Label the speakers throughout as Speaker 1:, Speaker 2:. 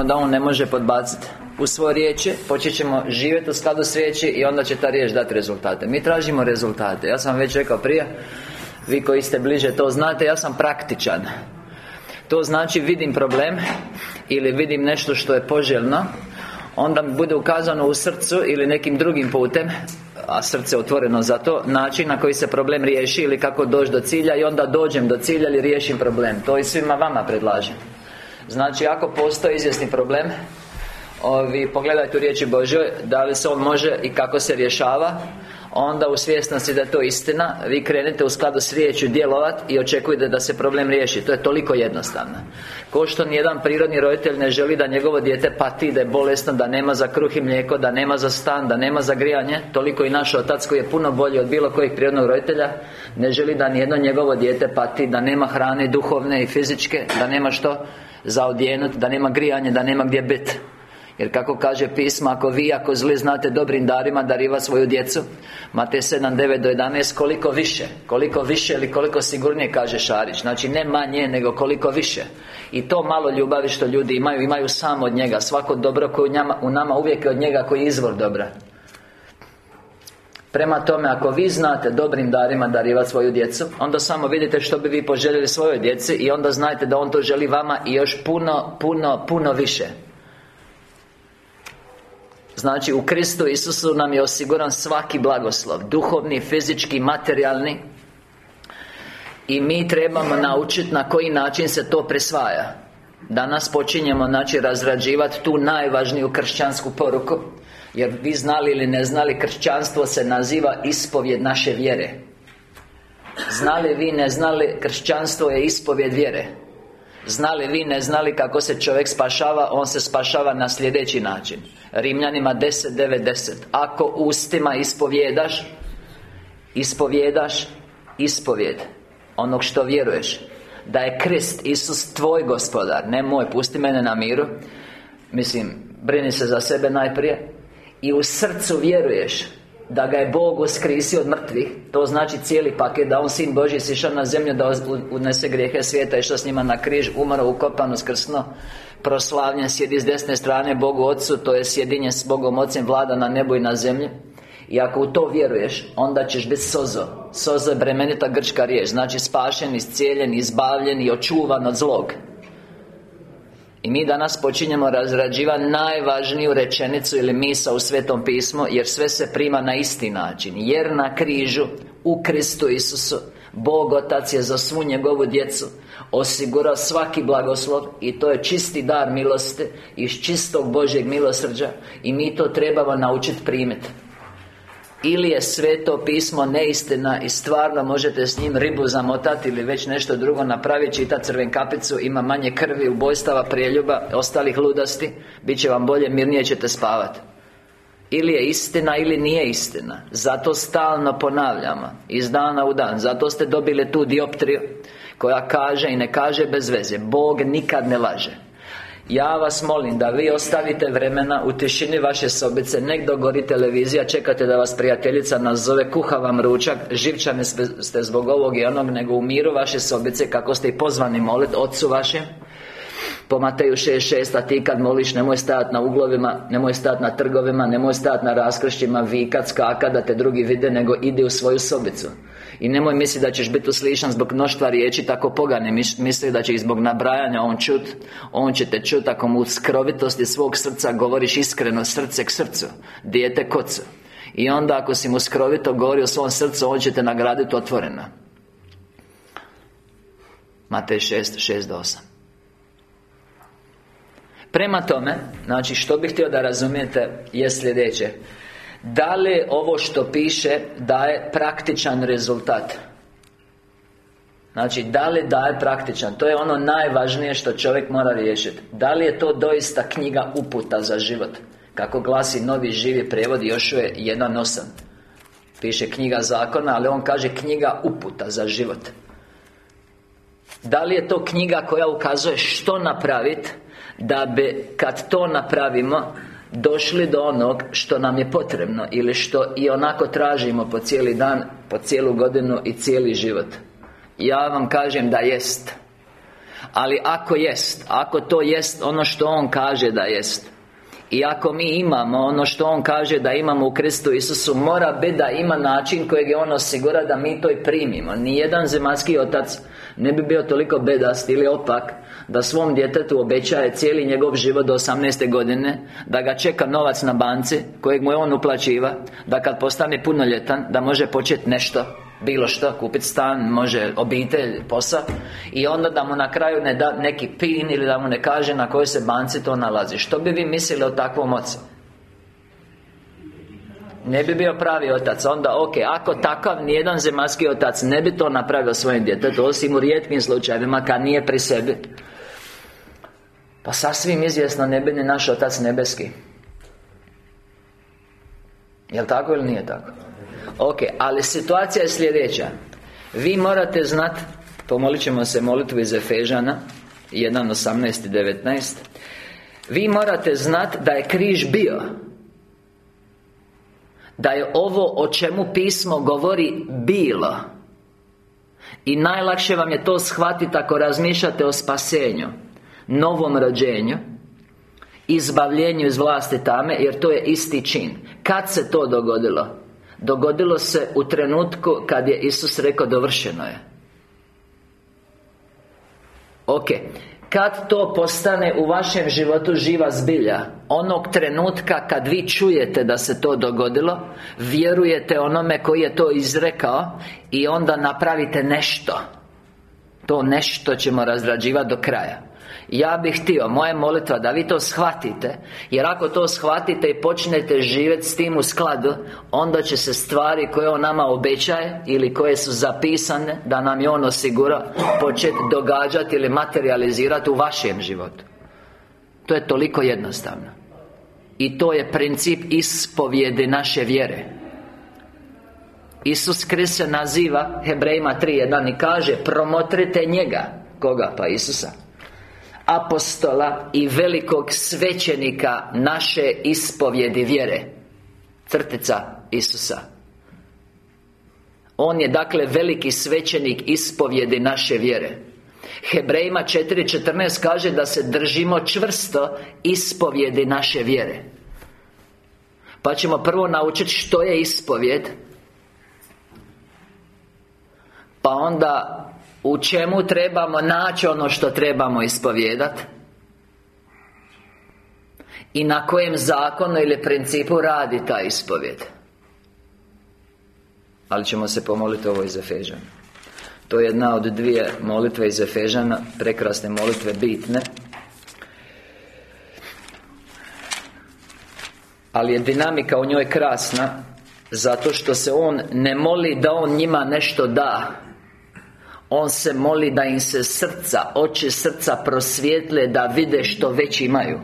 Speaker 1: ćemo da On ne može podbaciti u svoje riječi Počet ćemo živjeti u skladu s riječi I onda će ta riječ dati rezultate. Mi tražimo rezultate. Ja sam već rekao prije Vi koji ste bliže to znate Ja sam praktičan. To znači vidim problem Ili vidim nešto što je poželjno Onda mi bude ukazano u srcu Ili nekim drugim putem a srce otvoreno za to način na koji se problem riješi ili kako doći do cilja i onda dođem do cilja ili riješim problem. To i svima vama predlažem znači ako postoji izvjesni problem Ovi, pogledajte u riječi Božoj Da li se on može i kako se rješava Onda u svjesnosti da je to istina Vi krenete u skladu s riječju djelovat I očekujete da se problem riješi. To je toliko jednostavno. Ko što nijedan prirodni roditelj ne želi da njegovo dijete pati Da je bolesno, da nema za kruh i mlijeko Da nema za stan, da nema za grijanje Toliko i naš otac koji je puno bolji od bilo kojeg prirodnog roditelja Ne želi da nijedno njegovo dijete pati Da nema hrane duhovne i fizičke Da nema što za odjenut Da nema grijanje, da nema gdje biti jer kako kaže pisma Ako vi ako zli znate dobrim darima dariva svoju djecu Mate 7, 9 do 11 Koliko više Koliko više ili koliko sigurnije kaže Šarić. Znači ne manje nego koliko više. I to malo ljubavi što ljudi imaju Imaju samo od njega. Svako dobro koje u, u nama uvijek je od njega koji je izvor dobra Prema tome, ako vi znate dobrim darima darivati svoju djecu Onda samo vidite što bi vi poželjeli svojoj djeci I onda znajte da On to želi vama i još puno, puno, puno više. Znači u Kristu Isusu nam je osiguran svaki blagoslov Duhovni, fizički, materijalni. I mi trebamo naučiti na koji način se to presvaja Danas počinjemo znači razrađivati tu najvažniju kršćansku poruku Jer vi znali ili ne znali Kršćanstvo se naziva ispovjed naše vjere. Znali vi, ne znali Kršćanstvo je ispovjed vjere. Znali vi, ne znali kako se čovjek spašava On se spašava na sljedeći način. Rimljanima 10.9.10 Ako ustima ispovjedaš Ispovjedaš Ispovjed Onog što vjeruješ. Da je Krist, Isus, tvoj gospodar Ne moj, pusti mene na miru. Mislim, brini se za sebe najprije I u srcu vjeruješ da ga je Bog uskrisio od mrtvih. To znači cijeli paket Da on Sin Božji sišao na zemlju Da unese grijehe svijeta I što s njima na križ Umro, ukopan, uskrsno Proslavljen, sjedi s desne strane Bogu Otcu To je sjedinjen s Bogom Ocem Vlada na nebu i na zemlji. I ako u to vjeruješ Onda ćeš biti sozo. Sozo je bremenita grčka riječ Znači spašen, iscijeljen, izbavljen i očuvan od zlog i mi danas počinjemo razrađivati najvažniju rečenicu ili misa u Svetom pismu Jer sve se prima na isti način. Jer na križu u Kristu Isusu Bog Otac je za svu njegovu djecu Osigurao svaki blagoslov I to je čisti dar milosti Iz čistog Božjeg milosrđa I mi to trebamo naučiti primiti ili je sveto pismo neistina I stvarno možete s njim ribu zamotati Ili već nešto drugo napraviti Čitati crven kapicu Ima manje krvi, ubojstava, prijeljuba Ostalih ludosti Biće vam bolje, mirnije ćete spavati ili je istina ili nije istina Zato stalno ponavljamo Iz dana u dan. Zato ste dobili tu dioptriju Koja kaže i ne kaže bez veze Bog nikad ne laže ja vas molim da vi ostavite vremena u tišini vaše sobice. Nek dogori televizija Čekate da vas prijateljica nazove Kuha vam ručak. Živčani ste zbog ovog i onog Nego u miru vaše sobice Kako ste i pozvani molit Otcu vašem. Po Mateju 6.6 A ti kad moliš nemoj stajati na uglovima Nemoj stajati na trgovima Nemoj stajati na raskršćima Vikat, skakat Da te drugi vide Nego idi u svoju sobicu i nemoj misliti da ćeš biti uslišan zbog mnoštva riječi tako pogane Misli da će ih zbog nabrajanja on čut. On će te čut ako mu skrovitosti svog srca govoriš iskreno srce k srcu Dijete kocu I onda ako si mu skrovito govori o svom srcu On će te nagraditi otvoreno. Matej 6, 6 do 8 Prema tome, znači što bih htio da razumijete je sljedeće da li ovo što piše daje praktičan rezultat? Znači, da li daje praktičan? To je ono najvažnije što čovjek mora riješiti Da li je to doista knjiga uputa za život? Kako glasi novi živi prijevod još je 1.8 Piše knjiga zakona, ali on kaže knjiga uputa za život. Da li je to knjiga koja ukazuje što napraviti Da bi, kad to napravimo došli do onog što nam je potrebno ili što i onako tražimo po cijeli dan, po cijelu godinu i cijeli život. Ja vam kažem da jest. Ali ako jest Ako to jest ono što On kaže da jest i ako mi imamo ono što On kaže da imamo u Kristu Isusu Mora biti da ima način kojeg je On osigura da mi to i primimo Nijedan zemaljski otac ne bi bio toliko bedast ili opak Da svom djetetu obećaje cijeli njegov život do 18. godine Da ga čeka novac na banci Kojeg mu je on uplaćiva Da kad postane punoljetan Da može početi nešto bilo što, kupiti stan, može obitelj, posao I onda da mu na kraju ne da neki pin ili da mu ne kaže na kojoj se banci to nalazi Što bi vi mislili o takvom ocu? Ne bi bio pravi otac Onda ok, ako takav nijedan zemaljski otac ne bi to napravio svojim djetetu Osim u rijetkim slučajevima kad nije pri sebi Pa sasvim izvjesno ne bi ni naš otac nebeski Jel' tako ili nije tako? Ok, ali situacija je sljedeća. Vi morate znati Pomolit ćemo se molitvu iz Efežana 1.18 i 19 Vi morate znati da je križ bio. Da je ovo o čemu pismo govori bilo. I najlakše vam je to shvatiti ako razmišljate o spasenju Novom rođenju Izbavljenju iz vlasti tame Jer to je isti čin. Kad se to dogodilo? Dogodilo se u trenutku kad je Isus rekao dovršeno je. Ok Kad to postane u vašem životu živa zbilja Onog trenutka kad vi čujete da se to dogodilo Vjerujete onome koji je to izrekao I onda napravite nešto. To nešto ćemo razrađivati do kraja ja bih htio, moja molitva da vi to shvatite Jer ako to shvatite i počnete živjeti s tim u skladu Onda će se stvari koje On nama obećaje Ili koje su zapisane Da nam je On osigura Početi događati ili materializirati u vašem životu. To je toliko jednostavno. I to je princip ispovjede naše vjere. Isus Krist se naziva Hebrejima 3.1 i kaže Promotrite njega. Koga? Pa Isusa apostola i velikog svećenika naše ispovjedi vjere Crtica Isusa. On je dakle veliki svećenik ispovjedi naše vjere. Hebrejima 4.14 kaže da se držimo čvrsto ispovjedi naše vjere. Pa ćemo prvo naučiti što je ispovjed Pa onda u čemu trebamo naći ono što trebamo ispovjedat? I na kojem zakonu ili principu radi ta ispovjed? Ali ćemo se pomoliti ovo iz Efežana. To je jedna od dvije molitve iz Efežana Prekrasne molitve, bitne. Ali je dinamika u njoj krasna Zato što se on ne moli da on njima nešto da on se moli da im se srca, oči srca prosvijetle Da vide što već imaju.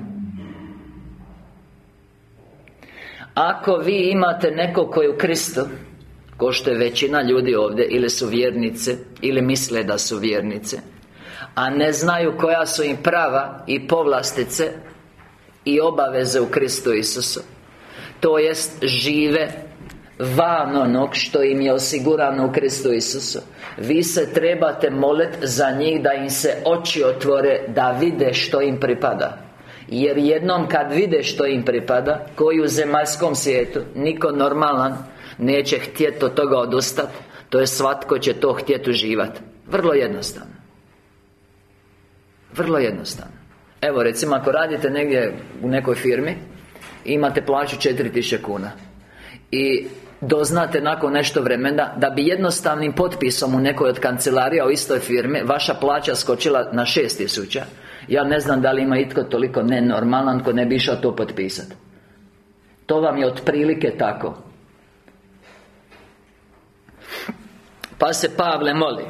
Speaker 1: Ako vi imate neko koji u Kristu Ko što je većina ljudi ovdje Ili su vjernice Ili misle da su vjernice A ne znaju koja su im prava I povlastice I obaveze u Kristu Isusu To jest žive Van onog što im je osigurano u Kristu Isusu. Vi se trebate moliti za njih da im se oči otvore Da vide što im pripada. Jer jednom kad vide što im pripada Koji u zemaljskom svijetu Niko normalan Neće htjeti od toga odustati To je svatko će to htjeti uživati Vrlo jednostavno. Vrlo jednostavno. Evo recimo ako radite negdje u nekoj firmi Imate plaću 4000 kuna. I doznate nakon nešto vremena Da bi jednostavnim potpisom u nekoj od kancelarija u istoj firmi Vaša plaća skočila na šest tisuća. Ja ne znam da li ima itko toliko nenormalan Ko ne bi išao to potpisati To vam je otprilike tako. Pa se Pavle moli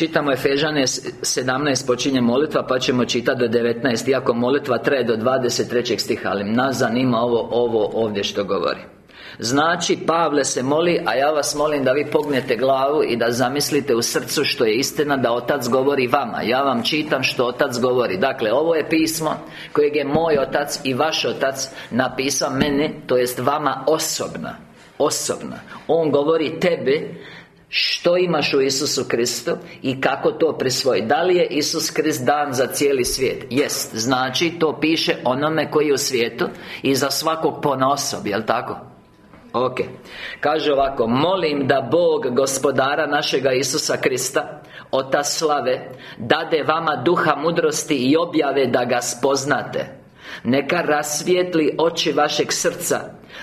Speaker 1: Čitamo Efežane 17 počinje molitva Pa ćemo čitati do 19 Iako molitva traje do 23. stiha Ali nas zanima ovo, ovo ovdje što govori. Znači, Pavle se moli, a ja vas molim da vi pognete glavu i da zamislite u srcu što je istina da Otac govori vama. Ja vam čitam što Otac govori. Dakle, ovo je pismo kojeg je moj Otac i vaš Otac napisao meni To jest vama osobna Osobna. On govori tebi što imaš u Isusu Kristu i kako to prisvoji Da li je Isus Krist dan za cijeli svijet? Jest, znači to piše onome koji je u svijetu I za svakog ponosob, jel tako? Ok Kaže ovako Molim da Bog gospodara našega Isusa Krista Ota slave Dade vama duha mudrosti i objave da ga spoznate Neka rasvijetli oči vašeg srca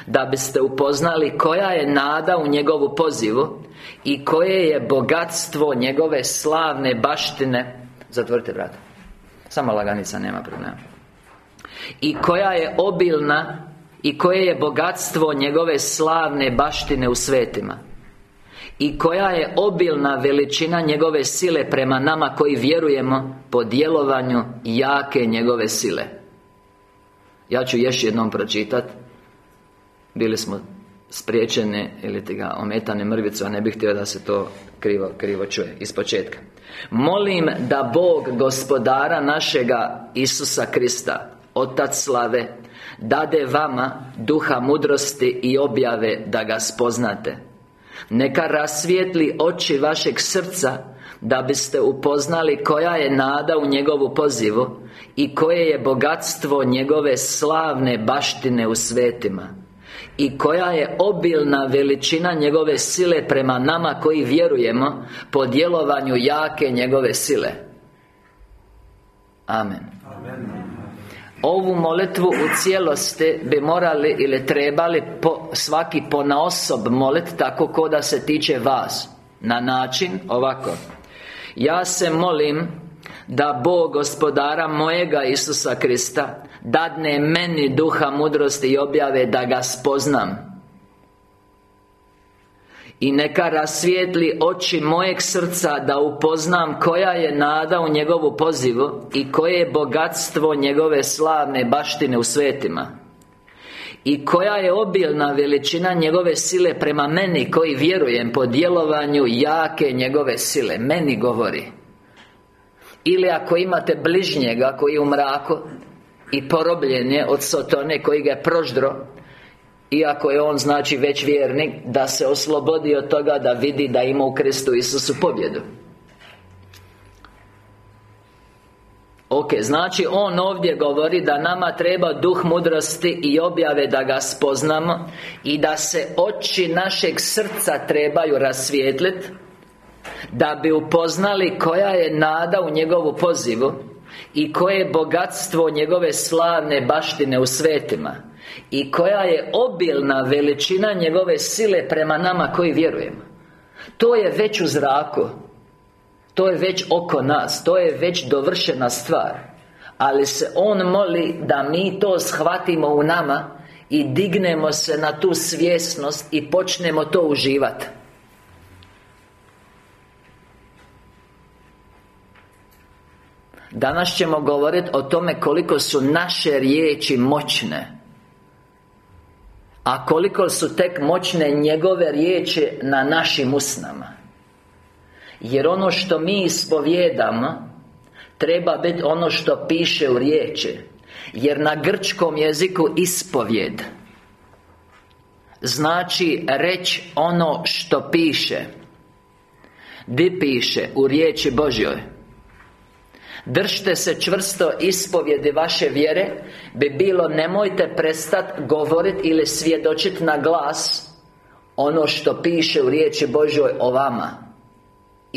Speaker 1: Da biste upoznali koja je nada u njegovu pozivu I koje je bogatstvo njegove slavne baštine. Zatvorite vrata. Samo laganica, nema problema. I koja je obilna I koje je bogatstvo njegove slavne baštine u svetima. I koja je obilna veličina njegove sile prema nama koji vjerujemo po djelovanju jake njegove sile ja ću još jednom pročitati Bili smo spriječeni ili ti ga ometane mrvicu A ne bih htio da se to krivo, krivo čuje Iz početka. Molim da Bog gospodara našega Isusa Krista Otac slave Dade vama duha mudrosti i objave da ga spoznate. Neka rasvijetli oči vašeg srca Da biste upoznali koja je nada u njegovu pozivu I koje je bogatstvo njegove slavne baštine u svetima i koja je obilna veličina njegove sile prema nama koji vjerujemo po djelovanju jake njegove sile. Amen, Ovu molitvu u cijelosti bi morali ili trebali po, svaki ponaosob molit tako ko da se tiče vas. Na način ovako Ja se molim da Bog gospodara mojega Isusa Krista Dadne meni duha mudrosti i objave da ga spoznam. I neka rasvijetli oči mojeg srca Da upoznam koja je nada u njegovu pozivu I koje je bogatstvo njegove slavne baštine u svetima I koja je obilna veličina njegove sile prema meni Koji vjerujem po djelovanju jake njegove sile? Meni govori. Ili ako imate bližnjega koji je u mraku I porobljen je od Sotone koji ga je proždro iako je on znači već vjernik Da se oslobodi od toga da vidi da ima u Kristu Isusu pobjedu Ok, znači on ovdje govori da nama treba duh mudrosti i objave da ga spoznamo I da se oči našeg srca trebaju rasvijetliti Da bi upoznali koja je nada u njegovu pozivu I koje je bogatstvo njegove slavne baštine u svetima i koja je obilna veličina njegove sile prema nama koji vjerujemo. To je već u zraku To je već oko nas To je već dovršena stvar. Ali se On moli da mi to shvatimo u nama I dignemo se na tu svjesnost I počnemo to uživati Danas ćemo govoriti o tome koliko su naše riječi moćne. A koliko su tek moćne njegove riječi na našim usnama Jer ono što mi ispovjedamo Treba biti ono što piše u riječi. Jer na grčkom jeziku ispovjed Znači reći ono što piše. Di piše? U riječi Božjoj. Držite se čvrsto ispovjedi vaše vjere Bi bilo nemojte prestati govoriti ili svjedočiti na glas Ono što piše u riječi Božoj o vama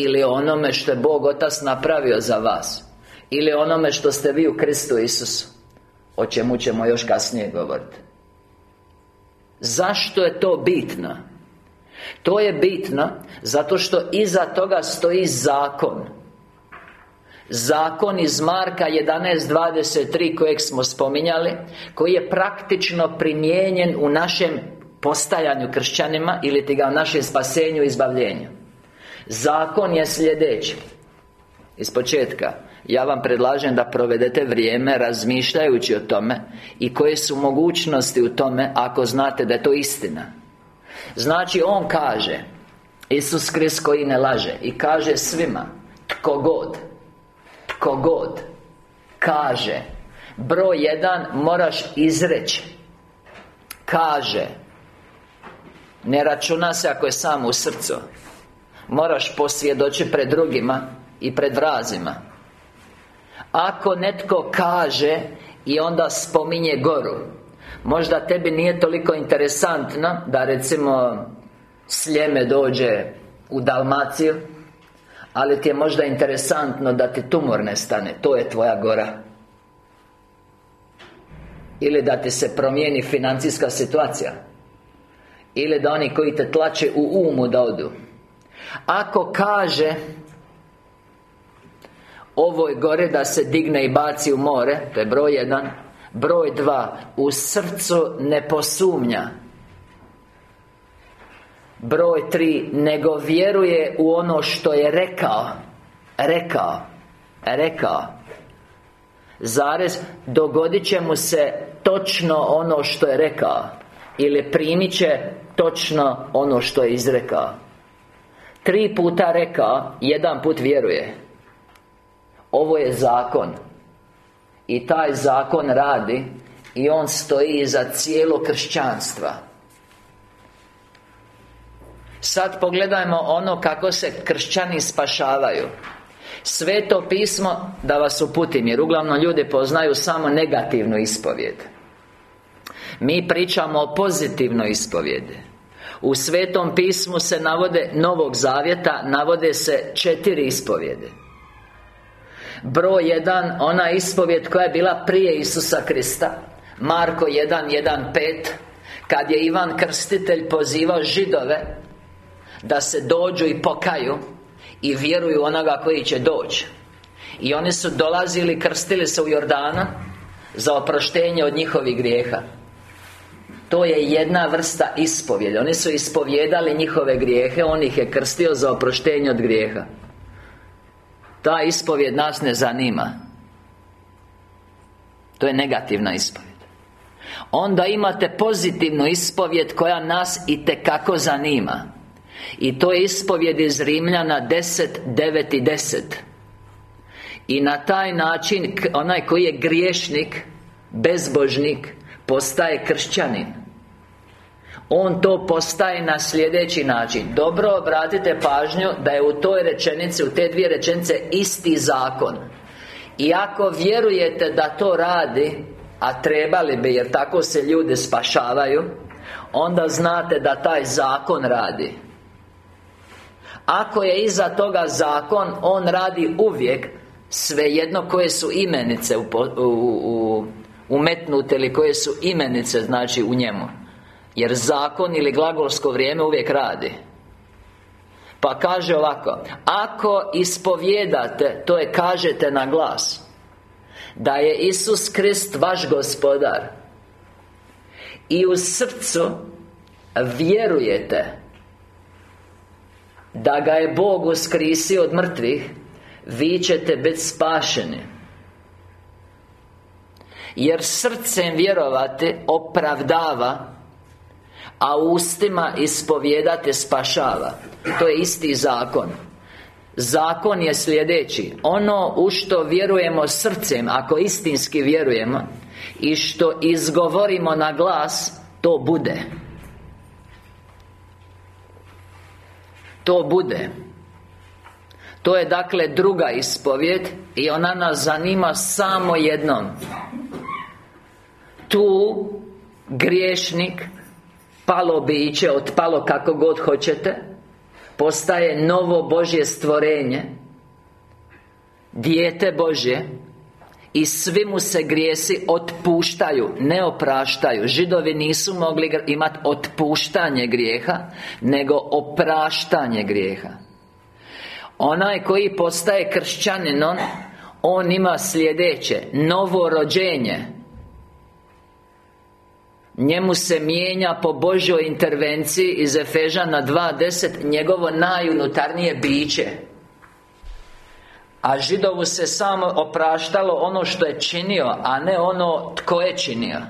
Speaker 1: Ili onome što je Bog Otac napravio za vas Ili onome što ste vi u Kristu Isusu O čemu ćemo još kasnije govoriti. Zašto je to bitno? To je bitno Zato što iza toga stoji zakon. Zakon iz Marka 11.23 kojeg smo spominjali Koji je praktično primijenjen u našem postajanju kršćanima Ili ti ga u našem spasenju i izbavljenju Zakon je sljedeći. Iz početka Ja vam predlažem da provedete vrijeme razmišljajući o tome I koje su mogućnosti u tome Ako znate da je to istina. Znači On kaže Isus Krist koji ne laže I kaže svima Tko god god Kaže Broj jedan moraš izreći. Kaže Ne računa se ako je samo u srcu Moraš posvjedoći pred drugima I pred vrazima. Ako netko kaže I onda spominje goru Možda tebi nije toliko interesantno Da recimo Sljeme dođe u Dalmaciju Ali ti je možda interesantno da ti tumor nestane To je tvoja gora. Ili da ti se promijeni financijska situacija. Ili da oni koji te tlače u umu da odu Ako kaže Ovoj gore da se digne i baci u more To je broj jedan Broj dva U srcu ne posumnja Broj tri Nego vjeruje u ono što je rekao Rekao Rekao. Zarez Dogodit će mu se točno ono što je rekao Ili primit će točno ono što je izrekao Tri puta rekao Jedan put vjeruje. Ovo je zakon. I taj zakon radi I on stoji iza cijelo kršćanstva. Sad pogledajmo ono kako se kršćani spašavaju. Sveto pismo, da vas uputim Jer uglavnom ljudi poznaju samo negativnu ispovjed Mi pričamo o pozitivnoj ispovjedi U Svetom pismu se navode Novog Zavjeta Navode se četiri ispovjede Broj jedan, ona ispovjed koja je bila prije Isusa Krista Marko 1.1.5 Kad je Ivan Krstitelj pozivao židove Da se dođu i pokaju I vjeruju onoga koji će doći I oni su dolazili, krstili se u Jordana Za oproštenje od njihovih grijeha To je jedna vrsta ispovjede Oni su ispovjedali njihove grijehe On ih je krstio za oproštenje od grijeha. Ta ispovjed nas ne zanima. To je negativna ispovjed. Onda imate pozitivnu ispovjed koja nas i kako zanima. I to je ispovjed iz Rimljana 10, 9 i 10 I na taj način onaj koji je griješnik Bezbožnik Postaje kršćanin on to postaje na sljedeći način. Dobro obratite pažnju Da je u toj rečenici, u te dvije rečenice Isti zakon. I ako vjerujete da to radi A trebali bi, jer tako se ljudi spašavaju Onda znate da taj zakon radi. Ako je iza toga zakon On radi uvijek Svejedno koje su imenice u, u, Umetnute ili koje su imenice Znači u njemu jer zakon ili glagolsko vrijeme uvijek radi. Pa kaže ovako Ako ispovjedate To je kažete na glas Da je Isus Krist vaš gospodar I u srcu Vjerujete Da ga je Bog uskrisio od mrtvih Vi ćete biti spašeni. Jer srcem vjerovati Opravdava a ustima ispovijedate spašava. To je isti zakon. Zakon je sljedeći. Ono u što vjerujemo srcem Ako istinski vjerujemo I što izgovorimo na glas To bude. To bude. To je dakle druga ispovjed I ona nas zanima samo jednom. Tu Griješnik Palo biće, otpalo kako god hoćete Postaje novo Božje stvorenje Dijete Božje i svi mu se grijesi otpuštaju Ne opraštaju. Židovi nisu mogli imati otpuštanje grijeha Nego opraštanje grijeha. Onaj koji postaje kršćaninom On ima sljedeće Novo rođenje Njemu se mijenja po Božoj intervenciji iz Efežana 2.10 Njegovo najunutarnije biće. A židovu se samo opraštalo ono što je činio A ne ono tko je činio.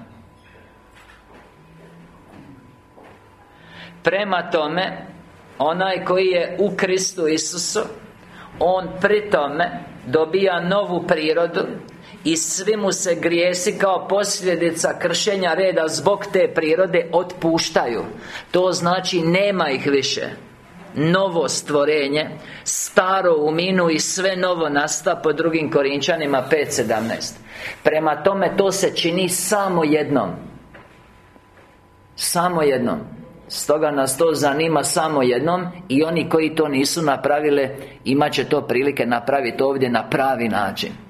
Speaker 1: Prema tome Onaj koji je u Kristu Isusu On pri tome Dobija novu prirodu i svi mu se grijesi kao posljedica kršenja reda zbog te prirode otpuštaju. To znači nema ih više. Novo stvorenje Staro u minu i sve novo nasta Po drugim Korinčanima 5.17 Prema tome to se čini samo jednom. Samo jednom. Stoga nas to zanima samo jednom I oni koji to nisu napravile Imat će to prilike napraviti ovdje na pravi način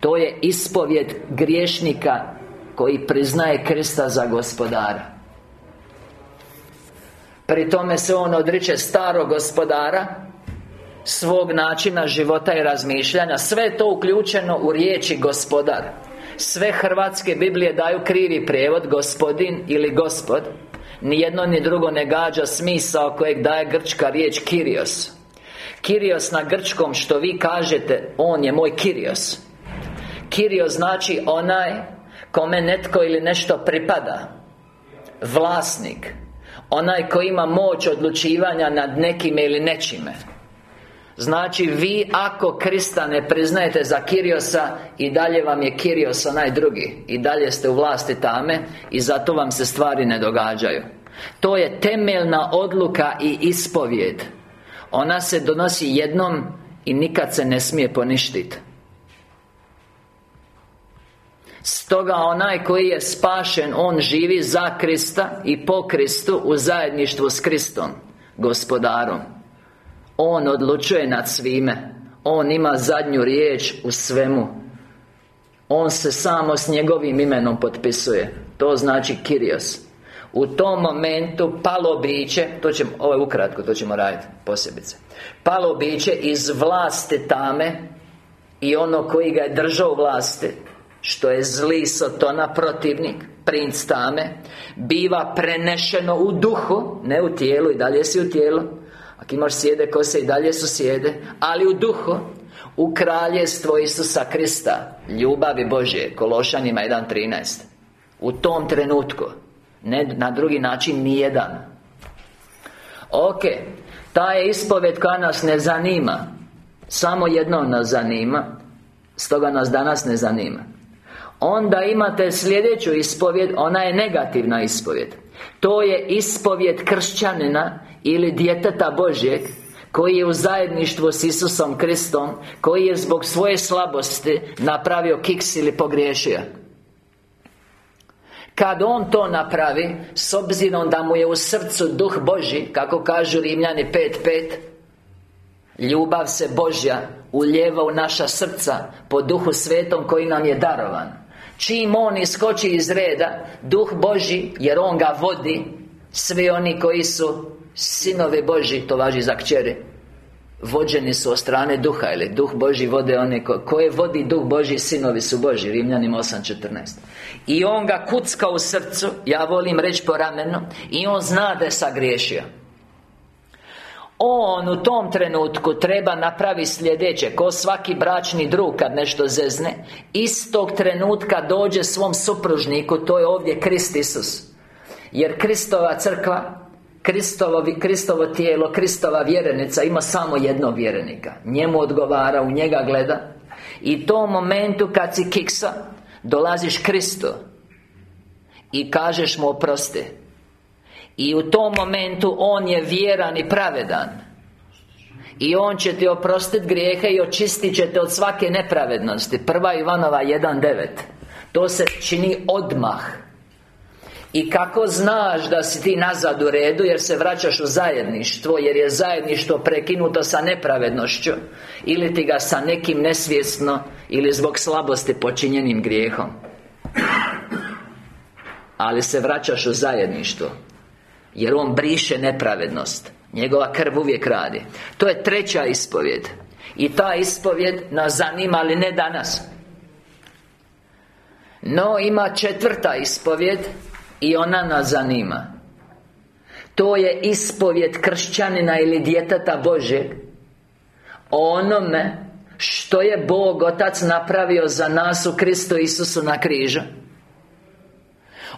Speaker 1: To je ispovjed griješnika Koji priznaje Krista za gospodara. Pri tome se on odriče starog gospodara Svog načina života i razmišljanja. Sve je to uključeno u riječi gospodar. Sve hrvatske Biblije daju krivi prijevod Gospodin ili Gospod. Ni jedno ni drugo ne gađa smisao kojeg daje grčka riječ Kirios Kirios na grčkom što vi kažete On je moj Kirios Kirios znači onaj Kome netko ili nešto pripada. Vlasnik. Onaj koji ima moć odlučivanja nad nekim ili nečime. Znači, vi ako Krista ne priznajete za Kiriosa I dalje vam je Kirios onaj drugi. I dalje ste u vlasti tame I zato vam se stvari ne događaju. To je temeljna odluka i ispovjed Ona se donosi jednom I nikad se ne smije poništiti Stoga onaj koji je spašen On živi za Krista I po Kristu U zajedništvu s Kristom Gospodarom. On odlučuje nad svime. On ima zadnju riječ u svemu. On se samo s njegovim imenom potpisuje. To znači Kirios U tom momentu palo biće To ćemo, ovo je ukratko, to ćemo raditi posebice. Palo biće iz vlasti tame I ono koji ga je držao vlasti Što je zli Sotona protivnik Princ tame Biva prenešeno u duhu Ne u tijelu, i dalje si u tijelu. Ako imaš sjede kose i dalje su sjede Ali u duhu U kraljestvo Isusa Krista Ljubavi Božje Kološanima 1.13 U tom trenutku Ne na drugi način nijedan. Ok Ta je ispoved koja nas ne zanima Samo jedno nas zanima Stoga nas danas ne zanima Onda imate sljedeću ispovjed Ona je negativna ispovjed. To je ispovjed kršćanina ili djeteta Božjeg koji je u zajedništvu s Isusom Kristom koji je zbog svoje slabosti napravio kiks ili pogriješio. Kad on to napravi S obzirom da mu je u srcu duh Boži Kako kažu Rimljani 5.5 Ljubav se Božja uljeva u naša srca Po duhu svetom koji nam je darovan Čim on iskoči iz reda Duh Boži, jer on ga vodi. Svi oni koji su Sinovi Boži, to važi za kćere Vođeni su od strane duha Ili duh Boži vode one ko, koje vodi duh Boži, sinovi su Boži Rimljanima 8.14 I on ga kucka u srcu Ja volim reći po ramenu I on zna da je sagriješio on u tom trenutku treba napraviti sljedeće Ko svaki bračni drug kad nešto zezne Istog trenutka dođe svom supružniku To je ovdje Krist Isus. Jer Kristova crkva Kristovo, Kristovo tijelo, Kristova vjerenica ima samo jednog vjerenika. Njemu odgovara, u njega gleda. I tom momentu kad si kiksa Dolaziš Kristu I kažeš mu oprosti I u tom momentu On je vjeran i pravedan. I On će ti oprostiti grijehe i očistit će te od svake nepravednosti. Prva Ivanova 1.9 To se čini odmah. I kako znaš da si ti nazad u redu Jer se vraćaš u zajedništvo Jer je zajedništvo prekinuto sa nepravednošću? Ili ti ga sa nekim nesvjesno Ili zbog slabosti počinjenim grijehom? Ali se vraćaš u zajedništvo Jer on briše nepravednost. Njegova krv uvijek radi. To je treća ispovjed. I ta ispovjed nas zanima, ali ne danas. No, ima četvrta ispovjed i ona nas zanima. To je ispovjed kršćanina ili djeteta Božeg onome Što je Bog Otac napravio za nas u Kristu Isusu na križu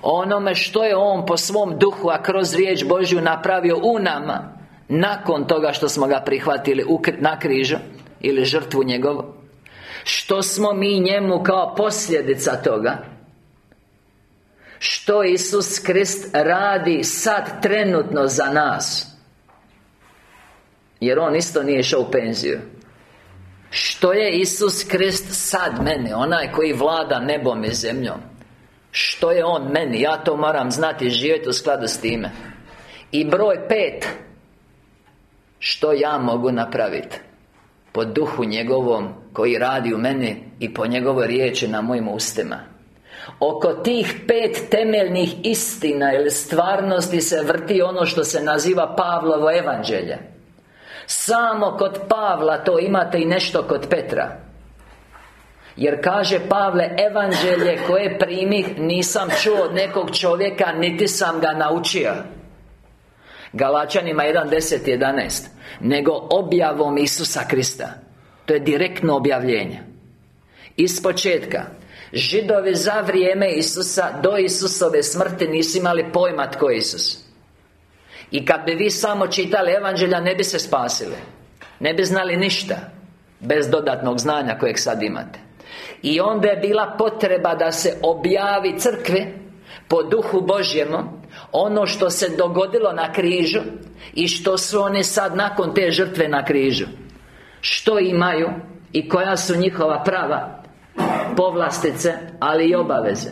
Speaker 1: onome što je On po svom duhu A kroz riječ Božju napravio u nama Nakon toga što smo ga prihvatili na križu Ili žrtvu njegovu Što smo mi njemu kao posljedica toga Što Isus Krist radi sad trenutno za nas Jer On isto nije išao u penziju Što je Isus Krist sad meni Onaj koji vlada nebom i zemljom Što je On meni? Ja to moram znati i živjeti u skladu s time. I broj pet. Što ja mogu napraviti Po duhu njegovom Koji radi u meni I po njegovoj riječi na mojim ustima. Oko tih pet temeljnih istina ili stvarnosti se vrti ono što se naziva Pavlovo evanđelje. Samo kod Pavla to imate i nešto kod Petra jer kaže Pavle Evanđelje koje primih Nisam čuo od nekog čovjeka Niti sam ga naučio. Galačanima 1.10 11 Nego objavom Isusa Krista. To je direktno objavljenje. Iz početka. Židovi za vrijeme Isusa Do Isusove smrti nisu imali pojma tko je Isus. I kad bi vi samo čitali Evanđelja Ne bi se spasili. Ne bi znali ništa Bez dodatnog znanja kojeg sad imate I onda je bila potreba da se objavi crkvi Po duhu Božjemu Ono što se dogodilo na križu I što su oni sad nakon te žrtve na križu. Što imaju I koja su njihova prava? Povlastice, ali i obaveze.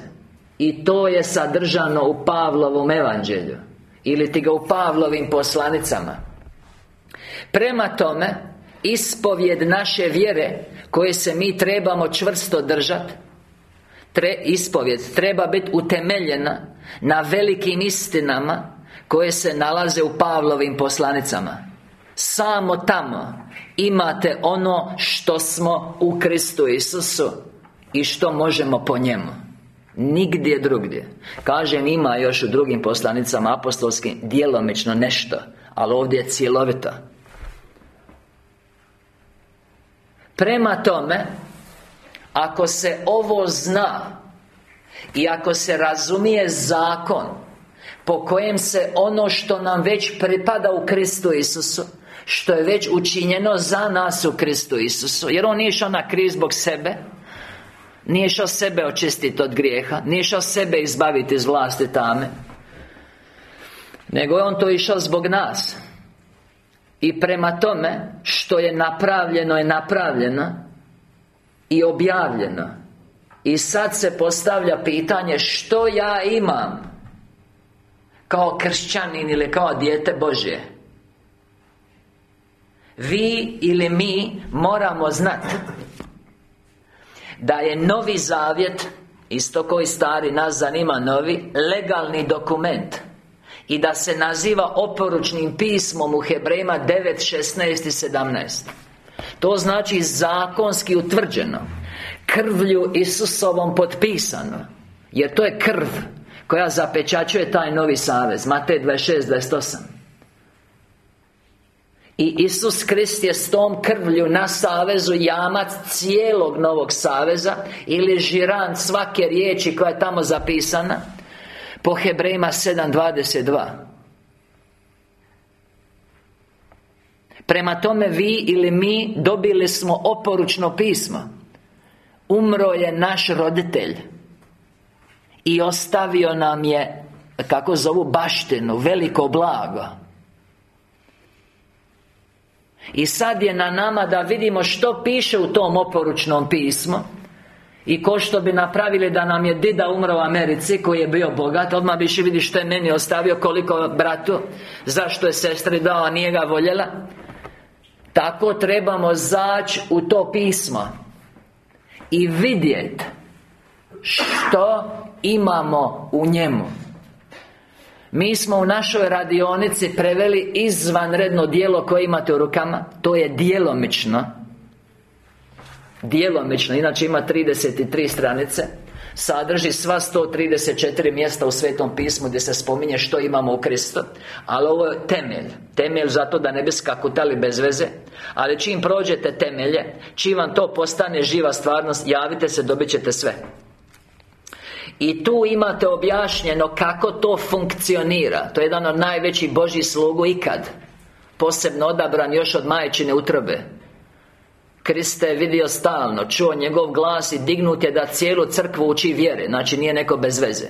Speaker 1: I to je sadržano u Pavlovom evanđelju Ili ti ga u Pavlovim poslanicama. Prema tome Ispovjed naše vjere Koje se mi trebamo čvrsto držati Tre, Ispovjed treba biti utemeljena Na velikim istinama Koje se nalaze u Pavlovim poslanicama. Samo tamo Imate ono što smo u Kristu Isusu I što možemo po njemu. Nigdje drugdje. Kažem ima još u drugim poslanicama apostolskim Djelomično nešto Ali ovdje je cjelovito Prema tome Ako se ovo zna I ako se razumije zakon Po kojem se ono što nam već pripada u Kristu Isusu Što je već učinjeno za nas u Kristu Isusu Jer On nije išao na kriz zbog sebe Nije išao sebe očistiti od grijeha Nije išao sebe izbaviti iz vlasti tame Nego je On to išao zbog nas i prema tome Što je napravljeno je napravljeno I objavljeno. I sad se postavlja pitanje Što ja imam Kao kršćanin ili kao dijete Božje? Vi ili mi moramo znati Da je novi zavjet Isto koji stari nas zanima novi Legalni dokument i da se naziva oporučnim pismom u Hebrejima 9, 16 i 17 To znači zakonski utvrđeno Krvlju Isusovom potpisano Jer to je krv Koja zapečačuje taj novi savez Matej 26, 28 i Isus Krist je s tom krvlju na savezu jamac cijelog novog saveza Ili žirant svake riječi koja je tamo zapisana po Hebrejima 7.22 Prema tome vi ili mi dobili smo oporučno pismo. Umro je naš roditelj I ostavio nam je Kako zovu baštinu Veliko blago. I sad je na nama da vidimo što piše u tom oporučnom pismu i ko što bi napravili da nam je dida umro u Americi Koji je bio bogat Odmah biš vidi što je meni ostavio Koliko bratu Zašto je sestri dao, a nije ga voljela? Tako trebamo zaći u to pismo I vidjeti Što imamo u njemu. Mi smo u našoj radionici preveli izvanredno dijelo koje imate u rukama To je djelomično Djelomično, inače ima 33 stranice Sadrži sva 134 mjesta u Svetom pismu Gdje se spominje što imamo u Kristu Ali ovo je temelj. Temelj zato da ne bi skakutali bez veze Ali čim prođete temelje Čim vam to postane živa stvarnost Javite se, dobit ćete sve. I tu imate objašnjeno kako to funkcionira. To je jedan od najvećih Božih slugu ikad. Posebno odabran još od majčine utrobe Kriste vidio stalno, čuo njegov glas i dignut je da cijelu crkvu uči vjere Znači nije neko bez veze.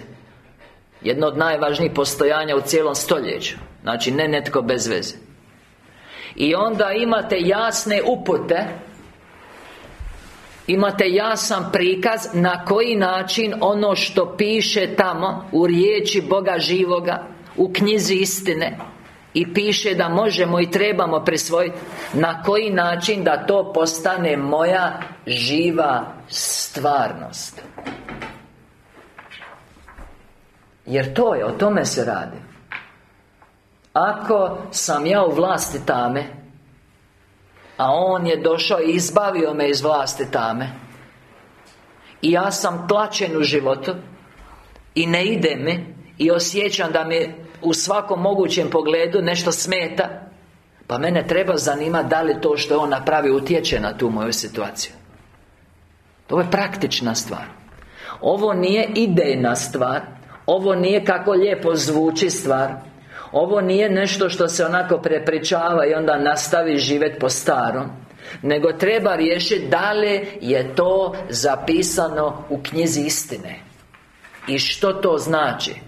Speaker 1: Jedno od najvažnijih postojanja u cijelom stoljeću Znači, ne netko bez veze. I onda imate jasne upute Imate jasan prikaz na koji način ono što piše tamo U riječi Boga živoga U knjizi istine I piše da možemo i trebamo prisvojiti Na koji način da to postane moja živa stvarnost? Jer to je, o tome se radi. Ako sam ja u vlasti tame A On je došao i izbavio me iz vlasti tame I ja sam tlačen u životu I ne ide me I osjećam da mi u svakom mogućem pogledu nešto smeta Pa mene treba zanimati da li to što on napravi utječe na tu moju situaciju. To je praktična stvar. Ovo nije idejna stvar Ovo nije kako lijepo zvuči stvar Ovo nije nešto što se onako prepričava i onda nastavi živjeti po starom Nego treba riješiti da li je to zapisano u knjizi istine. I što to znači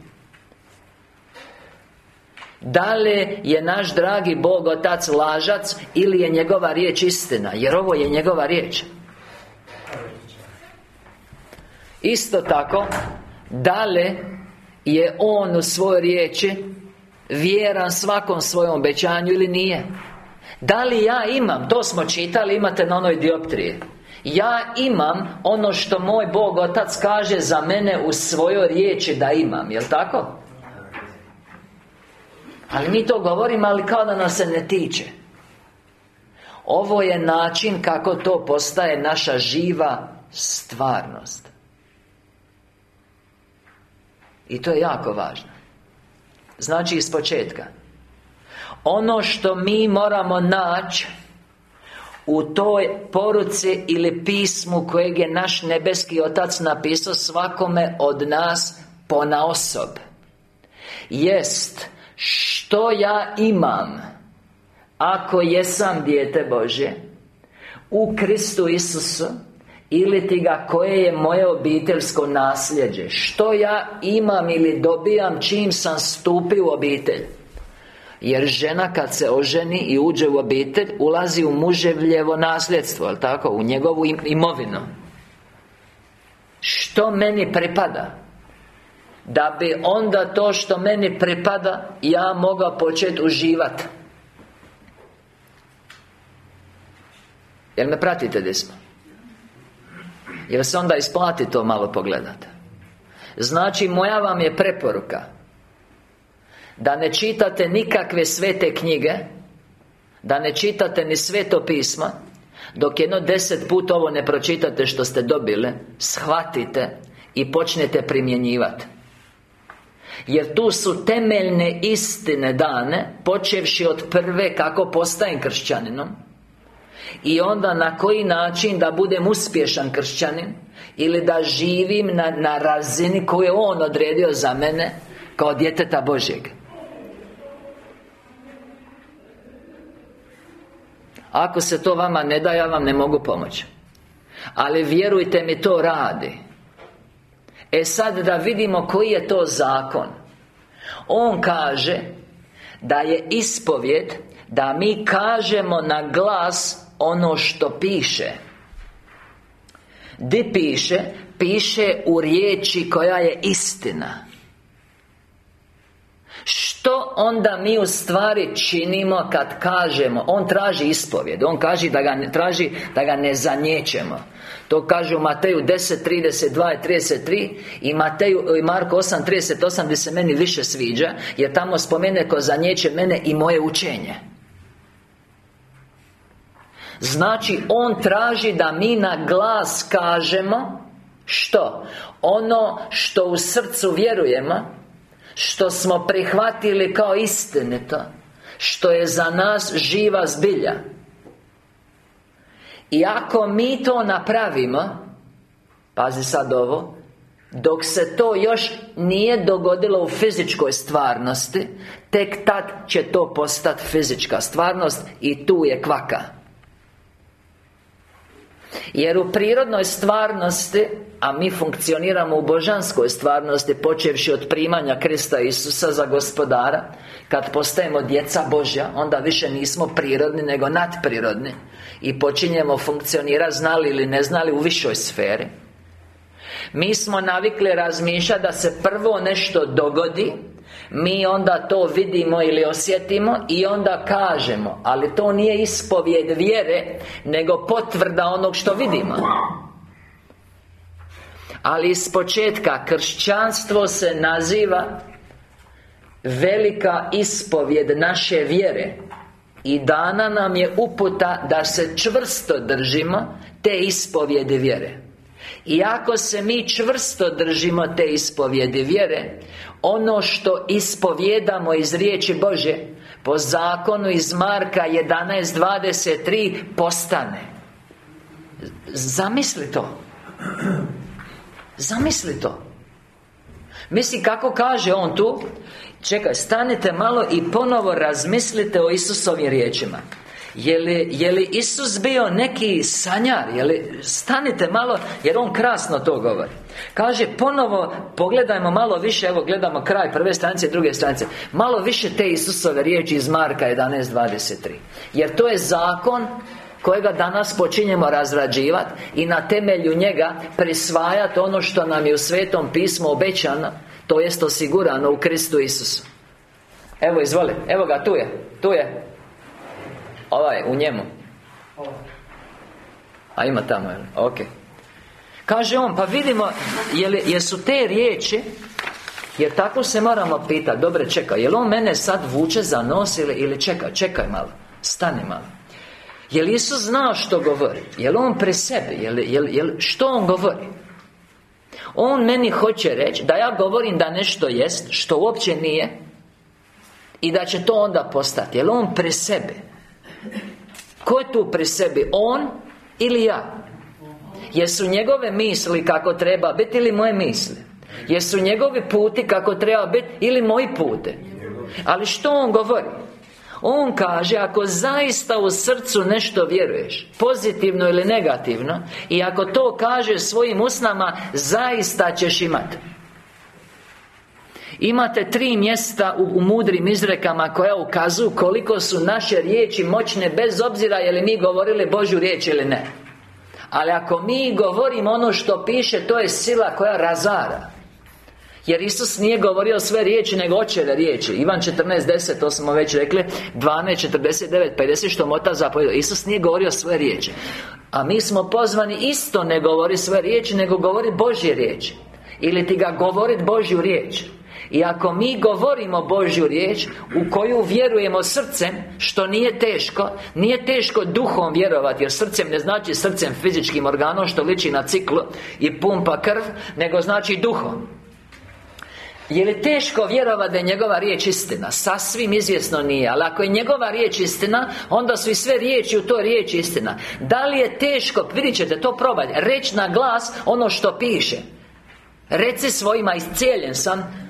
Speaker 1: da li je naš dragi Bog Otac lažac Ili je njegova riječ istina? Jer ovo je njegova riječ. Isto tako Da li je On u svojoj riječi Vjeran svakom svojom obećanju ili nije? Da li ja imam To smo čitali, imate na onoj dioptriji. Ja imam ono što moj Bog Otac kaže za mene u svojoj riječi da imam, jel tako? Ali mi to govorimo, ali kao da nas se ne tiče. Ovo je način kako to postaje naša živa stvarnost. I to je jako važno. Znači iz početka. Ono što mi moramo naći u toj poruci ili pismu kojeg je naš nebeski Otac napisao svakome od nas osob Jest što ja imam Ako jesam dijete Božje? U Kristu Isusu Ili ti ga koje je moje obiteljsko nasljeđe? Što ja imam ili dobijam čim sam stupio u obitelj? Jer žena kad se oženi i uđe u obitelj Ulazi u muževljevo nasljedstvo, jel tako? U njegovu imovinu. Što meni pripada da bi onda to što meni pripada Ja mogao početi uživati Jel me pratite gdje smo? Jel se onda isplati to malo pogledati? Znači, moja vam je preporuka Da ne čitate nikakve svete knjige Da ne čitate ni sveto pisma Dok jedno deset put ovo ne pročitate što ste dobili Shvatite I počnete primjenjivati jer tu su temeljne istine dane Počevši od prve kako postajem kršćaninom I onda na koji način da budem uspješan kršćanin Ili da živim na, na razini koju je On odredio za mene Kao djeteta Božjeg. Ako se to vama ne da, ja vam ne mogu pomoći. Ali vjerujte mi, to radi E sad da vidimo koji je to zakon. On kaže Da je ispovjed Da mi kažemo na glas Ono što piše. Di piše? Piše u riječi koja je istina. Što onda mi u stvari činimo kad kažemo? On traži ispovjed. On kaže da ga ne, traži da ga ne zanjećemo To kaže u Mateju 10, 32 i 33 I Mateju, i Marko 8, 38 Gdje se meni više sviđa Jer tamo spomene ko zanjeće mene i moje učenje Znači, On traži da mi na glas kažemo Što? Ono što u srcu vjerujemo što smo prihvatili kao istinito Što je za nas živa zbilja I ako mi to napravimo Pazi sad ovo Dok se to još nije dogodilo u fizičkoj stvarnosti Tek tad će to postati fizička stvarnost I tu je kvaka Jer u prirodnoj stvarnosti A mi funkcioniramo u božanskoj stvarnosti Počevši od primanja Krista Isusa za gospodara Kad postajemo djeca Božja Onda više nismo prirodni nego nadprirodni. I počinjemo funkcionirati znali ili ne znali u višoj sferi. Mi smo navikli razmišljati da se prvo nešto dogodi mi onda to vidimo ili osjetimo I onda kažemo Ali to nije ispovjed vjere Nego potvrda onog što vidimo. Ali iz početka kršćanstvo se naziva Velika ispovjed naše vjere I dana nam je uputa da se čvrsto držimo Te ispovjede vjere i ako se mi čvrsto držimo te ispovjedi vjere Ono što ispovjedamo iz riječi Bože Po zakonu iz Marka 11.23 postane. Zamisli to. Zamisli to. Misli kako kaže on tu Čekaj, stanite malo i ponovo razmislite o Isusovim riječima je li, je li Isus bio neki sanjar? Je li, stanite malo, jer On krasno to govori. Kaže ponovo, pogledajmo malo više Evo gledamo kraj prve stranice druge stranice. Malo više te Isusove riječi iz Marka 11.23 Jer to je zakon kojega danas počinjemo razrađivati i na temelju njega prisvajati ono što nam je u Svetom pismu obećano to jest osigurano u Kristu Isusu. Evo izvoli, evo ga, tu je, tu je Ovaj, u njemu A ima tamo, ok Kaže on, pa vidimo je Jesu te riječi Jer tako se moramo pitati Dobre, čekaj, jel on mene sad vuče za nos ili, ili čekaj, čekaj malo Stani malo Jel Isus znao što govori? Jel on pre sebe? Jel, jel, jel, što on govori? On meni hoće reći da ja govorim da nešto jest Što uopće nije I da će to onda postati Jel on pre sebe? Ko je tu pri sebi? On ili ja? Jesu njegove misli kako treba biti ili moje misli? Jesu njegovi puti kako treba biti ili moji pute? Ali što on govori? On kaže, ako zaista u srcu nešto vjeruješ Pozitivno ili negativno I ako to kaže svojim usnama Zaista ćeš imati Imate tri mjesta u, u mudrim izrekama koja ukazuju koliko su naše riječi moćne Bez obzira je li mi govorili Božju riječ ili ne. Ali ako mi govorimo ono što piše To je sila koja razara. Jer Isus nije govorio sve riječi, nego očeve riječi. Ivan 14.10, to smo već rekli 12.49, 50 što mota zapovjeda Isus nije govorio sve riječi. A mi smo pozvani isto ne govori sve riječi, nego govori Božje riječi. Ili ti ga govorit Božju riječ i ako mi govorimo Božju riječ U koju vjerujemo srcem Što nije teško Nije teško duhom vjerovati Jer srcem ne znači srcem fizičkim organom Što liči na ciklu I pumpa krv Nego znači duhom. Je li teško vjerovati da je njegova riječ istina? Sasvim izvjesno nije Ali ako je njegova riječ istina Onda su i sve riječi u toj riječi istina. Da li je teško, vidjet ćete to probati Reći na glas ono što piše. Reci svojima, iscijeljen sam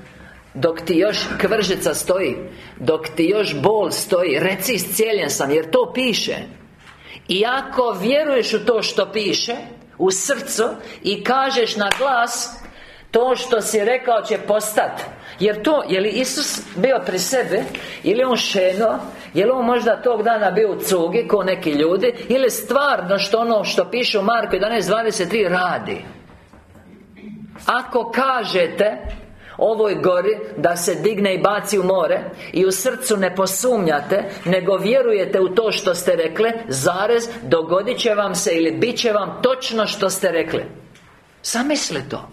Speaker 1: dok ti još kvržica stoji Dok ti još bol stoji Reci iscijeljen sam jer to piše. I ako vjeruješ u to što piše U srcu I kažeš na glas To što si rekao će postati Jer to, je li Isus bio pri sebi Ili on šeno Je on možda tog dana bio u cugi Ko neki ljudi Ili stvarno što ono što piše u Marku 11.23 radi? Ako kažete ovoj gori da se digne i baci u more I u srcu ne posumnjate Nego vjerujete u to što ste rekli Zarez, dogodit će vam se ili bit će vam točno što ste rekli Zamisli to.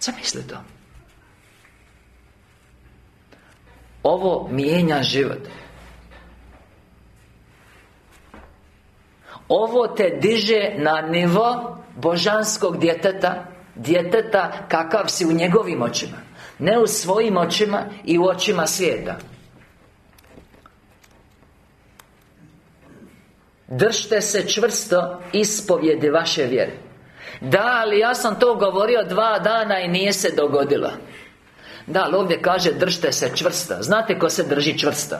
Speaker 1: Zamisli to. Ovo mijenja život. Ovo te diže na nivo božanskog djeteta Djeteta kakav si u njegovim očima Ne u svojim očima i u očima svijeta. Držte se čvrsto ispovjedi vaše vjere. Da, ali ja sam to govorio dva dana i nije se dogodilo Da, ali ovdje kaže držte se čvrsto. Znate ko se drži čvrsto?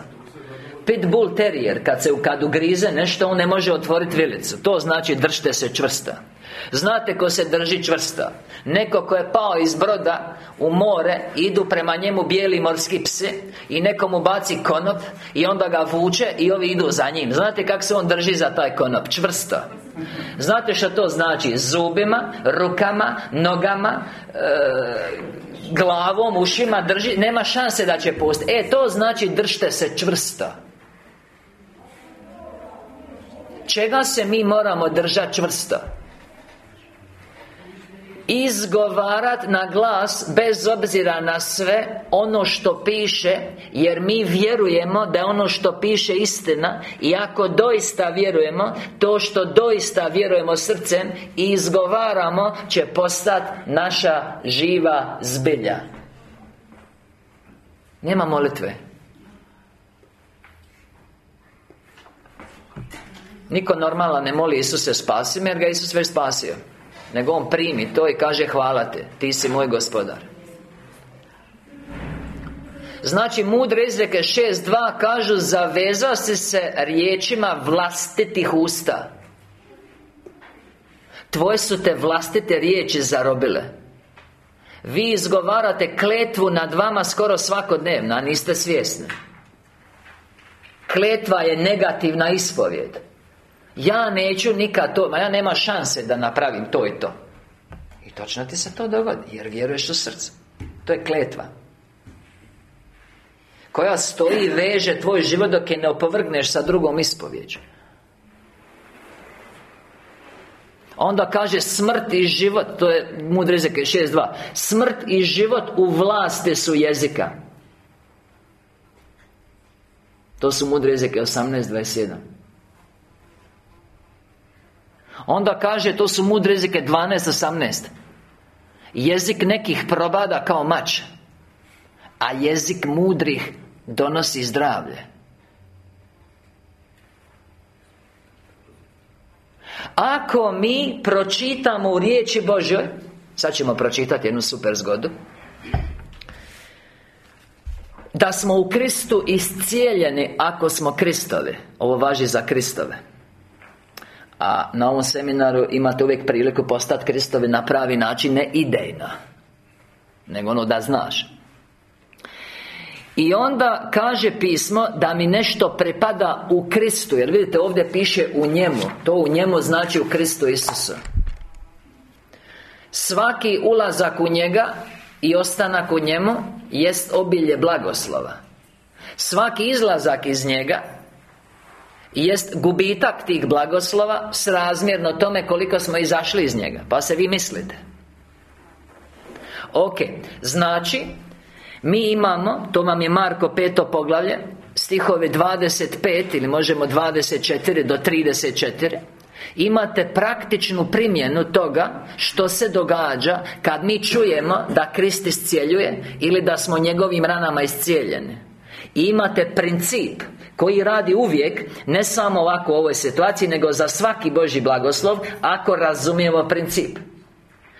Speaker 1: pitbull terrier Kad se kad ugrize nešto On ne može otvoriti vilicu. To znači držite se čvrsta Znate ko se drži čvrsta Neko ko je pao iz broda U more Idu prema njemu bijeli morski psi I neko mu baci konop I onda ga vuče I ovi idu za njim. Znate kako se on drži za taj konop? Čvrsto. Znate što to znači? Zubima, rukama, nogama e, Glavom, ušima drži Nema šanse da će pustiti E, to znači držite se čvrsto. Čega se mi moramo držati čvrsto? Izgovarat na glas Bez obzira na sve Ono što piše Jer mi vjerujemo da ono što piše istina I ako doista vjerujemo To što doista vjerujemo srcem I izgovaramo Će postati naša živa zbilja. Nema molitve. Niko normalan ne moli Isuse spasi me jer ga Isus već spasio nego on primi to i kaže hvala te Ti si moj gospodar. Znači, mudre izreke 6.2 kažu Zaveza si se riječima vlastitih usta. Tvoje su te vlastite riječi zarobile. Vi izgovarate kletvu nad vama skoro svakodnevno, a niste svjesni. Kletva je negativna ispovjed ja neću nikad to, ma ja nema šanse da napravim to i to. I točno ti se to dogodi, jer vjeruješ u srce. To je kletva. Koja stoji i veže tvoj život dok je ne opovrgneš sa drugom ispovjeđu. Onda kaže smrt i život To je mudre jezike 6.2 Smrt i život u vlasti su jezika. To su mudre jezike 18.27 Onda kaže, to su mudre jezike 12.18 Jezik nekih probada kao mač A jezik mudrih donosi zdravlje. Ako mi pročitamo u riječi Božoj Sad ćemo pročitati jednu super zgodu Da smo u Kristu iscijeljeni ako smo Kristovi. Ovo važi za Kristove a na ovom seminaru imate uvijek priliku postati Kristovi na pravi način Ne idejno Nego ono da znaš. I onda kaže pismo da mi nešto pripada u Kristu Jer vidite ovdje piše u njemu. To u njemu znači u Kristu Isusu. Svaki ulazak u njega I ostanak u njemu Jest obilje blagoslova. Svaki izlazak iz njega jest gubitak tih blagoslova srazmjerno tome koliko smo izašli iz njega Pa se vi mislite. Ok, znači Mi imamo, to vam je Marko peto poglavlje Stihove 25 ili možemo 24 do 34 Imate praktičnu primjenu toga Što se događa Kad mi čujemo da Krist iscijeljuje Ili da smo njegovim ranama iscijeljeni I imate princip koji radi uvijek Ne samo ovako u ovoj situaciji Nego za svaki Boži blagoslov Ako razumijemo princip.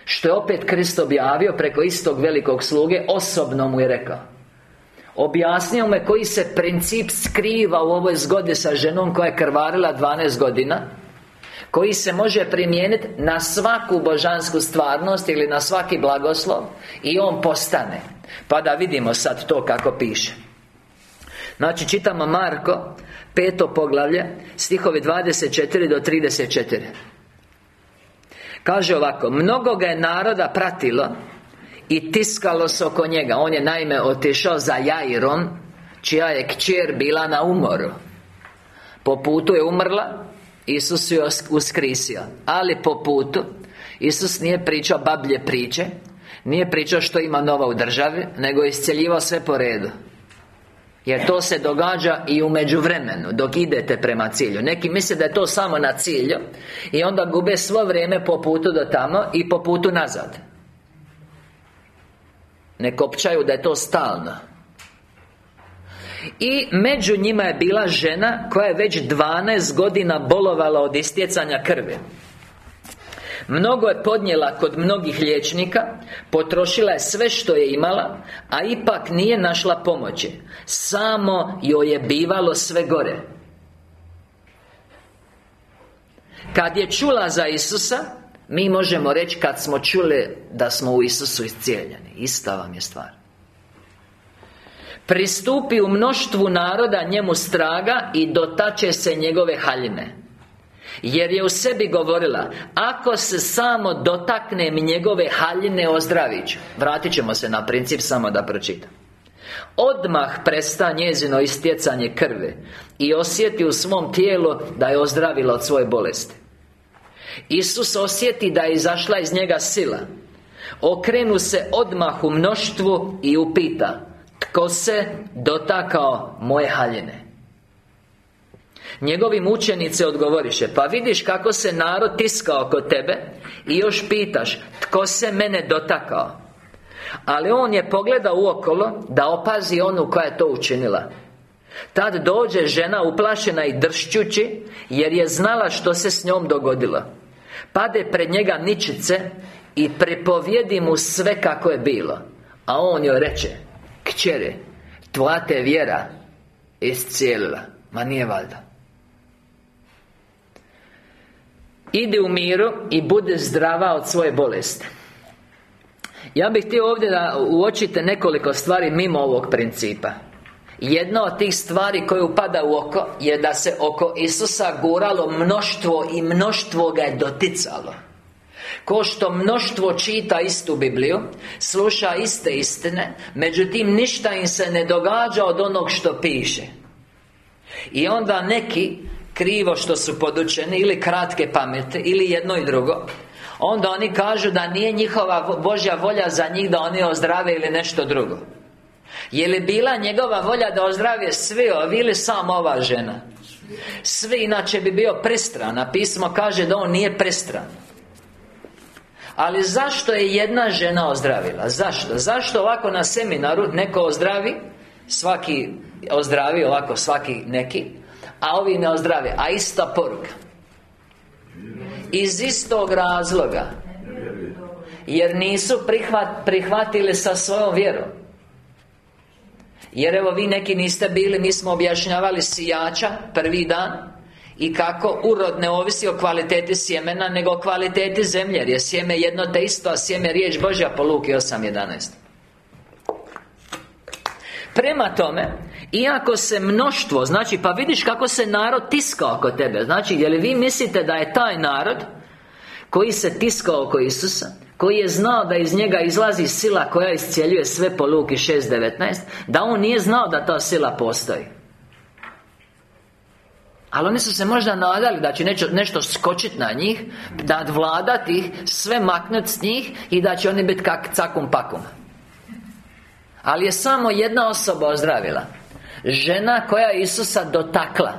Speaker 1: Što je opet Krist objavio Preko istog velikog sluge Osobno mu je rekao. Objasnio me koji se princip skriva u ovoj zgodi sa ženom koja je krvarila 12 godina koji se može primijeniti na svaku božansku stvarnost ili na svaki blagoslov i on postane. Pa da vidimo sad to kako piše Znači čitamo Marko Peto poglavlje Stihovi 24 do 34 Kaže ovako Mnogo ga je naroda pratilo I tiskalo se oko njega. On je naime otišao za Jairom Čija je kćer bila na umoru. Po putu je umrla Isus je uskrisio. Ali po putu Isus nije pričao bablje priče Nije pričao što ima nova u državi Nego je isceljivao sve po redu jer to se događa i u međuvremenu Dok idete prema cilju. Neki misle da je to samo na cilju I onda gube svo vrijeme po putu do tamo I po putu nazad. Ne kopčaju da je to stalno. I među njima je bila žena koja je već 12 godina bolovala od istjecanja krvi Mnogo je podnijela kod mnogih liječnika Potrošila je sve što je imala A ipak nije našla pomoći. Samo joj je bivalo sve gore. Kad je čula za Isusa Mi možemo reći kad smo čuli da smo u Isusu iscijeljeni. Ista vam je stvar. Pristupi u mnoštvu naroda njemu straga I dotače se njegove haljine jer je u sebi govorila Ako se samo dotaknem njegove haljine ozdravit ću. Vratit ćemo se na princip samo da pročitam. Odmah presta njezino istjecanje krve I osjeti u svom tijelu da je ozdravila od svoje bolesti. Isus osjeti da je izašla iz njega sila. Okrenu se odmah u mnoštvu i upita Tko se dotakao moje haljine Njegovi mučenice odgovoriše Pa vidiš kako se narod tiskao kod tebe? I još pitaš Tko se mene dotakao? Ali on je pogledao uokolo Da opazi onu koja je to učinila. Tad dođe žena uplašena i dršćući Jer je znala što se s njom dogodilo. Pade pred njega ničice I prepovjedi mu sve kako je bilo. A on joj reče Kćere Tvoja te vjera iscijelila. Ma nije valjda Ide u miru i bude zdrava od svoje bolesti. Ja bih htio ovdje da uočite nekoliko stvari mimo ovog principa. Jedna od tih stvari koje upada u oko Je da se oko Isusa guralo mnoštvo i mnoštvo ga je doticalo. Ko što mnoštvo čita istu Bibliju Sluša iste istine Međutim, ništa im se ne događa od onog što piše. I onda neki krivo što su podučeni ili kratke pamete ili jedno i drugo Onda oni kažu da nije njihova Božja volja za njih da oni ozdrave ili nešto drugo Je li bila njegova volja da ozdrave svi ovi ili samo ova žena? Svi inače bi bio prestran A pismo kaže da on nije prestran ali zašto je jedna žena ozdravila? Zašto? Zašto ovako na seminaru neko ozdravi Svaki ozdravi ovako svaki neki a ovi ne ozdrave A ista poruka. Iz istog razloga. Jer nisu prihvat, prihvatili sa svojom vjerom. Jer evo vi neki niste bili Mi smo objašnjavali sijača Prvi dan i kako urod ne ovisi o kvaliteti sjemena Nego o kvaliteti zemlje Jer je sjeme jedno te isto A sjeme riječ Božja po Luki 8.11 Prema tome iako se mnoštvo Znači, pa vidiš kako se narod tiskao oko tebe Znači, je li vi mislite da je taj narod Koji se tiskao oko Isusa Koji je znao da iz njega izlazi sila koja iscijeljuje sve po Luki 6.19 Da on nije znao da ta sila postoji? Ali oni su se možda nadali da će nešto, nešto skočiti na njih Da vladati ih Sve maknuti s njih I da će oni biti kak cakum pakum. Ali je samo jedna osoba ozdravila Žena koja je Isusa dotakla.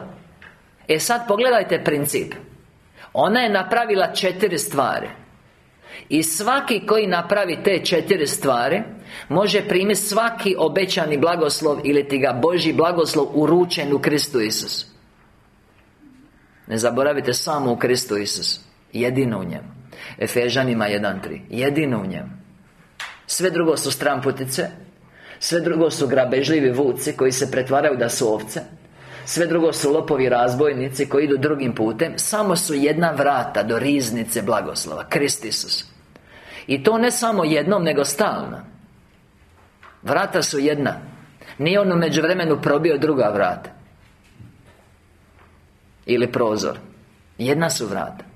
Speaker 1: E sad pogledajte princip. Ona je napravila četiri stvari. I svaki koji napravi te četiri stvari Može primiti svaki obećani blagoslov Ili ti ga Boži blagoslov uručen u Kristu Isus. Ne zaboravite samo u Kristu Isus Jedino u njemu. Efežanima 1.3 Jedino u njemu. Sve drugo su stramputice sve drugo su grabežljivi vuci koji se pretvaraju da su ovce. Sve drugo su lopovi razbojnici koji idu drugim putem. Samo su jedna vrata do riznice blagoslova. Krist Isus. I to ne samo jednom, nego stalno. Vrata su jedna. Nije on u međuvremenu probio druga vrata. Ili prozor. Jedna su vrata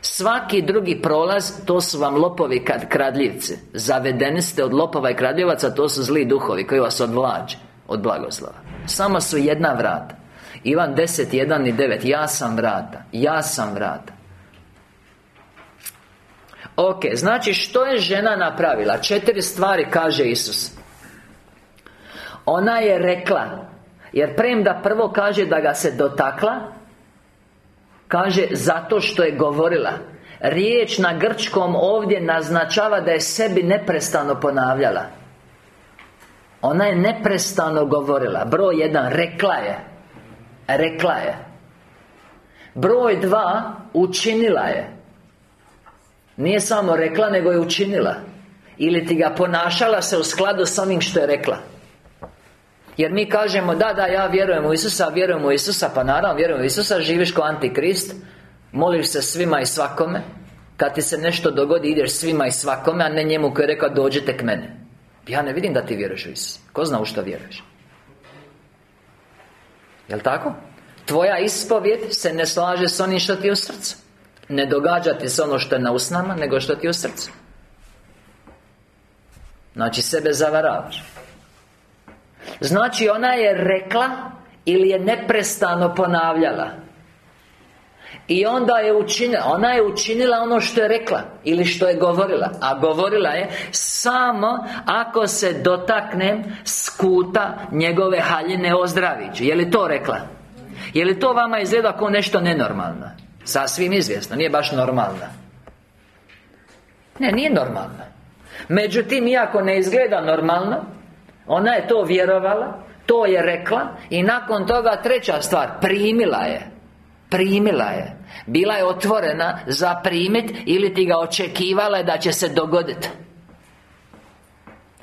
Speaker 1: Svaki drugi prolaz To su vam lopovi kad kradljivci. Zavedeni ste od lopova i kradljivaca To su zli duhovi koji vas odvlađe Od blagoslova. Samo su jedna vrata. Ivan 10, 1 i 9 Ja sam vrata. Ja sam vrata. Ok, znači što je žena napravila? Četiri stvari kaže Isus. Ona je rekla Jer premda prvo kaže da ga se dotakla Kaže, zato što je govorila. Riječ na grčkom ovdje naznačava da je sebi neprestano ponavljala. Ona je neprestano govorila. Broj jedan, rekla je. Rekla je. Broj dva, učinila je. Nije samo rekla, nego je učinila. Ili ti ga ponašala se u skladu s onim što je rekla jer mi kažemo, da, da, ja vjerujem u Isusa, vjerujem u Isusa Pa naravno, vjerujem u Isusa, živiš kao antikrist Moliš se svima i svakome. Kad ti se nešto dogodi, ideš svima i svakome A ne njemu koji je rekao, dođite k mene Ja ne vidim da ti vjeruješ u Isusa Ko zna u što vjeruješ? Jel' tako? Tvoja ispovjed se ne slaže s onim što ti je u srcu. Ne događa ti se ono što je na usnama Nego što ti je u srcu. Znači sebe zavaravaš Znači ona je rekla Ili je neprestano ponavljala. I onda je učinila, ona je učinila ono što je rekla Ili što je govorila. A govorila je Samo ako se dotaknem Skuta njegove haljine ozdraviću Je li to rekla? Je li to vama izgleda kao nešto nenormalno? Sasvim izvjesno, nije baš normalno Ne, nije normalno Međutim, iako ne izgleda normalno Ona je to vjerovala To je rekla I nakon toga treća stvar Primila je. Primila je. Bila je otvorena za primit Ili ti ga očekivala da će se dogoditi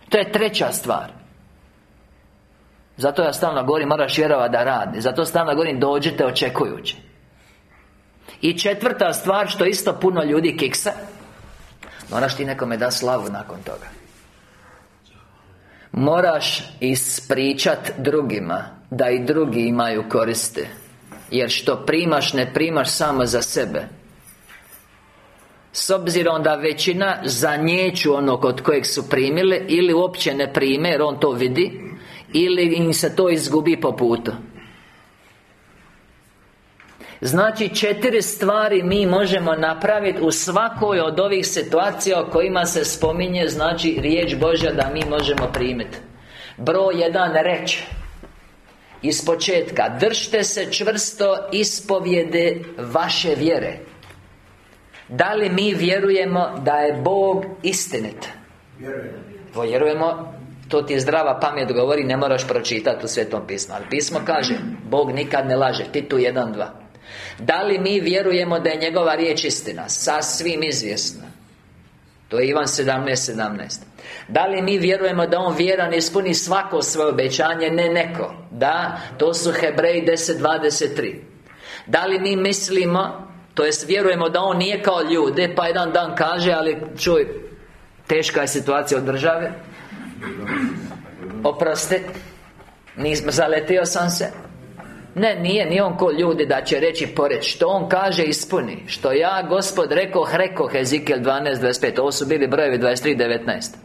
Speaker 1: To je treća stvar. Zato ja stalno govorim Moraš vjerovati da radi. Zato stalno govorim Dođite očekujući. I četvrta stvar Što isto puno ljudi kiksa Moraš ti nekome da slavu nakon toga Moraš ispričat drugima Da i drugi imaju koriste Jer što primaš, ne primaš samo za sebe. S obzirom da većina zanjeću onog od kojeg su primile Ili uopće ne prime jer on to vidi Ili im se to izgubi po putu Znači četiri stvari mi možemo napraviti u svakoj od ovih situacija o kojima se spominje Znači riječ Božja da mi možemo primiti Broj jedan reč. Iz početka. Držte se čvrsto ispovjede vaše vjere. Da li mi vjerujemo da je Bog istinit? Vjerujemo. Vjerujemo to ti je zdrava pamet govori, ne moraš pročitati u Svetom pismu Ali pismo kaže Bog nikad ne laže. Titu 1.2 da li mi vjerujemo da je njegova riječ istina? Sasvim izvjesno To je Ivan 17.17 17. Da li mi vjerujemo da On vjeran ispuni svako svoje obećanje? Ne neko Da, to su Hebreji 10.23 Da li mi mislimo To jest vjerujemo da On nije kao ljude Pa jedan dan kaže Ali čuj Teška je situacija od države Oprosti Nismo, zaletio sam se ne, nije, nije on ko ljudi da će reći pored Što on kaže ispuni. Što ja, gospod, rekao, rekoh Ezekiel 12.25 Ovo su bili brojevi 23.19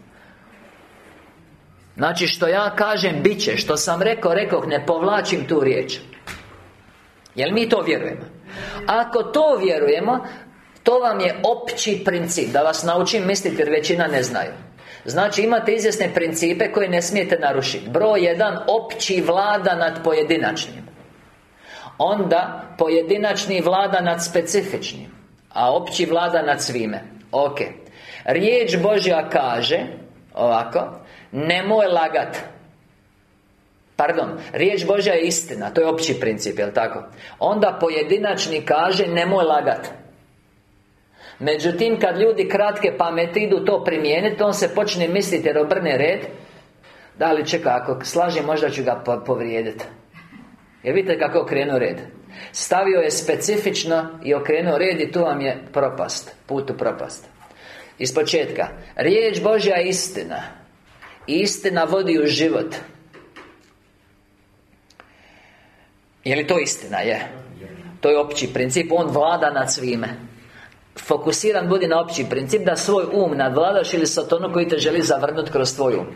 Speaker 1: Znači, što ja kažem, bit će. Što sam rekao, rekoh, ne povlačim tu riječ. Jel mi to vjerujemo? Ako to vjerujemo To vam je opći princip. Da vas naučim misliti jer većina ne znaju. Znači imate izvjesne principe koje ne smijete narušiti. Broj jedan Opći vlada nad pojedinačnim Onda pojedinačni vlada nad specifičnim A opći vlada nad svime. Ok. Riječ Božja kaže Ovako Nemoj lagat. Pardon, riječ Božja je istina To je opći princip, jel tako? Onda pojedinačni kaže Nemoj lagat. Međutim, kad ljudi kratke pameti idu to primijeniti On se počne misliti jer obrne red. Da li čeka, ako slaže možda ću ga povrijediti jer vidite kako je okrenuo red. Stavio je specifično i okrenuo red i tu vam je propast Put u propast. Iz početka. Riječ Božja je istina. I istina vodi u život. Je li to istina? Je. To je opći princip. On vlada nad svime. Fokusiran budi na opći princip Da svoj um nadvladaš ili satonu koji te želi zavrnuti kroz tvoj um.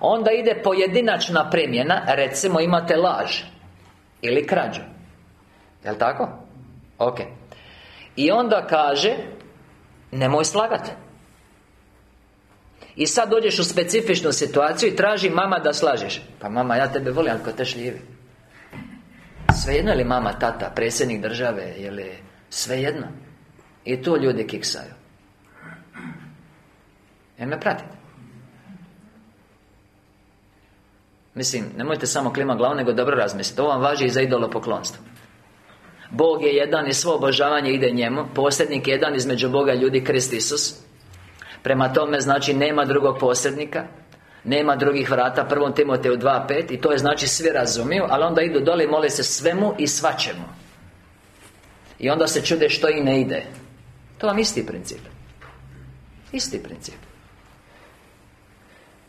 Speaker 1: Onda ide pojedinačna primjena. Recimo imate laž ili krađu. Jel' tako? Ok. I onda kaže Nemoj slagati I sad dođeš u specifičnu situaciju I traži mama da slažeš. Pa mama, ja tebe volim, ali ko te šljivi? Svejedno je li mama, tata, predsjednik države Je li svejedno? I tu ljudi kiksaju. Jel me pratite? Mislim, nemojte samo klima glavu, nego dobro razmisliti Ovo vam važi i za idolopoklonstvo. Bog je jedan i svo obožavanje ide njemu. Posrednik je jedan između Boga i ljudi Krist Isus. Prema tome znači nema drugog posrednika nema drugih vrata, prvom Timoteju 2.5 I to je znači svi razumiju Ali onda idu dole i mole se svemu i svačemu. I onda se čude što i ne ide. To vam isti princip. Isti princip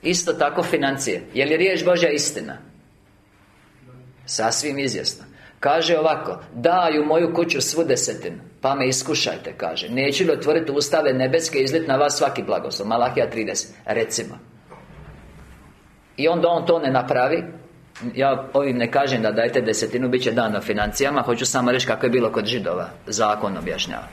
Speaker 1: Isto tako financije. Je li riječ Božja istina? Sasvim izjasno Kaže ovako Daju moju kuću svu desetinu. Pa me iskušajte, kaže. Neću li otvoriti ustave nebeske Izlit na vas svaki blagoslov? Malahija 30 Recimo. I onda on to ne napravi. Ja ovim ne kažem da dajte desetinu, bit će dan na financijama. Hoću samo reći kako je bilo kod židova. Zakon objašnjava.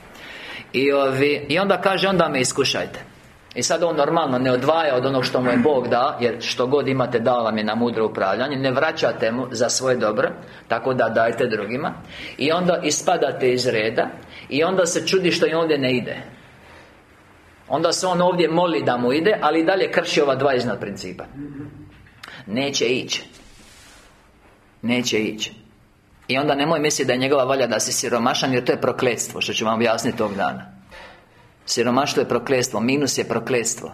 Speaker 1: I, ovi, I onda kaže, onda me iskušajte i sad on normalno ne odvaja od onog što mu je Bog da Jer što god imate dao vam je na mudro upravljanje Ne vraćate mu za svoje dobro Tako da dajte drugima. I onda ispadate iz reda I onda se čudi što i ovdje ne ide. Onda se on ovdje moli da mu ide Ali i dalje krši ova dva iznad principa. Neće ići. Neće ići. I onda nemoj misliti da je njegova volja da si siromašan Jer to je prokletstvo Što ću vam objasniti tog dana Siromaštvo je prokletstvo, minus je prokletstvo.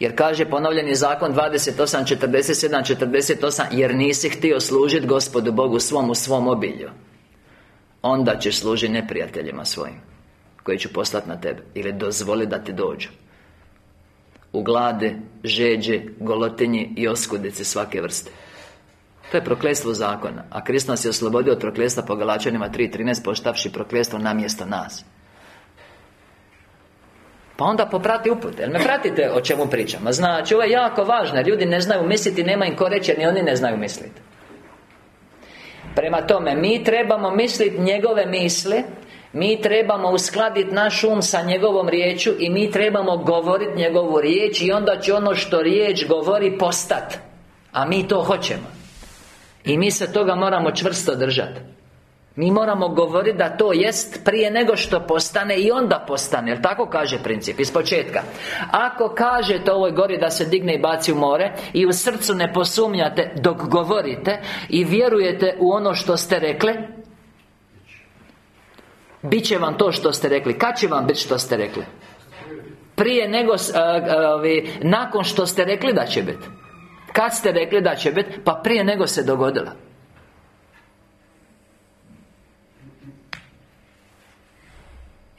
Speaker 1: Jer kaže ponovljeni zakon 28, 47, 48 Jer nisi htio služiti gospodu Bogu svom u svom obilju. Onda ćeš služiti neprijateljima svojim Koji ću poslati na tebe Ili dozvoli da ti dođu. U glade, žeđe, golotinji i oskudice svake vrste to je prokletstvo zakona A Krist nas je oslobodio od prokletstva po Galačanima 3.13 Poštavši prokletstvo na mjesto nas. Pa onda poprati upute, jel me pratite o čemu pričamo Znači, ovo je jako važno, ljudi ne znaju misliti, nema im ko reći, ni oni ne znaju misliti Prema tome, mi trebamo misliti njegove misli Mi trebamo uskladiti naš um sa njegovom riječu I mi trebamo govoriti njegovu riječ I onda će ono što riječ govori postati A mi to hoćemo i mi se toga moramo čvrsto držati mi moramo govoriti da to jest prije nego što postane i onda postane, jer tako kaže princip iz početka. Ako kažete ovoj gori da se digne i baci u more I u srcu ne posumnjate dok govorite I vjerujete u ono što ste rekli Biće vam to što ste rekli. Kad će vam biti što ste rekli? Prije nego, nakon što ste rekli da će biti kad ste rekli da će biti Pa prije nego se dogodila.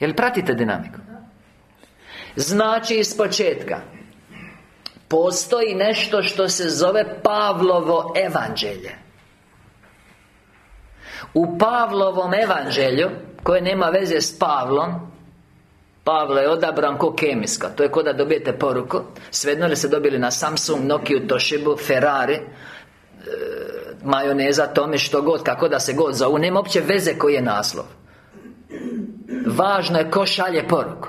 Speaker 1: Jel pratite dinamiku? Znači iz početka Postoji nešto što se zove Pavlovo evanđelje. U Pavlovom evanđelju Koje nema veze s Pavlom Pavle je odabran ko kemijska. To je ko da dobijete poruku. Svejedno li ste dobili na Samsung, Nokia, Toshibu, Ferrari e, Majoneza, tome što god, kako da se god zovu Nema uopće veze koji je naslov. Važno je ko šalje poruku.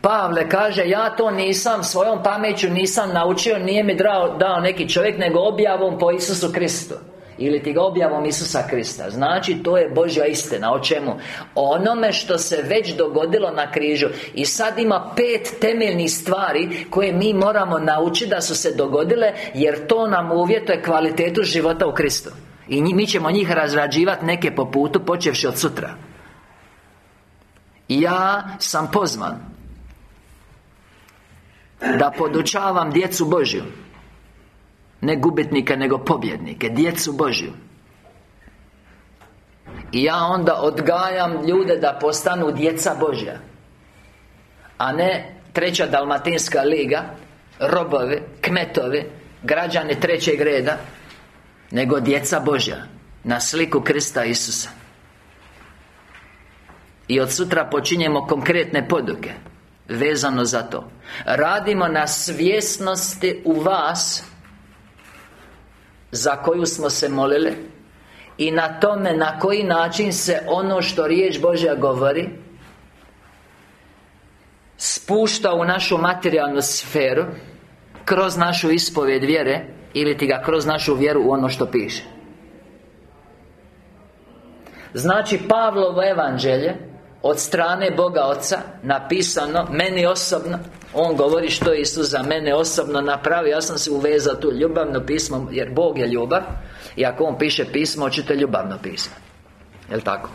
Speaker 1: Pavle kaže Ja to nisam svojom pameću nisam naučio Nije mi dao neki čovjek Nego objavom po Isusu Kristu ili ti ga objavom Isusa Krista. Znači, to je Božja istina. O čemu? onome što se već dogodilo na križu. I sad ima pet temeljnih stvari Koje mi moramo naučiti da su se dogodile Jer to nam uvjetuje kvalitetu života u Kristu. I mi ćemo njih razrađivati neke po putu Počevši od sutra. Ja sam pozvan Da podučavam djecu Božju ne gubitnike, nego pobjednike Djecu Božju. I ja onda odgajam ljude da postanu djeca Božja A ne treća dalmatinska liga Robovi, kmetovi Građani trećeg reda Nego djeca Božja Na sliku Krista Isusa. I od sutra počinjemo konkretne poduke Vezano za to. Radimo na svjesnosti u vas za koju smo se molili i na tome na koji način se ono što riječ Božja govori spušta u našu materijalnu sferu kroz našu ispovjed vjere ili ti ga kroz našu vjeru u ono što piše. Znači Pavlovo evanđelje od strane Boga Oca napisano meni osobno on govori što je Isus za mene osobno napravio. Ja sam se uvezao tu ljubavno pismo Jer Bog je ljubav. I ako on piše pismo, očito ljubavno pismo. Jel' tako?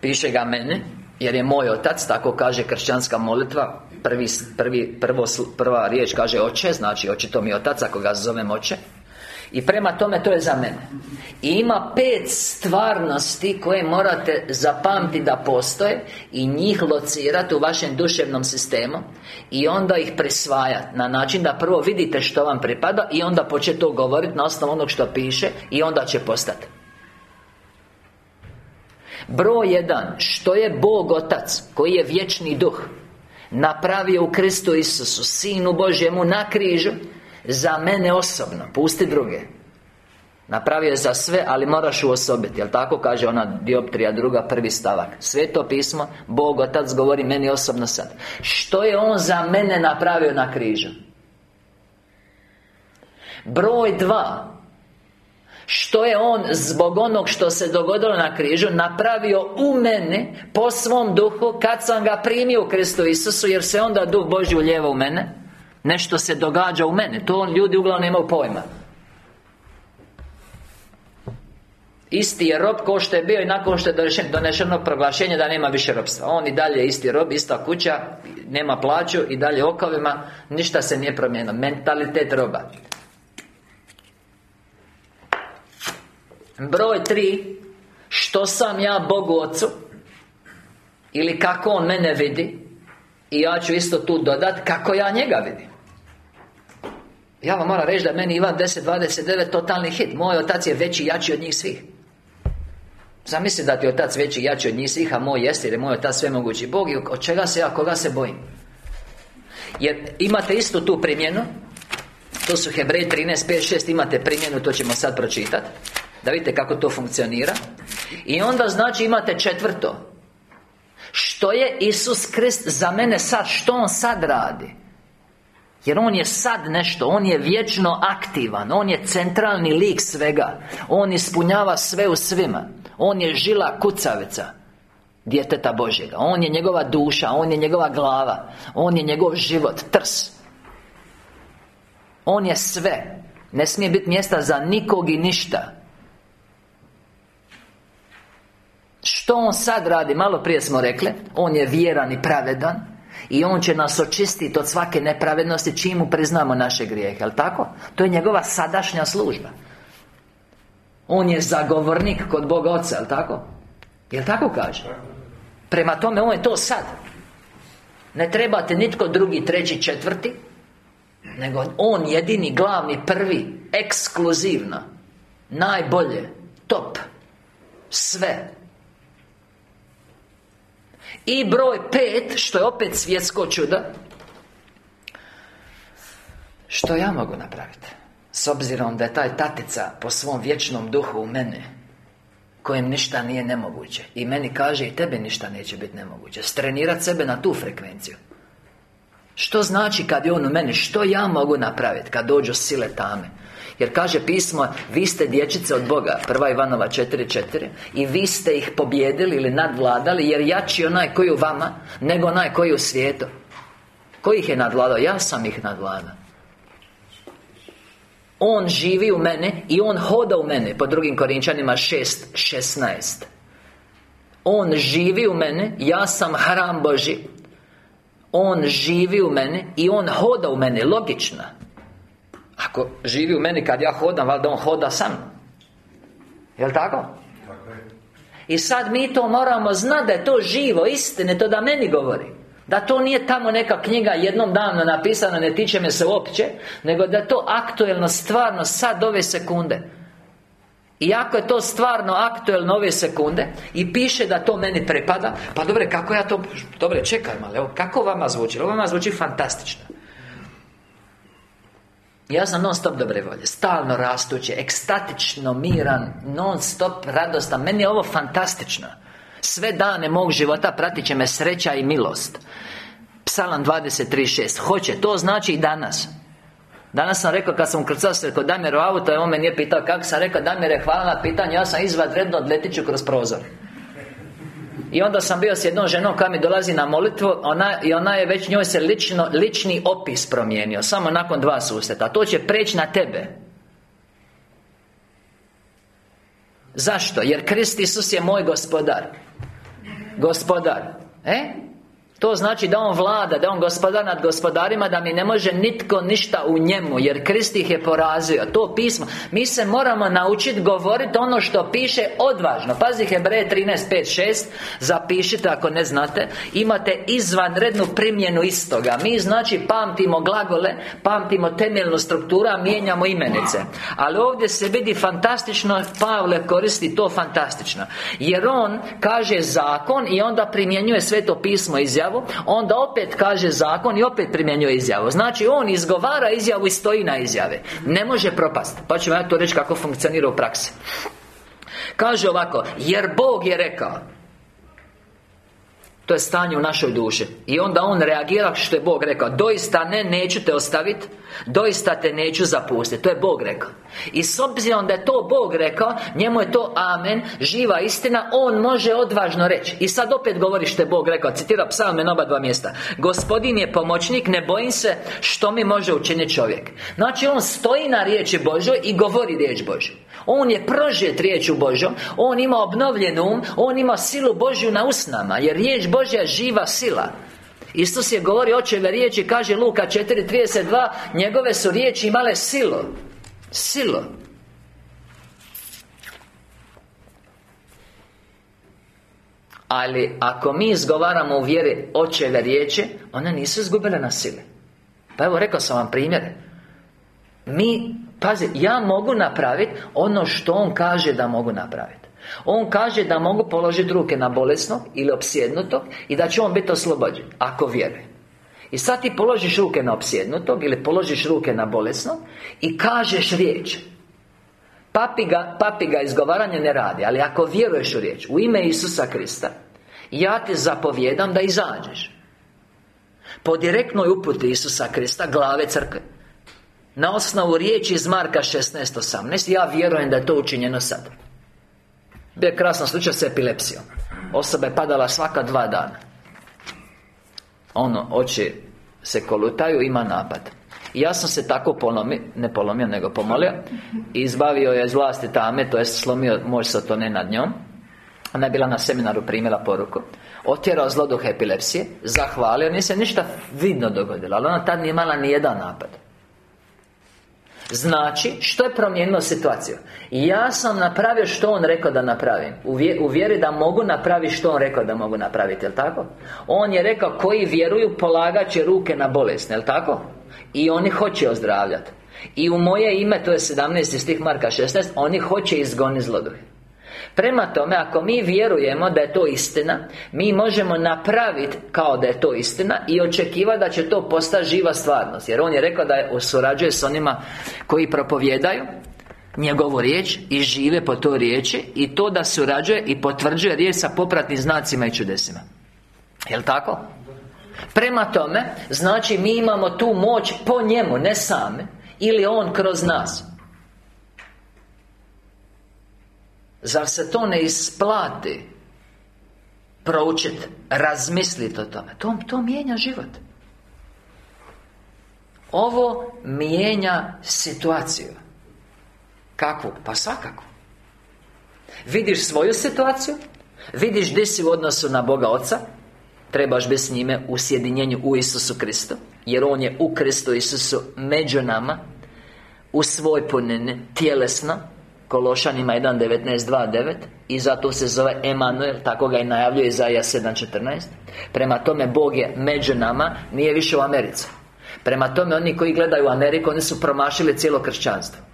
Speaker 1: Piše ga mene Jer je moj otac, tako kaže kršćanska molitva. Prvi, prvi, prvo, prva riječ kaže oče Znači očito mi otac, ako ga zovem oče i prema tome to je za mene. I ima pet stvarnosti koje morate zapamtiti da postoje I njih locirati u vašem duševnom sistemu I onda ih presvajati Na način da prvo vidite što vam pripada I onda početi to govoriti na osnovu onog što piše I onda će postati Broj jedan Što je Bog Otac Koji je vječni duh Napravio u Kristu Isusu Sinu Božjemu na križu za mene osobno Pusti druge. Napravio je za sve, ali moraš uosobiti Jel tako kaže ona dioptrija druga, prvi stavak. Sveto pismo, Bog Otac govori meni osobno sad. Što je On za mene napravio na križu? Broj dva. Što je On zbog onog što se dogodilo na križu Napravio u mene Po svom duhu Kad sam ga primio u Kristu Isusu Jer se onda Duh Božji uljeva u mene Nešto se događa u mene To ljudi uglavnom nemaju pojma. Isti je rob ko što je bio i nakon što je donešeno proglašenje da nema više robstva On i dalje je isti rob, ista kuća Nema plaću i dalje okovima Ništa se nije promijenilo. Mentalitet roba. Broj tri Što sam ja Bogu Ocu Ili kako On mene vidi I ja ću isto tu dodat Kako ja njega vidim. Ja vam moram reći da meni Ivan 10.29 totalni hit. Moj otac je veći i jači od njih svih. Zamisli da ti otac veći i jači od njih svih A moj jeste jer je moj otac svemogući Bog I od čega se ja, koga se bojim? Jer imate istu tu primjenu To su Hebrej 13, 5, 6 Imate primjenu, to ćemo sad pročitati Da vidite kako to funkcionira. I onda znači imate četvrto Što je Isus Krist za mene sad? Što On sad radi? Jer On je sad nešto On je vječno aktivan On je centralni lik svega. On ispunjava sve u svima. On je žila kucavica Djeteta Božjega. On je njegova duša On je njegova glava On je njegov život Trs. On je sve. Ne smije biti mjesta za nikog i ništa Što On sad radi? Malo prije smo rekli On je vjeran i pravedan i On će nas očistiti od svake nepravednosti Čim mu priznamo naše grijehe, jel tako? To je njegova sadašnja služba On je zagovornik kod Boga Oca, jel tako? Jel tako kaže? Prema tome, On je to sad Ne trebate nitko drugi, treći, četvrti Nego On jedini, glavni, prvi Ekskluzivno Najbolje Top Sve i broj pet, što je opet svjetsko čudo Što ja mogu napraviti? S obzirom da je taj tatica po svom vječnom duhu u mene Kojem ništa nije nemoguće I meni kaže i tebe ništa neće biti nemoguće Strenirati sebe na tu frekvenciju Što znači kad je on u meni? Što ja mogu napraviti kad dođu sile tame? Jer kaže pismo Vi ste dječice od Boga Prva Ivanova 4.4 I vi ste ih pobjedili ili nadvladali Jer jači onaj koji u vama Nego onaj koji u svijetu. Koji ih je nadvladao? Ja sam ih nadvladao. On živi u mene I On hoda u mene Po drugim Korinčanima 6.16 On živi u mene Ja sam hram Boži. On živi u mene I On hoda u mene Logično ako živi u meni kad ja hodam, valjda on hoda sam. Jel' tako? I sad mi to moramo znati da je to živo, istine, to da meni govori. Da to nije tamo neka knjiga jednom danu napisana, ne tiče me se uopće Nego da je to aktuelno, stvarno, sad ove sekunde. I ako je to stvarno aktuelno ove sekunde I piše da to meni prepada Pa dobre, kako ja to... Dobre, čekaj malo, evo, kako vama zvuči? Ovo vama zvuči fantastično ja sam non stop dobre volje Stalno rastuće Ekstatično, miran Non stop radostan. Meni je ovo fantastično. Sve dane mog života pratit će me sreća i milost. Psalam 23.6 Hoće, to znači i danas. Danas sam rekao, kad sam ukrcao se kod Damir u auto on me nije pitao kako sam rekao Damire, hvala na pitanju Ja sam izvanredno odletit ću kroz prozor i onda sam bio s jednom ženom koja mi dolazi na molitvu ona, I ona je već njoj se lično, lični opis promijenio Samo nakon dva susreta To će preći na tebe Zašto? Jer Krist Isus je moj gospodar Gospodar E? To znači da On vlada, da On gospodar nad gospodarima Da mi ne može nitko ništa u njemu Jer Krist ih je porazio. To pismo. Mi se moramo naučiti govoriti ono što piše odvažno. Pazi Hebreje 13.5.6 Zapišite ako ne znate. Imate izvanrednu primjenu istoga. Mi znači pamtimo glagole Pamtimo temeljnu strukturu Mijenjamo imenice. Ali ovdje se vidi fantastično Pavle koristi to fantastično. Jer on kaže zakon I onda primjenjuje sve to pismo izjavu Onda opet kaže zakon i opet primjenjuje izjavu. Znači on izgovara izjavu i stoji na izjave Ne može propast. Pa vam ja to reći kako funkcionira u praksi. Kaže ovako Jer Bog je rekao. To je stanje u našoj duši. I onda on reagira što je Bog rekao. Doista ne, neću te ostaviti Doista te neću zapustiti To je Bog rekao I s obzirom da je to Bog rekao Njemu je to amen Živa istina On može odvažno reći. I sad opet govori što je Bog rekao Citira psalme na oba dva mjesta. Gospodin je pomoćnik Ne bojim se što mi može učiniti čovjek. Znači on stoji na riječi Božoj I govori riječ Božju. On je prožet riječu Božom On ima obnovljen um On ima silu Božju na usnama Jer riječ Božja živa sila. Isus je govorio očeve riječi Kaže Luka 4.32 Njegove su riječi imale silo Silo. Ali ako mi izgovaramo u vjeri očeve riječi One nisu izgubile na sile Pa evo rekao sam vam primjer. Mi Pazi, ja mogu napraviti ono što on kaže da mogu napraviti On kaže da mogu položiti ruke na bolesnog ili opsjednutog I da će on biti oslobođen Ako vjeruje I sad ti položiš ruke na opsjednutog Ili položiš ruke na bolesnog I kažeš riječ. Papiga, papiga izgovaranje ne radi Ali ako vjeruješ u riječ U ime Isusa Krista Ja te zapovjedam da izađeš. Po direktnoj uputi Isusa Krista Glave crkve. Na osnovu riječi iz Marka 16.18 Ja vjerujem da je to učinjeno sad. Bio je krasan slučaj s epilepsijom. Osoba je padala svaka dva dana Ono, oči se kolutaju, ima napad. I ja sam se tako polomio, ne polomio, nego pomolio. Izbavio je iz vlasti tame, to je slomio moć ne nad njom. Ona je bila na seminaru, primila poruku. Otjerao zloduh epilepsije Zahvalio, nije se ništa vidno dogodilo Ali ona tad nije imala ni jedan napad Znači, što je promijenilo situaciju? Ja sam napravio što on rekao da napravim U vjeri da mogu napraviti što on rekao da mogu napraviti, jel tako? On je rekao, koji vjeruju polagat će ruke na bolest, jel tako? I oni hoće ozdravljati I u moje ime, to je 17. stih Marka 16 Oni hoće izgoni zloduhe Prema tome, ako mi vjerujemo da je to istina Mi možemo napraviti kao da je to istina I očekivati da će to postati živa stvarnost. Jer on je rekao da je surađuje s onima koji propovjedaju Njegovu riječ I žive po toj riječi I to da surađuje i potvrđuje riječ sa popratnim znacima i čudesima. Jel' tako? Prema tome, znači mi imamo tu moć po njemu, ne same Ili on kroz nas Zar se to ne isplati Proučiti Razmisliti o tome? To, to mijenja život. Ovo mijenja situaciju. Kakvu? Pa svakako. Vidiš svoju situaciju Vidiš gdje si u odnosu na Boga Oca Trebaš biti s njime u sjedinjenju u Isusu Kristu Jer On je u Kristu Isusu među nama U svoj punini Tjelesno Kološanima 1.19.2.9 I zato se zove Emanuel Tako ga i najavljuje Izaija 7.14 Prema tome Bog je među nama Nije više u Americi. Prema tome oni koji gledaju Ameriku Oni su promašili cijelo kršćanstvo.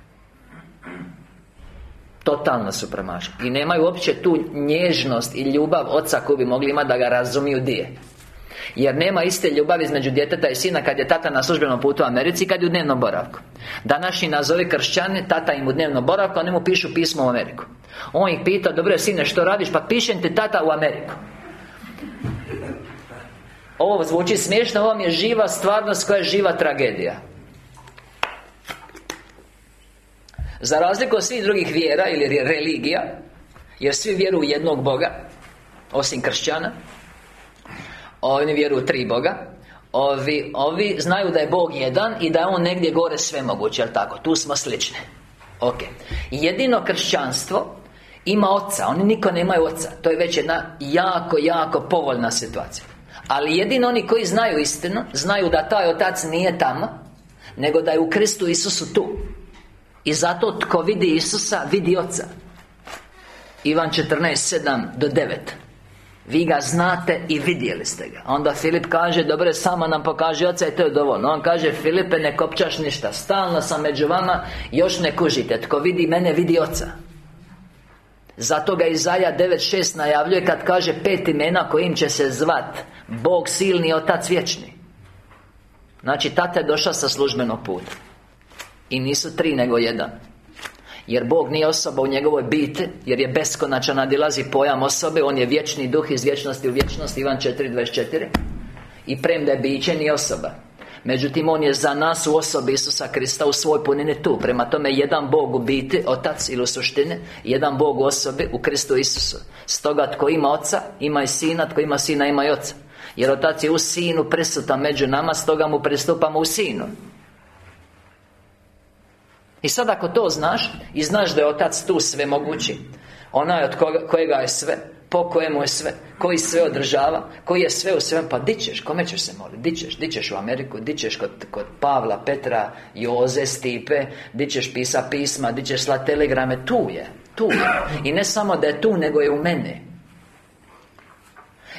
Speaker 1: Totalno su promašili. I nemaju uopće tu nježnost i ljubav Oca koju bi mogli imati da ga razumiju di jer nema iste ljubavi između djeteta i sina kad je tata na službenom putu u Americi kad je u dnevnom boravku. Današnji nazovi kršćani, tata im u dnevnom boravku, oni mu pišu pismo u Ameriku. On ih pita, dobro sine, što radiš? Pa pišem ti tata u Ameriku. Ovo zvuči smiješno, ovo je živa stvarnost koja je živa tragedija. Za razliku od svih drugih vjera ili religija Jer svi vjeruju jednog Boga Osim kršćana oni vjeruju u tri Boga. Ovi, ovi znaju da je Bog jedan I da je On negdje gore sve moguće, jel tako? Tu smo slični. Ok. Jedino kršćanstvo Ima oca, oni niko nemaju oca. To je već jedna jako, jako povoljna situacija. Ali jedino oni koji znaju istinu Znaju da taj otac nije tamo Nego da je u Kristu Isusu tu. I zato tko vidi Isusa, vidi oca. Ivan 14, 7 do 9 vi ga znate i vidjeli ste ga. Onda Filip kaže, dobro, samo nam pokaže oca i to je dovoljno. On kaže, Filipe, ne kopčaš ništa. Stalno sam među vama, još ne kužite. Tko vidi mene, vidi oca. Zato ga Izaja 9.6 najavljuje kad kaže pet imena kojim će se zvat Bog silni, Otac vječni. Znači, tata je došao sa službenog puta. I nisu tri, nego jedan jer Bog nije osoba u njegovoj biti Jer je beskonačan, nadilazi pojam osobe On je vječni duh iz vječnosti u vječnosti Ivan 4.24 I premda je biće nije osoba. Međutim, On je za nas u osobi Isusa Krista u svoj punini tu. Prema tome, jedan Bog u biti, Otac ili u suštini Jedan Bog u osobi u Kristu Isusu. Stoga, tko ima Oca, ima i Sina Tko ima Sina, ima i Oca. Jer Otac je u Sinu prisutan među nama Stoga mu pristupamo u Sinu i sad ako to znaš I znaš da je Otac tu sve mogući Onaj od koga, kojega je sve Po kojemu je sve Koji sve održava Koji je sve u svem Pa di ćeš, kome ćeš se moliti? Di ćeš, di ćeš u Ameriku? Di ćeš kod, kod Pavla, Petra, Joze, Stipe? Di ćeš pisa pisma? Di ćeš sla telegrame? Tu je, tu je. I ne samo da je tu, nego je u mene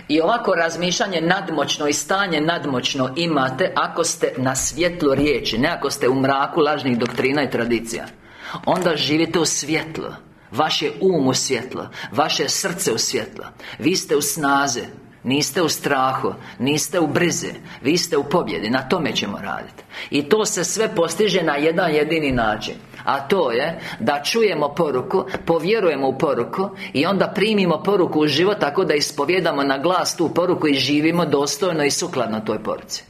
Speaker 1: i ovako razmišljanje nadmoćno i stanje nadmoćno imate Ako ste na svjetlo riječi Ne ako ste u mraku lažnih doktrina i tradicija. Onda živite u svjetlo. Vaše um u svjetlo Vaše srce u svjetlo. Vi ste u snaze Niste u strahu Niste u brize Vi ste u pobjedi Na tome ćemo raditi. I to se sve postiže na jedan jedini način a to je da čujemo poruku Povjerujemo u poruku I onda primimo poruku u život Tako da ispovjedamo na glas tu poruku I živimo dostojno i sukladno toj poruci.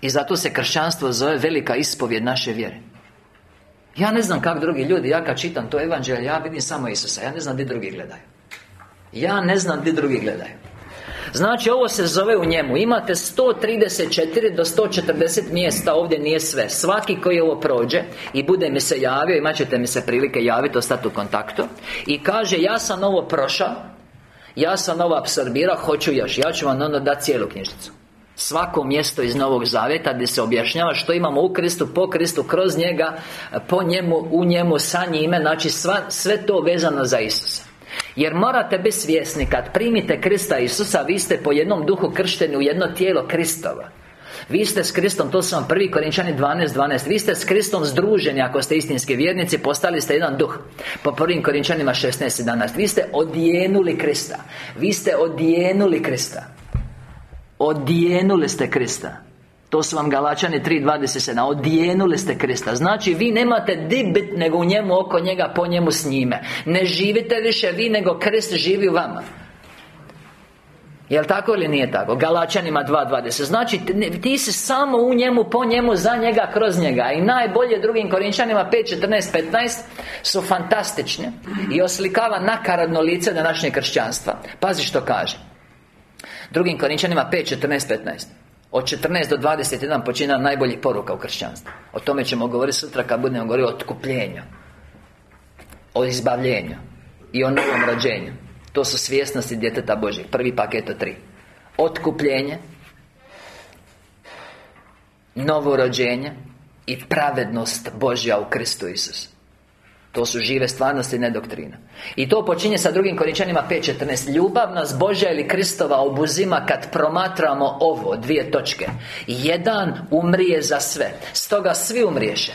Speaker 1: I zato se kršćanstvo zove velika ispovjed naše vjere Ja ne znam kako drugi ljudi Ja kad čitam to evanđelje Ja vidim samo Isusa Ja ne znam gdje drugi gledaju. Ja ne znam gdje drugi gledaju. Znači ovo se zove u njemu. Imate 134 do 140 mjesta Ovdje nije sve. Svaki koji ovo prođe I bude mi se javio Imat ćete mi se prilike javiti Ostati u kontaktu I kaže ja sam ovo prošao Ja sam ovo apsorbirao Hoću još Ja ću vam onda dati cijelu knjižicu Svako mjesto iz Novog Zavjeta gdje se objašnjava što imamo u Kristu, po Kristu, kroz njega, po njemu, u njemu, sa njime Znači sva, sve to vezano za Isusa. Jer morate biti svjesni Kad primite Krista Isusa Vi ste po jednom duhu kršteni u jedno tijelo Kristova. Vi ste s Kristom, to su vam prvi Korinčani 12.12 12. Vi ste s Kristom združeni ako ste istinski vjernici Postali ste jedan duh. Po prvim Korinčanima 16.11 Vi ste odijenuli Krista. Vi ste odijenuli Krista Odijenuli ste Krista. To su vam Galačani 3.27 Odijenuli ste Krista. Znači vi nemate dibit nego u njemu oko njega Po njemu s njime. Ne živite više vi nego Krist živi u vama. Jel tako ili nije tako? Galačanima 2.20 Znači ti si samo u njemu, po njemu, za njega, kroz njega. I najbolje drugim Korinčanima 5.14.15 Su fantastične I oslikava nakaradno lice današnjeg kršćanstva. Pazi što kaže Drugim Korinčanima 5.14.15 od 14 do 21 počina najboljih poruka u kršćanstvu. O tome ćemo govoriti sutra kad budemo govoriti o otkupljenju O izbavljenju I o novom rođenju. To su svjesnosti djeteta Božih Prvi paket od tri. Otkupljenje Novo rođenje I pravednost Božja u Kristu Isusu to su žive stvarnosti, ne doktrina. I to počinje sa drugim Korinčanima 5.14 Ljubav nas Božja ili Kristova obuzima kad promatramo ovo Dvije točke. Jedan umrije za sve Stoga svi umriješe.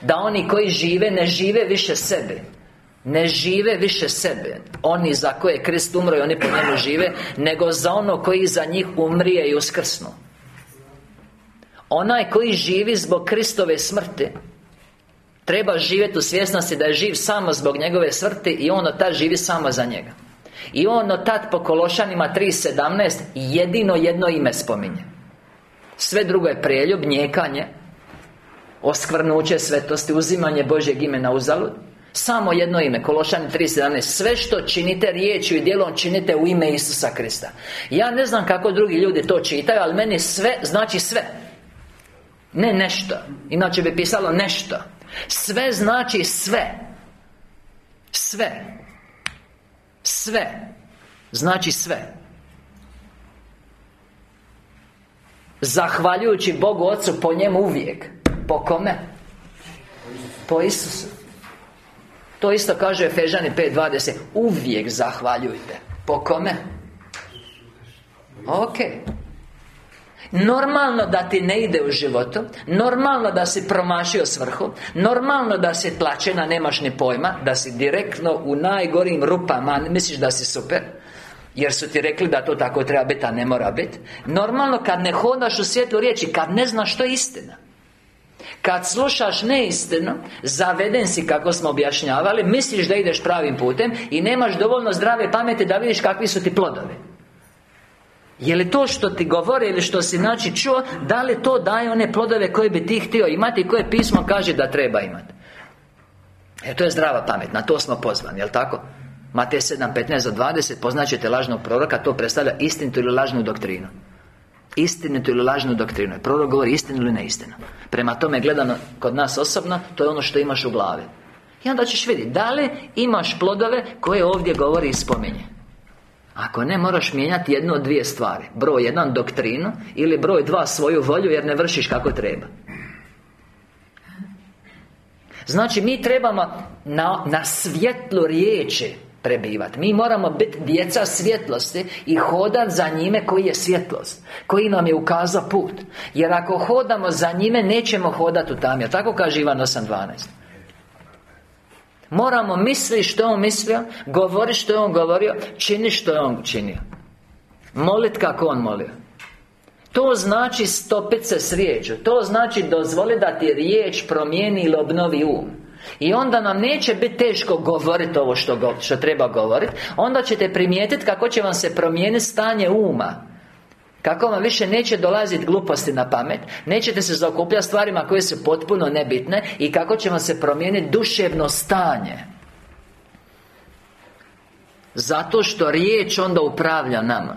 Speaker 1: Da oni koji žive, ne žive više sebe ne žive više sebe Oni za koje Krist umro i oni po njemu žive Nego za ono koji za njih umrije i uskrsnu. Onaj koji živi zbog Kristove smrti Treba živjeti u svjesnosti da je živ samo zbog njegove smrti I on od tad živi samo za njega. I on od tad po Kološanima 3.17 Jedino jedno ime spominje. Sve drugo je preljub, njekanje Oskvrnuće svetosti, uzimanje Božjeg imena uzalud. Samo jedno ime, Kološani 3.17 Sve što činite riječju i djelom činite u ime Isusa Krista. Ja ne znam kako drugi ljudi to čitaju Ali meni sve znači sve. Ne nešto. Inače bi pisalo nešto Sve znači sve. Sve. Sve Znači sve. Zahvaljujući Bogu Otcu po njemu uvijek. Po kome? Po Isusu. To isto kaže Efežani 5.20 Uvijek zahvaljujte. Po kome? Ok Normalno da ti ne ide u životu Normalno da si promašio svrhu Normalno da si tlačena, nemaš ni pojma Da si direktno u najgorim rupama Misliš da si super jer su ti rekli da to tako treba biti, a ne mora biti. Normalno kad ne hodaš u svijetu riječi Kad ne znaš što je istina. Kad slušaš neistinu Zaveden si kako smo objašnjavali Misliš da ideš pravim putem I nemaš dovoljno zdrave pameti da vidiš kakvi su ti plodovi je li to što ti govore ili što si znači čuo Da li to daje one plodove koje bi ti htio imati I koje pismo kaže da treba imati? E to je zdrava pamet, na to smo pozvani, jel tako? Matej 7, 15 do 20 Poznaćete lažnog proroka To predstavlja istinu ili lažnu doktrinu. Istinitu ili lažnu doktrinu. Prorok govori istinu ili neistinu. Prema tome gledano kod nas osobno To je ono što imaš u glavi. I onda ćeš vidjeti Da li imaš plodove koje ovdje govori i spominje Ako ne, moraš mijenjati jednu od dvije stvari. Broj jedan doktrinu Ili broj dva svoju volju jer ne vršiš kako treba. Znači mi trebamo na, na svjetlu riječi prebivati Mi moramo biti djeca svjetlosti I hodati za njime koji je svjetlost Koji nam je ukazao put. Jer ako hodamo za njime Nećemo hodati u tamje Tako kaže Ivan 8.12 Moramo misliti što je on mislio Govori što je on govorio Čini što je on činio. Molit kako on molio. To znači stopit se s riječu. To znači dozvoli da ti riječ promijeni ili obnovi um. I onda nam neće biti teško govoriti ovo što, go, što treba govoriti Onda ćete primijetiti kako će vam se promijeniti stanje uma kako vam više neće dolaziti gluposti na pamet Nećete se zaokupljati stvarima koje su potpuno nebitne I kako će vam se promijeniti duševno stanje. Zato što riječ onda upravlja nama.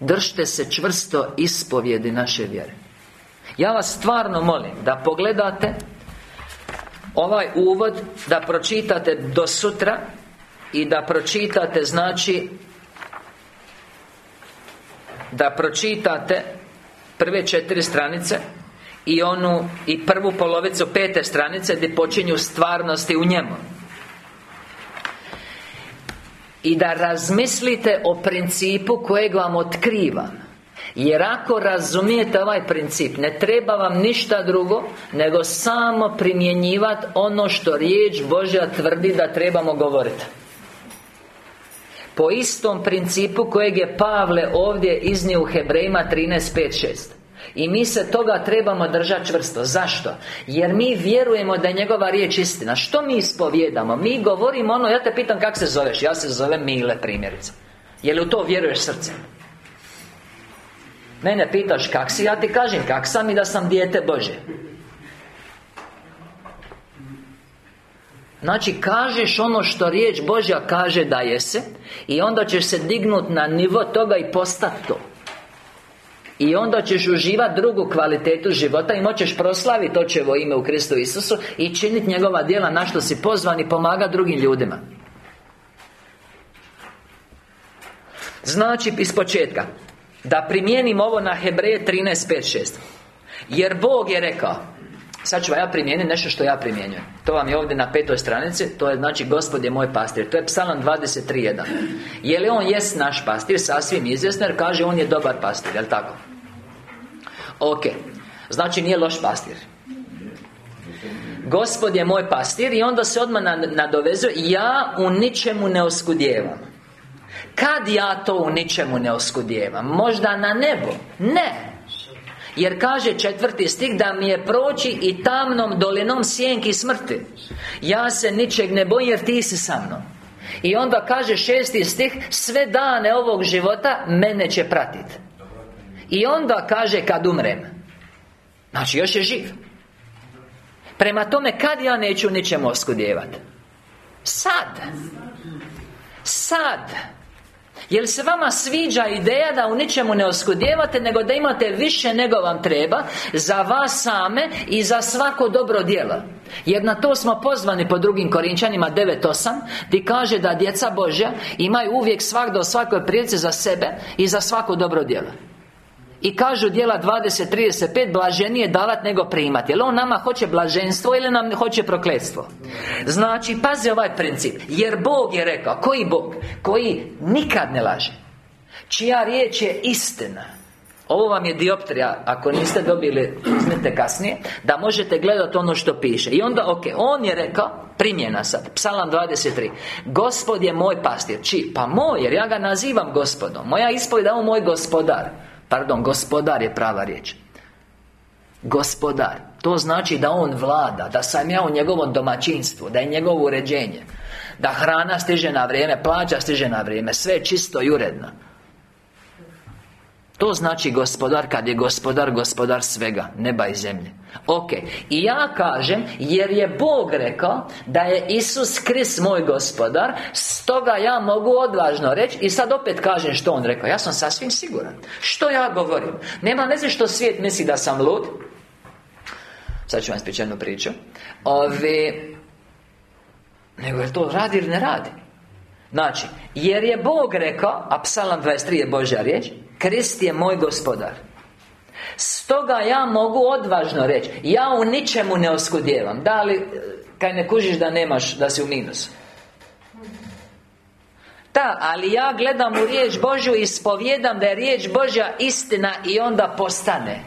Speaker 1: Držite se čvrsto ispovjedi naše vjere. Ja vas stvarno molim da pogledate ovaj uvod da pročitate do sutra i da pročitate znači da pročitate prve četiri stranice i onu i prvu polovicu pete stranice gdje počinju stvarnosti u njemu. I da razmislite o principu kojeg vam otkrivam. Jer ako razumijete ovaj princip Ne treba vam ništa drugo Nego samo primjenjivati ono što riječ Božja tvrdi da trebamo govoriti Po istom principu kojeg je Pavle ovdje iznio u Hebrejima 13.5.6 i mi se toga trebamo držati čvrsto Zašto? Jer mi vjerujemo da je njegova riječ istina Što mi ispovjedamo? Mi govorimo ono, ja te pitam kako se zoveš Ja se zovem Mile primjerice Je li u to vjeruješ srcem? Mene pitaš kak si, ja ti kažem kak sam i da sam dijete Bože Znači, kažeš ono što riječ Božja kaže da jese I onda ćeš se dignut na nivo toga i postati to. I onda ćeš uživati drugu kvalitetu života I moćeš proslaviti očevo ime u Kristu Isusu I činiti njegova djela na što si pozvan I pomagati drugim ljudima. Znači, iz početka da primijenim ovo na Hebreje 13.5.6 Jer Bog je rekao Sad ću ja primijeniti nešto što ja primjenjujem. To vam je ovdje na petoj stranici To je znači Gospod je moj pastir. To je psalam 23.1 Je li on jest naš pastir? Sasvim izvjesno jer kaže on je dobar pastir, jel tako? Ok. Znači nije loš pastir. Gospod je moj pastir I onda se odmah nadovezuje Ja u ničemu ne oskudjevam kad ja to u ničemu ne oskudjevam Možda na nebo? Ne jer kaže četvrti stih da mi je proći i tamnom dolinom sjenki smrti. Ja se ničeg ne bojim jer ti si sa mnom. I onda kaže šesti stih Sve dane ovog života mene će pratiti I onda kaže kad umrem. Znači još je živ. Prema tome kad ja neću ničemu oskudjevati Sad. Sad Jel se vama sviđa ideja da u ničemu ne oskudjevate Nego da imate više nego vam treba Za vas same i za svako dobro djelo? Jer na to smo pozvani po drugim Korinčanima 9.8 Ti kaže da djeca Božja Imaju uvijek svak do svakoj prilici za sebe I za svako dobro djelo i kažu dijela 20.35 Blaženije davat nego primat. Jel on nama hoće blaženstvo ili nam hoće prokletstvo? Znači, pazi ovaj princip. Jer Bog je rekao Koji Bog? Koji nikad ne laže. Čija riječ je istina. Ovo vam je dioptrija, ako niste dobili, uzmite kasnije Da možete gledati ono što piše. I onda, ok, on je rekao Primjena sad, psalam 23 Gospod je moj pastir. Či? Pa moj, jer ja ga nazivam gospodom. Moja ispovjed je on moj gospodar Pardon, gospodar je prava riječ. Gospodar. To znači da on vlada Da sam ja u njegovom domaćinstvu Da je njegovo uređenje Da hrana stiže na vrijeme Plaća stiže na vrijeme Sve čisto i uredno. To znači gospodar kad je gospodar, gospodar svega Neba i zemlje Ok I ja kažem Jer je Bog rekao Da je Isus Krist moj gospodar Stoga ja mogu odvažno reći I sad opet kažem što on rekao. Ja sam sasvim siguran. Što ja govorim? Nema ne što svijet misli da sam lud. Sad ću vam ispričati jednu priču. Ovi Nego je to radi ili ne radi? Znači, jer je Bog rekao A psalam 23 je Božja riječ Krist je moj gospodar Stoga ja mogu odvažno reći Ja u ničemu ne oskudjevam. Da li, kaj ne kužiš da nemaš, da si u minusu. Da, ali ja gledam u riječ Božju i spovjedam da je riječ Božja istina i onda postane.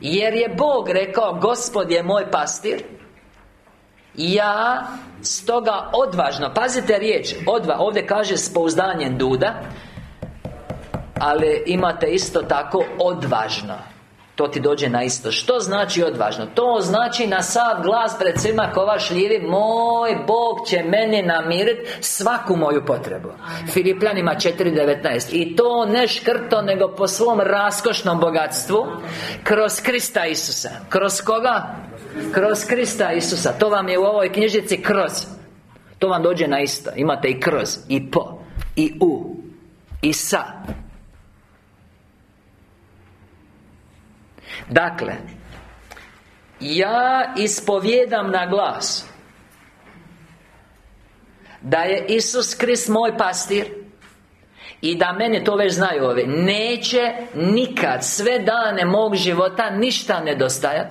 Speaker 1: Jer je Bog rekao Gospod je moj pastir. Ja stoga odvažno Pazite riječ odva, Ovdje kaže s pouzdanjem duda ali imate isto tako odvažno. To ti dođe na isto. Što znači odvažno? To znači na sav glas pred svima kova šljivi Moj Bog će meni namiriti svaku moju potrebu. Filipljanima 4.19 I to ne škrto, nego po svom raskošnom bogatstvu Kroz Krista Isusa. Kroz koga? Kroz Krista Isusa. To vam je u ovoj knjižici kroz. To vam dođe na isto. Imate i kroz, i po, i u, i sa Dakle Ja ispovjedam na glas Da je Isus Krist moj pastir I da mene to već znaju ove Neće nikad sve dane mog života ništa nedostajat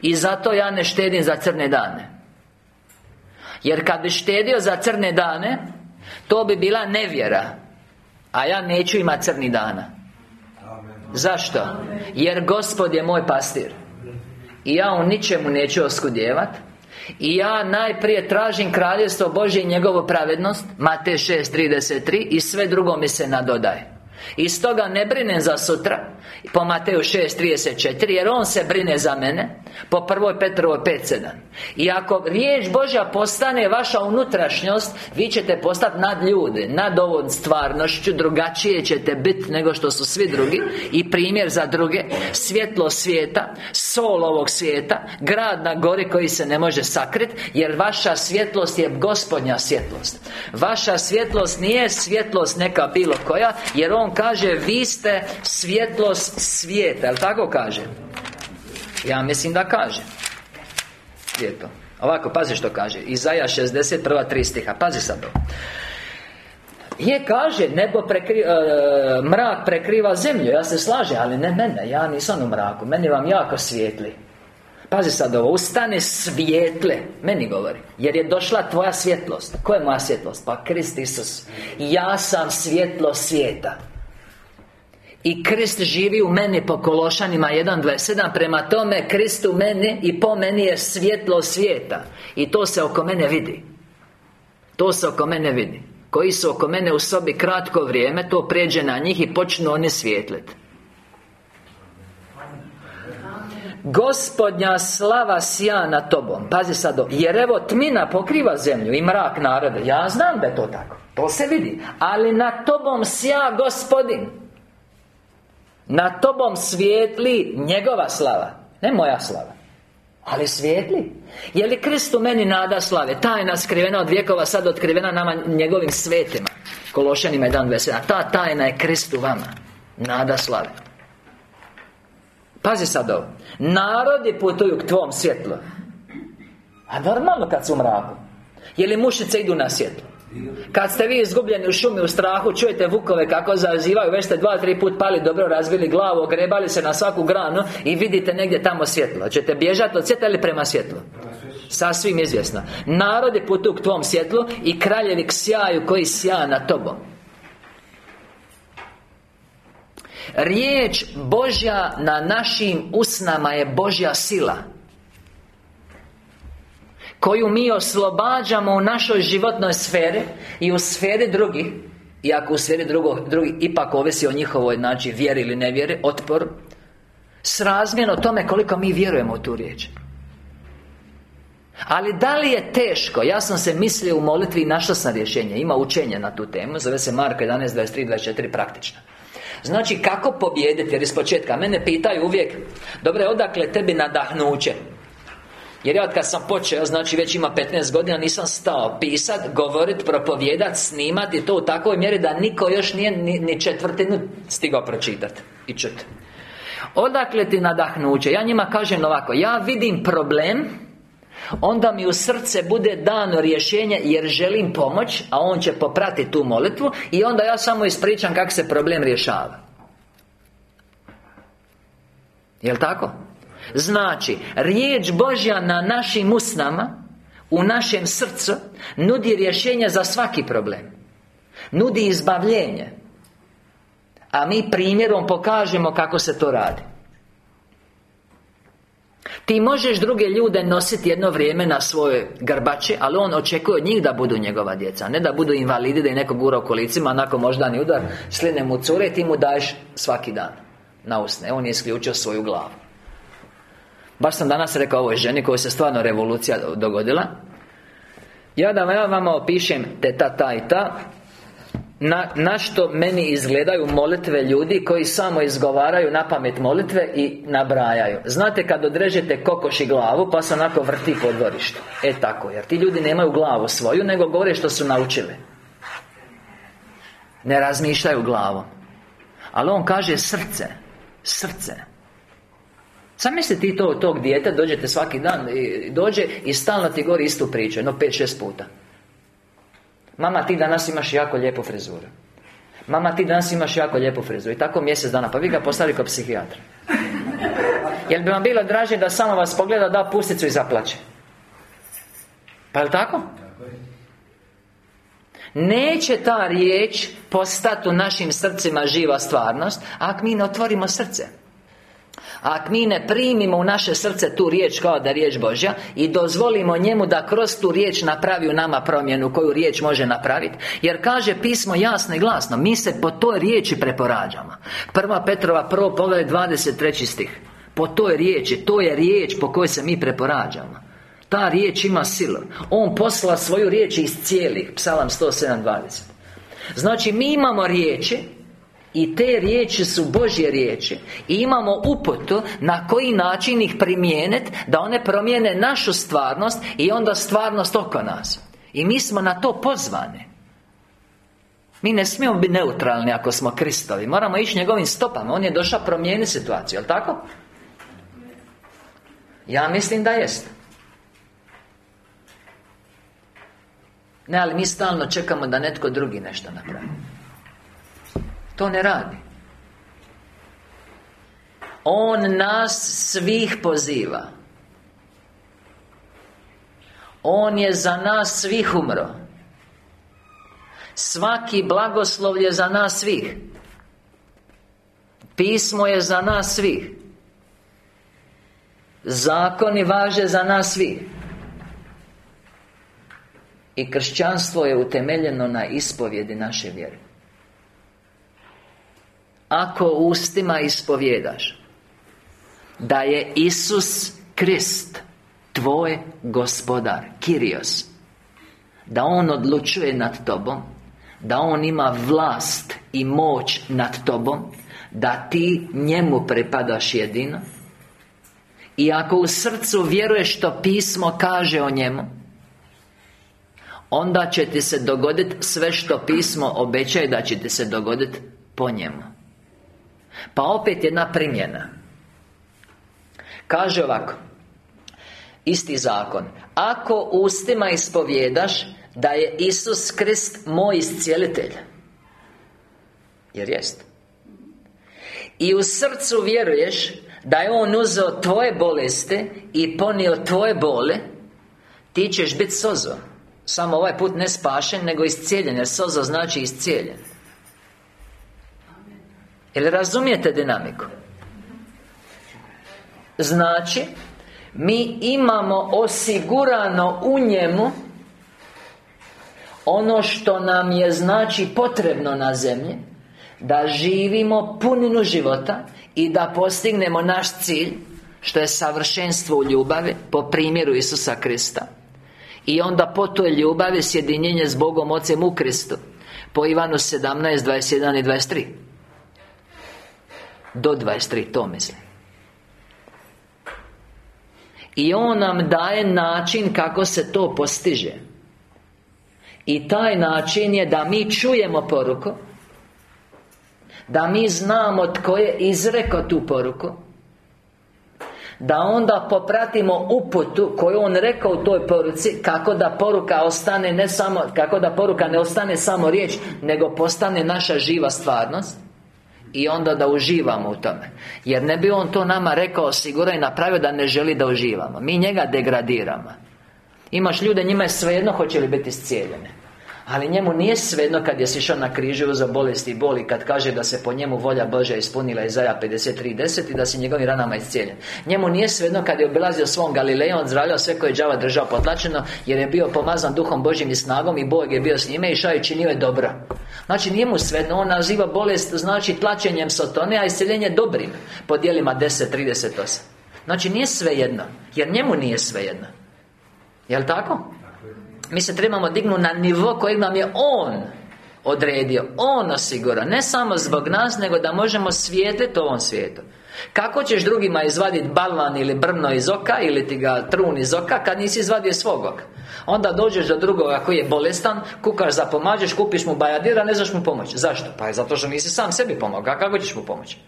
Speaker 1: I zato ja ne štedim za crne dane. Jer kad bi štedio za crne dane To bi bila nevjera A ja neću imati crni dana Zašto? Jer Gospod je moj pastir. I ja u ničemu neću oskudjevat. I ja najprije tražim kraljevstvo Božje i njegovu pravednost Matej 6.33 I sve drugo mi se nadodaje i stoga ne brinem za sutra Po Mateju 6.34 Jer On se brine za mene Po 1. Petrovoj 5.7 I ako riječ Božja postane vaša unutrašnjost Vi ćete postati nad ljude Nad ovom stvarnošću Drugačije ćete biti nego što su svi drugi I primjer za druge Svjetlo svijeta Sol ovog svijeta Grad na gori koji se ne može sakriti Jer vaša svjetlost je gospodnja svjetlost Vaša svjetlost nije svjetlost neka bilo koja Jer On kaže Vi ste svjetlost svijeta Jel' tako kaže? Ja mislim da kaže. Je to Ovako, pazi što kaže. Izaja 60, prva tri stiha. Pazi sad ovo je, kaže, nebo prekri, e, mrak prekriva zemlju. Ja se slažem, ali ne mene. Ja nisam u mraku. Meni vam jako svijetli. Pazi sad ovo, ustane svijetle Meni govori. Jer je došla tvoja svjetlost. Koja je moja svjetlost? Pa Krist Isus. Ja sam svjetlo svijeta i Krist živi u meni po Kološanima 1.27 Prema tome Krist u meni i po meni je svjetlo svijeta. I to se oko mene vidi. To se oko mene vidi. Koji su oko mene u sobi kratko vrijeme To pređe na njih i počnu oni svijetlet Gospodnja slava sja na tobom. Pazi sad Jer evo tmina pokriva zemlju i mrak narode. Ja znam da je to tako. To se vidi. Ali na tobom sja gospodin na tobom svijetli njegova slava Ne moja slava Ali svijetli. Je li Krist u meni nada slave? Tajna skrivena od vijekova Sad otkrivena nama njegovim svetima. Kološanima 1.27 Ta tajna je Krist u vama. Nada slave. Pazi sad ovo. Narodi putuju k tvom svjetlu. A normalno kad su u mraku. Je li mušice idu na svjetlo kad ste vi izgubljeni u šumi u strahu Čujete vukove kako zazivaju Već ste dva, tri put pali dobro razvili glavu Ogrebali se na svaku granu I vidite negdje tamo svjetlo. Čete bježati od svjetla ili prema svjetlu? Sasvim izvjesno. Narodi putu k tvom svjetlu I kraljevi k sjaju koji sja na tobom. Riječ Božja na našim usnama je Božja sila koju mi oslobađamo u našoj životnoj sferi i u sferi drugih iako u sferi drugo, drugi ipak ovisi o njihovoj znači vjeri ili nevjeri, otpor Srazmjerno tome koliko mi vjerujemo u tu riječ ali da li je teško? Ja sam se mislio u molitvi i našao sam rješenje Ima učenje na tu temu Zove se Marka 11, 23, 24 praktično Znači kako pobijediti? Jer iz početka Mene pitaju uvijek Dobre, odakle tebi nadahnuće? Jer ja od kad sam počeo, znači već ima 15 godina Nisam stao pisat, govorit, propovijedat, snimat I to u takvoj mjeri da niko još nije ni, ni četvrtinu stigao pročitat I čut Odakle ti nadahnuće? Ja njima kažem ovako Ja vidim problem Onda mi u srce bude dano rješenje Jer želim pomoć A on će popratiti tu molitvu I onda ja samo ispričam kako se problem rješava Jel' tako? Znači, riječ Božja na našim usnama U našem srcu Nudi rješenje za svaki problem. Nudi izbavljenje. A mi primjerom pokažemo kako se to radi. Ti možeš druge ljude nositi jedno vrijeme na svoje grbače Ali on očekuje od njih da budu njegova djeca Ne da budu invalidi, da i neko gura u kolicima A nakon moždani udar Sline mu cure ti mu daješ svaki dan Na usne. On je isključio svoju glavu Baš sam danas rekao ovoj ženi kojoj se stvarno revolucija dogodila. Ja da ja vama opišem te ta i ta na, na što meni izgledaju molitve ljudi koji samo izgovaraju na pamet molitve i nabrajaju. Znate kad odrežete kokoši glavu pa se onako vrti po dvorištu. E tako, jer ti ljudi nemaju glavu svoju nego govore što su naučili. Ne razmišljaju glavom. Ali on kaže srce Srce Zamisli ti to, tog dijete, dođete svaki dan i Dođe i stalno ti govori istu priču Jedno pet, šest puta. Mama, ti danas imaš jako lijepu frizuru. Mama, ti danas imaš jako lijepu frizuru. I tako mjesec dana, pa vi ga postavili kao psihijatra. Jel bi vam bilo draže da samo vas pogleda, da pusticu i zaplaće? Pa je tako? Neće ta riječ postati u našim srcima živa stvarnost Ako mi ne otvorimo srce ako mi ne primimo u naše srce tu riječ kao da je riječ Božja I dozvolimo njemu da kroz tu riječ napravi u nama promjenu Koju riječ može napraviti Jer kaže pismo jasno i glasno Mi se po toj riječi preporađamo. Prva Petrova prvo pogled 23 stih. Po toj riječi To je riječ po kojoj se mi preporađamo. Ta riječ ima silu. On posla svoju riječ iz cijelih Psalam 107.20 Znači mi imamo riječi i te riječi su Božje riječi. I imamo uputu na koji način ih primijeniti Da one promijene našu stvarnost I onda stvarnost oko nas. I mi smo na to pozvani. Mi ne smijemo biti neutralni ako smo Kristovi. Moramo ići njegovim stopama. On je došao promijeniti situaciju, jel tako? Ja mislim da jest. Ne, ali mi stalno čekamo da netko drugi nešto napravi to ne radi. On nas svih poziva. On je za nas svih umro. Svaki blagoslov je za nas svih. Pismo je za nas svih. Zakoni važe za nas svih. I kršćanstvo je utemeljeno na ispovjedi naše vjere ako ustima ispovjedaš Da je Isus Krist Tvoj gospodar Kirios Da On odlučuje nad tobom Da On ima vlast i moć nad tobom Da ti njemu pripadaš jedino I ako u srcu vjeruješ što pismo kaže o njemu Onda će ti se dogoditi sve što pismo obećaje da će ti se dogoditi po njemu Pa opet jedna primjena. Kaže ovako Isti zakon. Ako ustima ispovjedaš Da je Isus Krist moj iscijelitelj Jer jest I u srcu vjeruješ Da je On uzeo tvoje bolesti I ponio tvoje bole Ti ćeš biti sozo. Samo ovaj put ne spašen Nego iscijeljen Jer sozo znači iscijeljen Jel razumijete dinamiku? Znači Mi imamo osigurano u njemu Ono što nam je znači potrebno na zemlji Da živimo puninu života I da postignemo naš cilj Što je savršenstvo u ljubavi Po primjeru Isusa Krista I onda po toj ljubavi sjedinjenje s Bogom Ocem u Kristu Po Ivanu 17, 21 i 23 Do 23, to mislim. I On nam daje način kako se to postiže. I taj način je da mi čujemo poruku Da mi znamo tko je izrekao tu poruku da onda popratimo uputu koju on rekao u toj poruci Kako da poruka ostane ne samo Kako da poruka ne ostane samo riječ Nego postane naša živa stvarnost i onda da uživamo u tome. Jer ne bi On to nama rekao sigurno i napravio da ne želi da uživamo. Mi njega degradiramo. Imaš ljude, njima je svejedno hoće li biti iscijeljene ali njemu nije svejedno kad je sišao na križu za bolesti i boli Kad kaže da se po njemu volja Božja ispunila Izaja 53.10 I da se njegovim ranama iscijeljen. Njemu nije svejedno kad je obilazio svom Galilejom Zdravljao sve koje je đava držao potlačeno Jer je bio pomazan duhom Božjim i snagom I Bog je bio s njime i šao i činio je dobro. Znači nije mu svejedno On naziva bolest znači tlačenjem sotone A isceljenje dobrim Po dijelima 10.38 Znači nije svejedno Jer njemu nije svejedno. Jel' tako? Mi se trebamo dignuti na nivo kojeg nam je On odredio On osigura Ne samo zbog nas Nego da možemo svijetiti ovom svijetu Kako ćeš drugima izvaditi balvan ili brno iz oka Ili ti ga trun iz oka Kad nisi izvadio svog oka Onda dođeš do drugoga koji je bolestan Kukaš za pomađeš, kupiš mu bajadira Ne znaš mu pomoći Zašto? Pa je zato što nisi sam sebi pomogao Kako ćeš mu pomoći?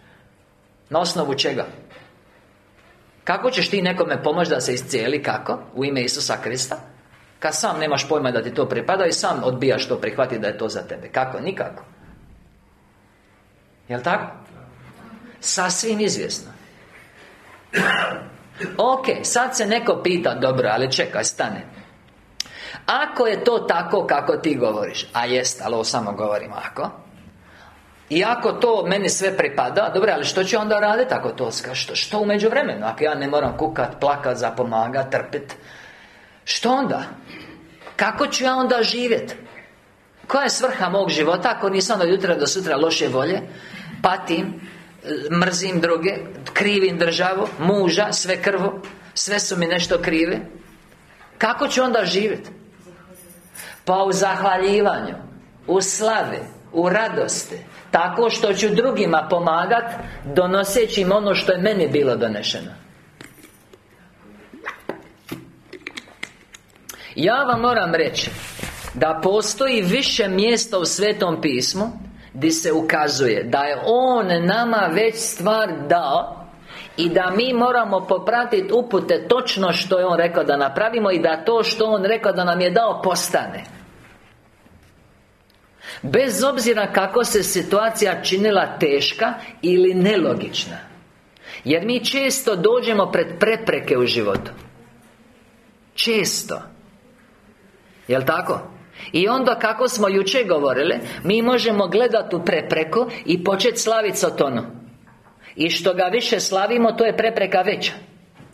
Speaker 1: Na osnovu čega? Kako ćeš ti nekome pomoći da se iscijeli? Kako? U ime Isusa Krista? Kad sam nemaš pojma da ti to pripada I sam odbijaš to prihvati da je to za tebe Kako? Nikako Jel' tako? Sasvim izvjesno Ok, sad se neko pita Dobro, ali čekaj, stane Ako je to tako kako ti govoriš A jest, ali ovo samo govorim ako i ako to meni sve pripada Dobro, ali što će onda raditi ako to što, što u međuvremenu Ako ja ne moram kukat, plakat, zapomagat, trpit Što onda? Kako ću ja onda živjeti? Koja je svrha mog života ako nisam od jutra do sutra loše volje Patim Mrzim druge Krivim državu Muža Sve krvo Sve su mi nešto krive Kako ću onda živjeti? Pa u zahvaljivanju U slavi U radosti Tako što ću drugima pomagat Donoseći im ono što je meni bilo donešeno Ja vam moram reći Da postoji više mjesta u Svetom pismu Gdje se ukazuje Da je On nama već stvar dao i da mi moramo popratiti upute točno što je On rekao da napravimo I da to što On rekao da nam je dao postane. Bez obzira kako se situacija činila teška ili nelogična. Jer mi često dođemo pred prepreke u životu. Često Jel' tako? I onda kako smo jučer govorili Mi možemo gledati u prepreku I početi slaviti Sotonu. I što ga više slavimo To je prepreka veća.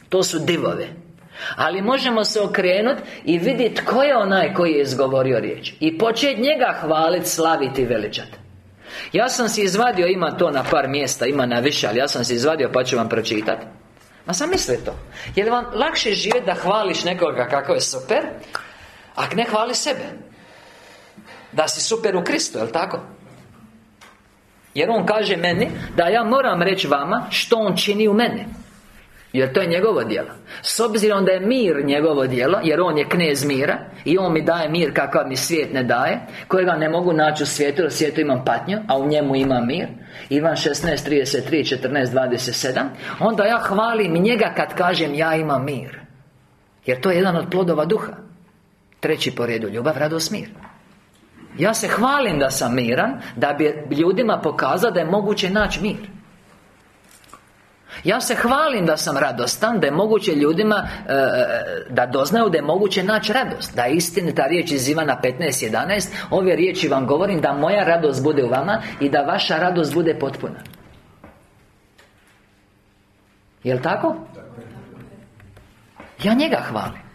Speaker 1: To su divove. Ali možemo se okrenuti i vidjeti tko je onaj koji je izgovorio riječ. I početi njega hvaliti, slaviti i veličati Ja sam si izvadio, ima to na par mjesta, ima na više Ali ja sam si izvadio pa ću vam pročitati Ma zamisli to. Je li vam lakše živjeti da hvališ nekoga kako je super Ak ne hvali sebe. Da si super u Kristu, jel tako? Jer On kaže meni Da ja moram reći vama Što On čini u meni. Jer to je njegovo djelo. S obzirom da je mir njegovo djelo Jer on je knez mira I on mi daje mir kakav mi svijet ne daje Kojega ne mogu naći u svijetu Jer u svijetu imam patnju A u njemu ima mir Ivan 16, 33, 14, 27 Onda ja hvalim njega kad kažem ja imam mir. Jer to je jedan od plodova duha Treći po redu Ljubav, radost, mir. Ja se hvalim da sam miran Da bi ljudima pokazao da je moguće naći mir. Ja se hvalim da sam radostan Da je moguće ljudima e, Da doznaju da je moguće naći radost. Da je istinita riječ iz Ivana 15.11 Ove riječi vam govorim Da moja radost bude u vama I da vaša radost bude potpuna. Jel' tako? Ja njega hvalim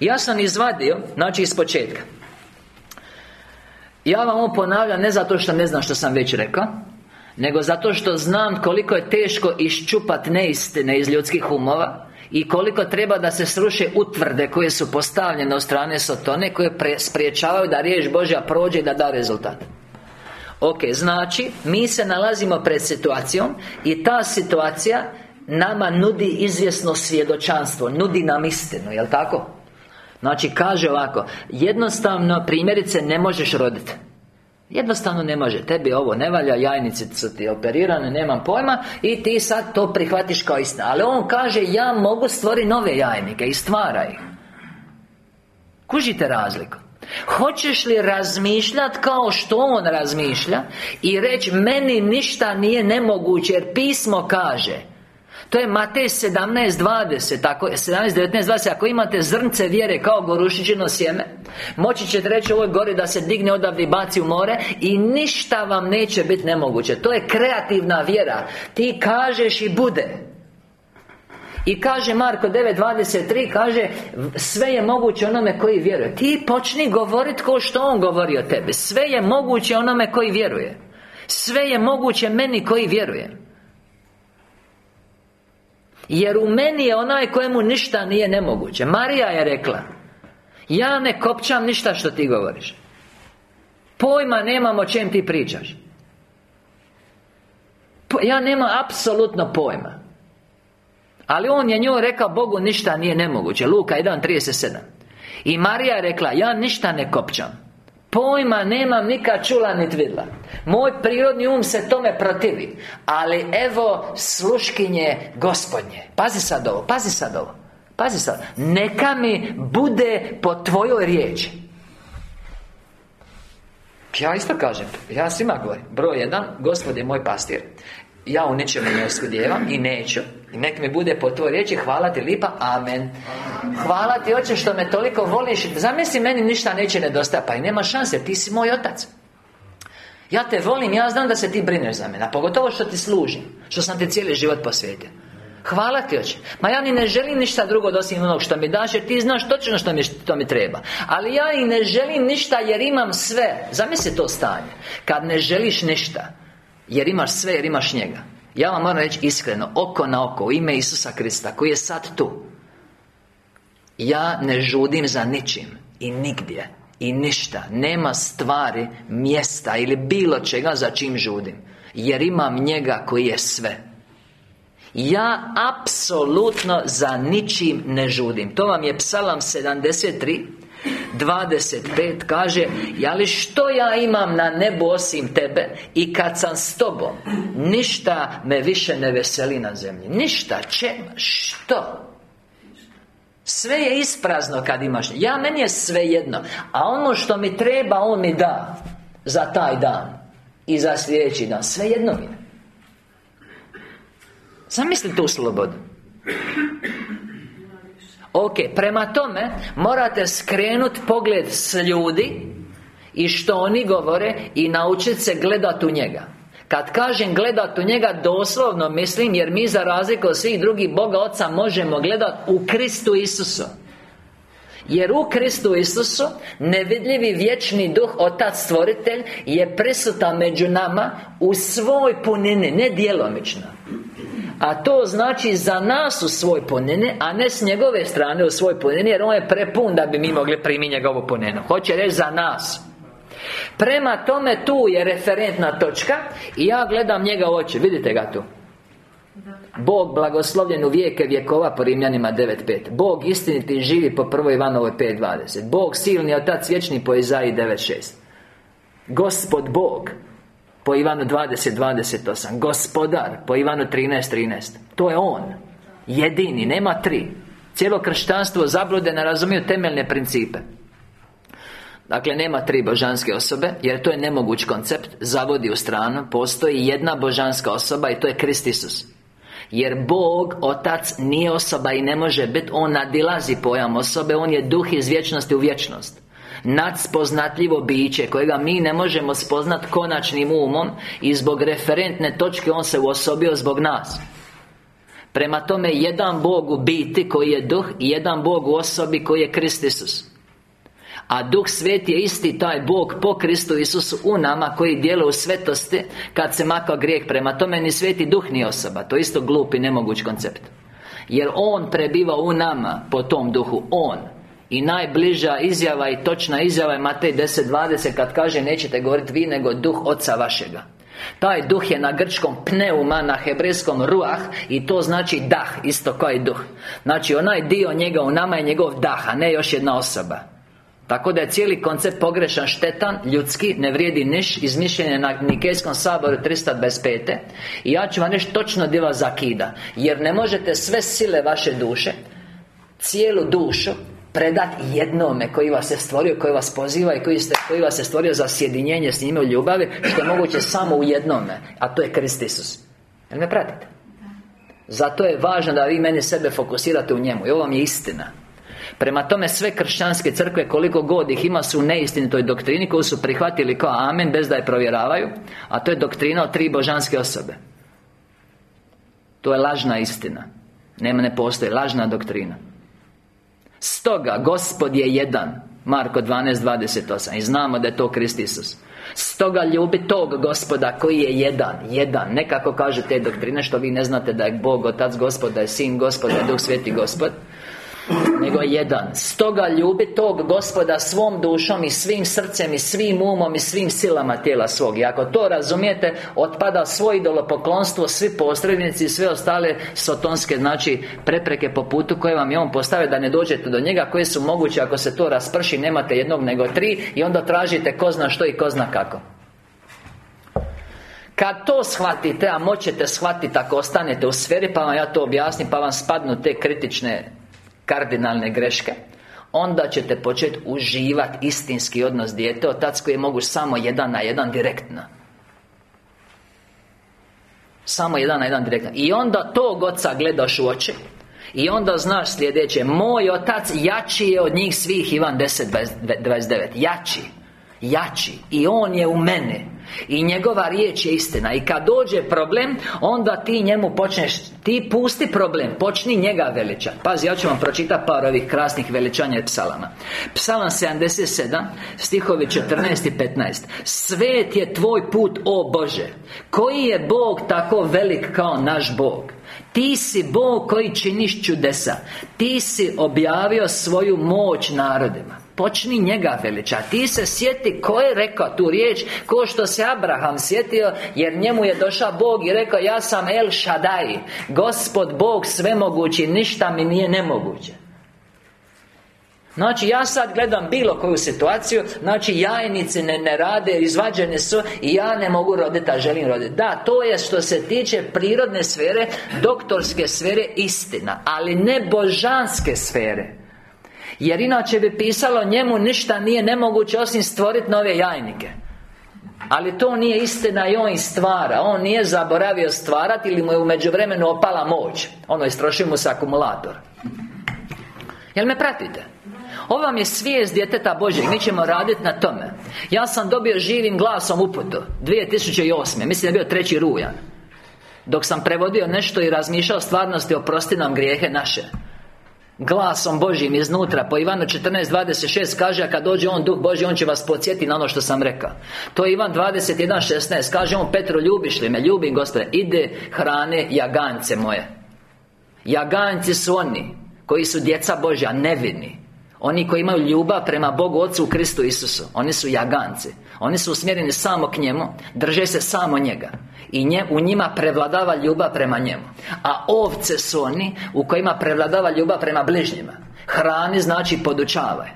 Speaker 1: Ja sam izvadio Znači iz početka Ja vam ovo ponavljam ne zato što ne znam što sam već rekao nego zato što znam koliko je teško iščupat neistine iz ljudskih umova I koliko treba da se sruše utvrde koje su postavljene od strane Sotone Koje spriječavaju da riječ Božja prođe i da da rezultat Ok, znači, mi se nalazimo pred situacijom I ta situacija nama nudi izvjesno svjedočanstvo Nudi nam istinu, jel' tako? Znači, kaže ovako Jednostavno, primjerice, ne možeš roditi Jednostavno ne može, tebi ovo ne valja, jajnice su ti operirane, nemam pojma I ti sad to prihvatiš kao istina. Ali on kaže, ja mogu stvoriti nove jajnike i stvaraj. Kužite razliku? Hoćeš li razmišljati kao što on razmišlja I reći, meni ništa nije nemoguće jer pismo kaže to je Matej 17.20 Tako 17.19.20 Ako imate zrnce vjere kao gorušićino sjeme Moći ćete reći ovoj gori da se digne odavde i baci u more I ništa vam neće biti nemoguće. To je kreativna vjera. Ti kažeš i bude. I kaže Marko 9.23 Kaže Sve je moguće onome koji vjeruje. Ti počni govoriti ko što on govori o tebi. Sve je moguće onome koji vjeruje. Sve je moguće meni koji vjeruje jer u meni je onaj kojemu ništa nije nemoguće. Marija je rekla Ja ne kopčam ništa što ti govoriš. Pojma nemam o čem ti pričaš. Ja nemam apsolutno pojma. Ali on je njoj rekao Bogu ništa nije nemoguće. Luka 1.37 I Marija je rekla Ja ništa ne kopčam Pojma nemam nikad čula niti vidla. Moj prirodni um se tome protivi Ali evo sluškinje gospodnje Pazi sad ovo, pazi sad ovo Pazi sad Neka mi bude po tvojoj riječi. Ja isto kažem Ja svima govorim Broj jedan Gospod je moj pastir. Ja u ničemu ne oskudjevam i neću I nek mi bude po tvoj riječi Hvala ti lipa, amen. Hvala ti oče što me toliko voliš. Zamisli meni ništa neće nedostajati Pa i nema šanse, ti si moj otac. Ja te volim, ja znam da se ti brineš za mene A pogotovo što ti služim Što sam ti cijeli život posvetio. Hvala ti oče. Ma ja ni ne želim ništa drugo osim onog što mi daš Jer ti znaš točno što mi, što mi treba. Ali ja i ne želim ništa jer imam sve. Zamisli to stanje. Kad ne želiš ništa jer imaš sve, jer imaš njega Ja vam moram reći iskreno Oko na oko, u ime Isusa Krista Koji je sad tu Ja ne žudim za ničim I nigdje I ništa. Nema stvari, mjesta Ili bilo čega za čim žudim Jer imam njega koji je sve. Ja apsolutno za ničim ne žudim. To vam je Psalam 73 25 kaže li što ja imam na nebu osim tebe? I kad sam s tobom Ništa me više ne veseli na zemlji. Ništa, če, što? Sve je isprazno kad imaš. Ja, meni je sve jedno A ono što mi treba, on mi da Za taj dan I za sljedeći dan. Sve jedno mi je. Zamisli tu slobodu Ok, prema tome Morate skrenuti pogled s ljudi I što oni govore I naučiti se gledati u njega. Kad kažem gledat u njega doslovno mislim Jer mi za razliku od svih drugih Boga Oca možemo gledati u Kristu Isusu. Jer u Kristu Isusu Nevidljivi vječni duh Otac Stvoritelj Je prisutan među nama U svoj punini Ne djelomično a to znači za nas u svoj punine A ne s njegove strane u svoj punini Jer on je prepun da bi mi mogli primiti njegovu puninu Hoće reći za nas. Prema tome tu je referentna točka I ja gledam njega u oči. Vidite ga tu. Bog blagoslovljen u vijeke vjekova po Rimljanima 9.5 Bog istiniti živi po 1. Ivanovoj 5.20 Bog silni otac vječni po Izaji 9.6 Gospod Bog po Ivanu 20.28 Gospodar po Ivanu 13.13 To je On. Jedini, nema tri. Cijelo kršćanstvo zablude ne razumiju temeljne principe. Dakle, nema tri božanske osobe Jer to je nemoguć koncept. Zavodi u stranu Postoji jedna božanska osoba I to je Krist Isus. Jer Bog, Otac, nije osoba i ne može biti On nadilazi pojam osobe. On je duh iz vječnosti u vječnost Nadspoznatljivo biće Kojega mi ne možemo spoznat konačnim umom I zbog referentne točke On se uosobio zbog nas. Prema tome, jedan Bog u biti koji je duh I jedan Bog u osobi koji je Krist Isus. A Duh Sveti je isti taj Bog po Kristu Isusu u nama Koji djeluje u svetosti Kad se maka grijeh. Prema tome ni Sveti Duh ni osoba. To je isto glupi, nemoguć koncept. Jer On prebiva u nama Po tom Duhu. On i najbliža izjava i točna izjava je Matej 10.20 kad kaže nećete govoriti vi nego duh oca vašega. Taj duh je na grčkom pneuma, na hebrejskom ruah I to znači dah, isto kao i duh. Znači onaj dio njega u nama je njegov dah, a ne još jedna osoba. Tako da je cijeli koncept pogrešan, štetan, ljudski, ne vrijedi niš Izmišljen na Nikejskom saboru 325 I ja ću vam reći točno vas zakida Jer ne možete sve sile vaše duše Cijelu dušu predati jednome koji vas je stvorio, koji vas poziva i koji, ste, koji vas je stvorio za sjedinjenje s njime u ljubavi Što je moguće samo u jednome A to je Krist Isus. Jel me pratite? Zato je važno da vi meni sebe fokusirate u njemu I ovo vam je istina. Prema tome sve kršćanske crkve koliko god ih ima su u neistinitoj doktrini koju su prihvatili kao amen bez da je provjeravaju A to je doktrina o tri božanske osobe. To je lažna istina. Nema ne postoji, lažna doktrina Stoga, Gospod je jedan. Marko 12.28 I znamo da je to Krist Isus. Stoga ljubi tog gospoda koji je jedan. Jedan. Nekako kažu te doktrine što vi ne znate da je Bog Otac Gospod Da je Sin Gospod Da je Duh Sveti Gospod nego jedan. Stoga ljubi tog gospoda svom dušom i svim srcem i svim umom i svim silama tijela svog. I ako to razumijete Otpada svoj idolopoklonstvo Svi posrednici i sve ostale sotonske Znači prepreke po putu koje vam je on postavio Da ne dođete do njega Koje su moguće ako se to rasprši Nemate jednog nego tri I onda tražite ko zna što i ko zna kako. Kad to shvatite, a moćete shvatiti ako ostanete u sferi Pa vam ja to objasnim, pa vam spadnu te kritične kardinalne greške Onda ćete početi uživati istinski odnos dijete Otac koji mogu samo jedan na jedan direktno. Samo jedan na jedan direktno. I onda tog oca gledaš u oči i onda znaš sljedeće. Moj otac jači je od njih svih Ivan 10.29 Jači Jači I on je u mene. I njegova riječ je istina. I kad dođe problem Onda ti njemu počneš Ti pusti problem Počni njega veličati Pazi, ja ću vam pročitati par ovih krasnih veličanja psalama. Psalam 77 Stihovi 14 i 15 Svet je tvoj put, o Bože. Koji je Bog tako velik kao naš Bog? Ti si Bog koji činiš čudesa. Ti si objavio svoju moć narodima Počni njega veliča. Ti se sjeti ko je rekao tu riječ Ko što se Abraham sjetio Jer njemu je došao Bog i rekao Ja sam El Shaddai Gospod Bog svemogući Ništa mi nije nemoguće. Znači ja sad gledam bilo koju situaciju Znači jajnice ne, ne rade Izvađene su I ja ne mogu roditi, a želim roditi Da, to je što se tiče prirodne sfere Doktorske sfere istina Ali ne božanske sfere jer inače bi pisalo njemu ništa nije nemoguće osim stvoriti nove jajnike. Ali to nije istina i on stvara. On nije zaboravio stvarati Ili mu je u međuvremenu opala moć. Ono istroši mu se akumulator. Jel me pratite? Ovo vam je svijest djeteta Božeg Mi ćemo raditi na tome. Ja sam dobio živim glasom uputu. 2008. Mislim da je bio treći rujan. Dok sam prevodio nešto i razmišljao stvarnosti Oprosti nam grijehe naše Glasom Božim iznutra Po Ivanu 14.26 kaže A kad dođe On Duh Boži On će vas podsjetiti na ono što sam rekao. To je Ivan 21.16 Kaže On Petro ljubiš li me? Ljubim gospode. Ide hrane jagance moje. Jaganci su oni Koji su djeca Božja Nevini Oni koji imaju ljubav prema Bogu Otcu u Kristu Isusu Oni su jaganci. Oni su usmjereni samo k njemu Drže se samo njega. I nje, u njima prevladava ljubav prema njemu. A ovce su oni U kojima prevladava ljubav prema bližnjima. Hrani znači podučavaj.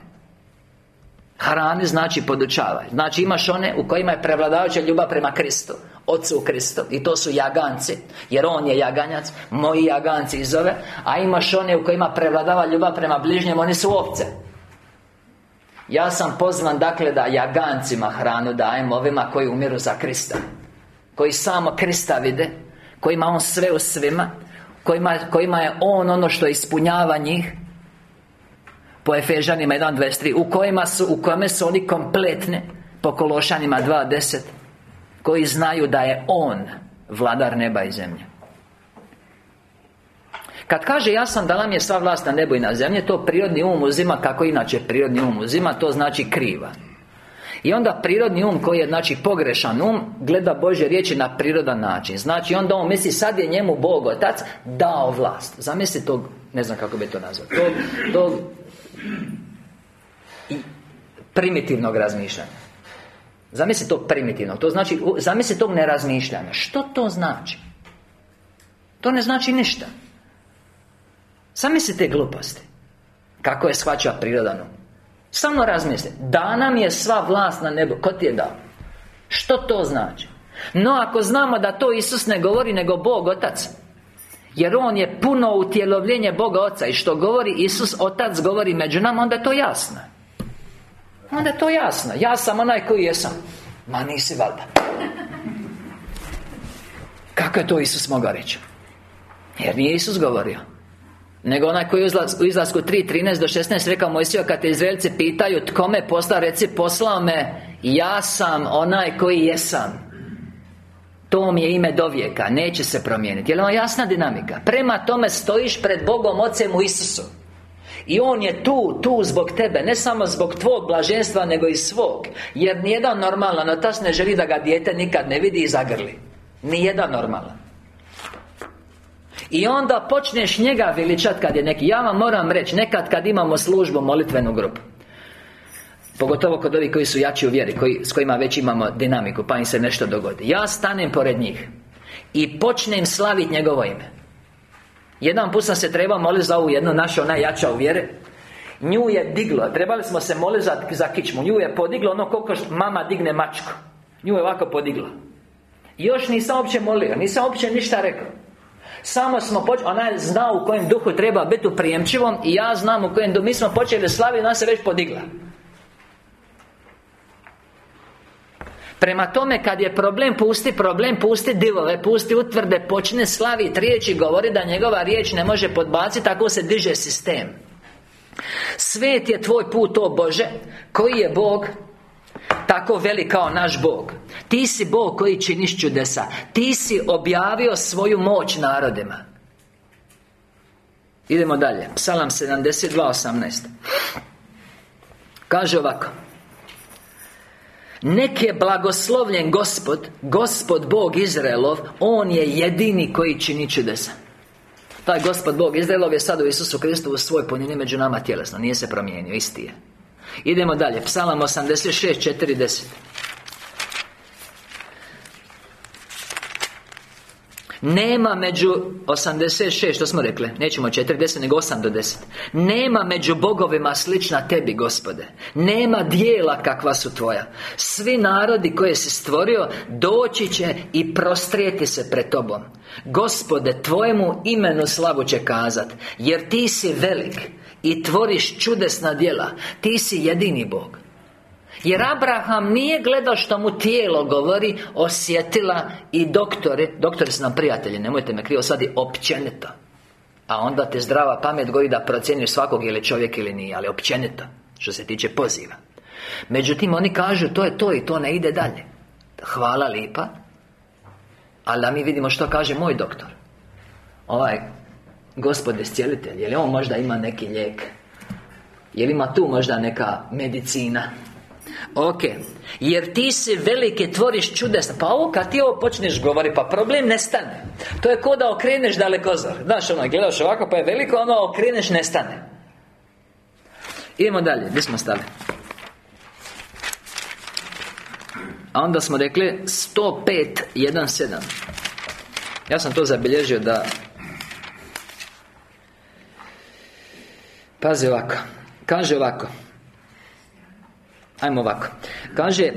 Speaker 1: Hrani znači podučavaj. Znači imaš one u kojima je prevladavajuća ljubav prema Kristu Otcu Kristu. I to su jaganci Jer On je jaganjac Moji jaganci izove A imaš one u kojima prevladava ljubav prema bližnjem Oni su ovce. Ja sam pozvan dakle da jagancima hranu dajem Ovima koji umiru za Krista Koji samo Krista vide Kojima On sve u svima Kojima, kojima je On ono što ispunjava njih. Po Efežanima 1.23 U kojima su, u kojima su oni kompletne Po Kološanima 2.10 Koji znaju da je On Vladar neba i zemlje. Kad kaže ja sam dala mi je sva vlast na nebo i na zemlje To prirodni um uzima kako inače prirodni um uzima To znači kriva. I onda prirodni um koji je znači pogrešan um Gleda Božje riječi na prirodan način. Znači onda on misli sad je njemu Bog Otac Dao vlast. Zamisli tog, ne znam kako bi to nazvao Tog, tog primitivnog razmišljanja Zamisli to primitivno. To znači, zamisli tog nerazmišljanja. Što to znači? To ne znači ništa. Zamisli te gluposti. Kako je shvaća prirodan Samo razmisli. Da nam je sva vlast na nebu. Ko ti je dao? Što to znači? No ako znamo da to Isus ne govori Nego Bog Otac jer On je puno utjelovljenje Boga Oca I što govori Isus Otac govori među nama Onda je to jasno Onda je to jasno. Ja sam onaj koji jesam. Ma nisi valjda. Kako je to Isus mogao reći? Jer nije Isus govorio. Nego onaj koji u izlasku 3.13 do 16 rekao Mojsija kad te Izraelci pitaju Tko me poslao, reci poslao me Ja sam onaj koji jesam. To mi je ime do vijeka, neće se promijeniti. Je li vam jasna dinamika? Prema tome stojiš pred Bogom Ocem u Isusu i On je tu, tu zbog tebe Ne samo zbog tvog blaženstva, nego i svog. Jer nijedan normalan otac ne želi da ga dijete nikad ne vidi i zagrli. Nijedan normalan. I onda počneš njega veličat kad je neki. Ja vam moram reći, nekad kad imamo službu, molitvenu grupu. Pogotovo kod ovih koji su jači u vjeri koji, S kojima već imamo dinamiku Pa im se nešto dogodi. Ja stanem pored njih I počnem slaviti njegovo ime Jedan put sam se trebao moliti za ovu jednu našu najjača u vjeri. Nju je diglo Trebali smo se moliti za, za kičmu. Nju je podiglo ono koliko mama digne mačku. Nju je ovako podiglo. Još nisam uopće molio Nisam uopće ništa rekao. Samo smo počeli, ona je zna u kojem duhu treba biti prijemčivom I ja znam u kojem duhu Mi smo počeli slaviti, ona se već podigla Prema tome, kad je problem, pusti problem, pusti divove, pusti utvrde Počne slaviti riječi, govori da njegova riječ ne može podbaciti Tako se diže sistem. Svet je tvoj put, o Bože. Koji je Bog? Tako velik kao naš Bog. Ti si Bog koji činiš čudesa. Ti si objavio svoju moć narodima. Idemo dalje. Psalam 72.18 Kaže ovako Nek je blagoslovljen Gospod Gospod Bog Izraelov On je jedini koji čini čudesa. Taj Gospod Bog Izraelov je sad u Isusu Kristu u svoj punini među nama tjelesno Nije se promijenio, isti je. Idemo dalje, Psalam 86, 4, Nema među 86, što smo rekli Nećemo 40, nego 8 do 10 Nema među bogovima slična tebi, gospode. Nema dijela kakva su tvoja. Svi narodi koje si stvorio Doći će i prostrijeti se pred tobom. Gospode, tvojemu imenu slavu će kazat Jer ti si velik I tvoriš čudesna djela. Ti si jedini Bog jer Abraham nije gledao što mu tijelo govori Osjetila i doktore Doktori su nam prijatelji, nemojte me krivo sad i općenito A onda te zdrava pamet govori da procjeniš svakog ili čovjek ili nije Ali općenito Što se tiče poziva Međutim, oni kažu to je to i to ne ide dalje Hvala lipa Ali da mi vidimo što kaže moj doktor Ovaj Gospode iscijelitelj, je li on možda ima neki lijek? Je li ima tu možda neka medicina? Ok. Jer ti si velike, tvoriš čudesno Pa ovo kad ti ovo počneš govori Pa problem nestane. To je ko da okreneš dalekozor Znaš ono, gledaš ovako pa je veliko Ono okreneš nestane. Idemo dalje, gdje smo stali? A onda smo rekli 105.1.7 Ja sam to zabilježio da Pazi ovako. Kaže ovako Ajmo ovako. Kaže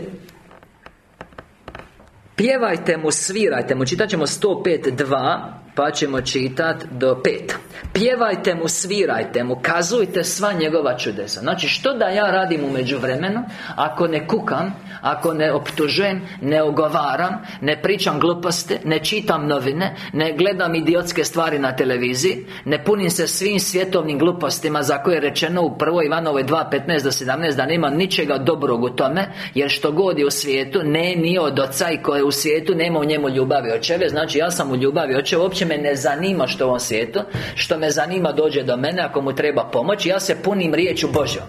Speaker 1: Pjevajte mu, svirajte mu Čitat ćemo 105.2 pa ćemo čitati do pet. Pjevajte mu, svirajte mu Kazujte sva njegova čudesa. Znači što da ja radim u međuvremenu? Ako ne kukam Ako ne optužujem Ne ogovaram Ne pričam gluposti Ne čitam novine Ne gledam idiotske stvari na televiziji Ne punim se svim svjetovnim glupostima Za koje je rečeno u prvoj Ivanovoj 2.15 do 17 Da nema ničega dobrog u tome Jer što god je u svijetu Ne nije od oca i koje u svijetu Nema u njemu ljubavi očeve. Znači ja sam u ljubavi očeve Uopće me ne zanima što u ovom svijetu. Što me zanima dođe do mene Ako mu treba pomoć Ja se punim riječu Božjom.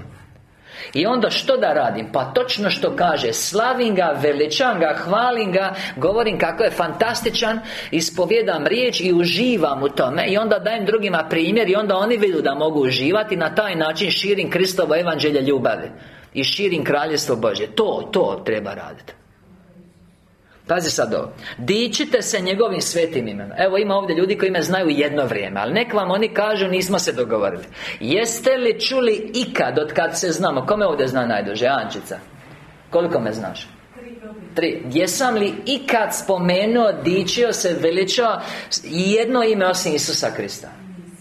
Speaker 1: I onda što da radim? Pa točno što kaže Slavim ga, veličam ga, hvalim ga Govorim kako je fantastičan Ispovjedam riječ i uživam u tome I onda dajem drugima primjer I onda oni vidu da mogu uživati Na taj način širim Kristovo evanđelje ljubavi I širim kraljestvo Božje. To, to treba raditi Pazi sad ovo. Dičite se njegovim svetim imenom. Evo ima ovdje ljudi koji me znaju jedno vrijeme Ali nek vam oni kažu nismo se dogovorili. Jeste li čuli ikad od kad se znamo? Kome ovdje zna najduže? Ančica. Koliko me znaš? Tri. Jesam li ikad spomenuo, dičio se, veličao Jedno ime osim Isusa Krista?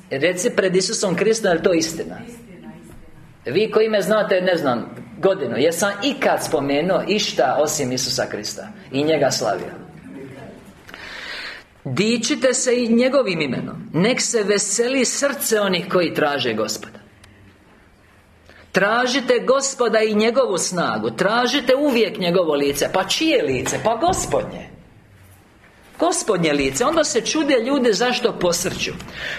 Speaker 1: Reci pred Isusom Kristom, je to istina? Vi koji me znate, ne znam godinu. Jesam ikad spomenuo išta osim Isusa Krista I njega slavio. Dičite se i njegovim imenom. Nek se veseli srce onih koji traže gospoda. Tražite gospoda i njegovu snagu. Tražite uvijek njegovo lice. Pa čije lice? Pa gospodnje Gospodnje lice Onda se čude ljude zašto posrću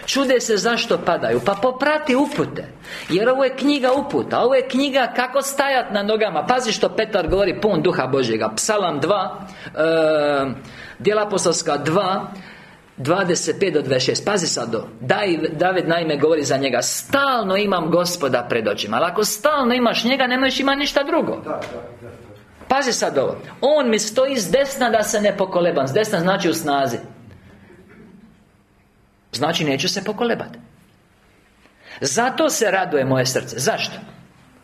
Speaker 1: Čude se zašto padaju Pa poprati upute Jer ovo je knjiga uputa Ovo je knjiga kako stajat na nogama. Pazi što Petar govori pun duha Božjega. Psalam 2 e, Dijela apostolska 2 25 do 26 Pazi sad do David naime govori za njega Stalno imam gospoda pred očima Ali ako stalno imaš njega Nemaš ima ništa drugo. Da, da, da. Pazi sad ovo. On mi stoji s desna da se ne pokolebam S desna znači u snazi. Znači neću se pokolebati Zato se raduje moje srce. Zašto?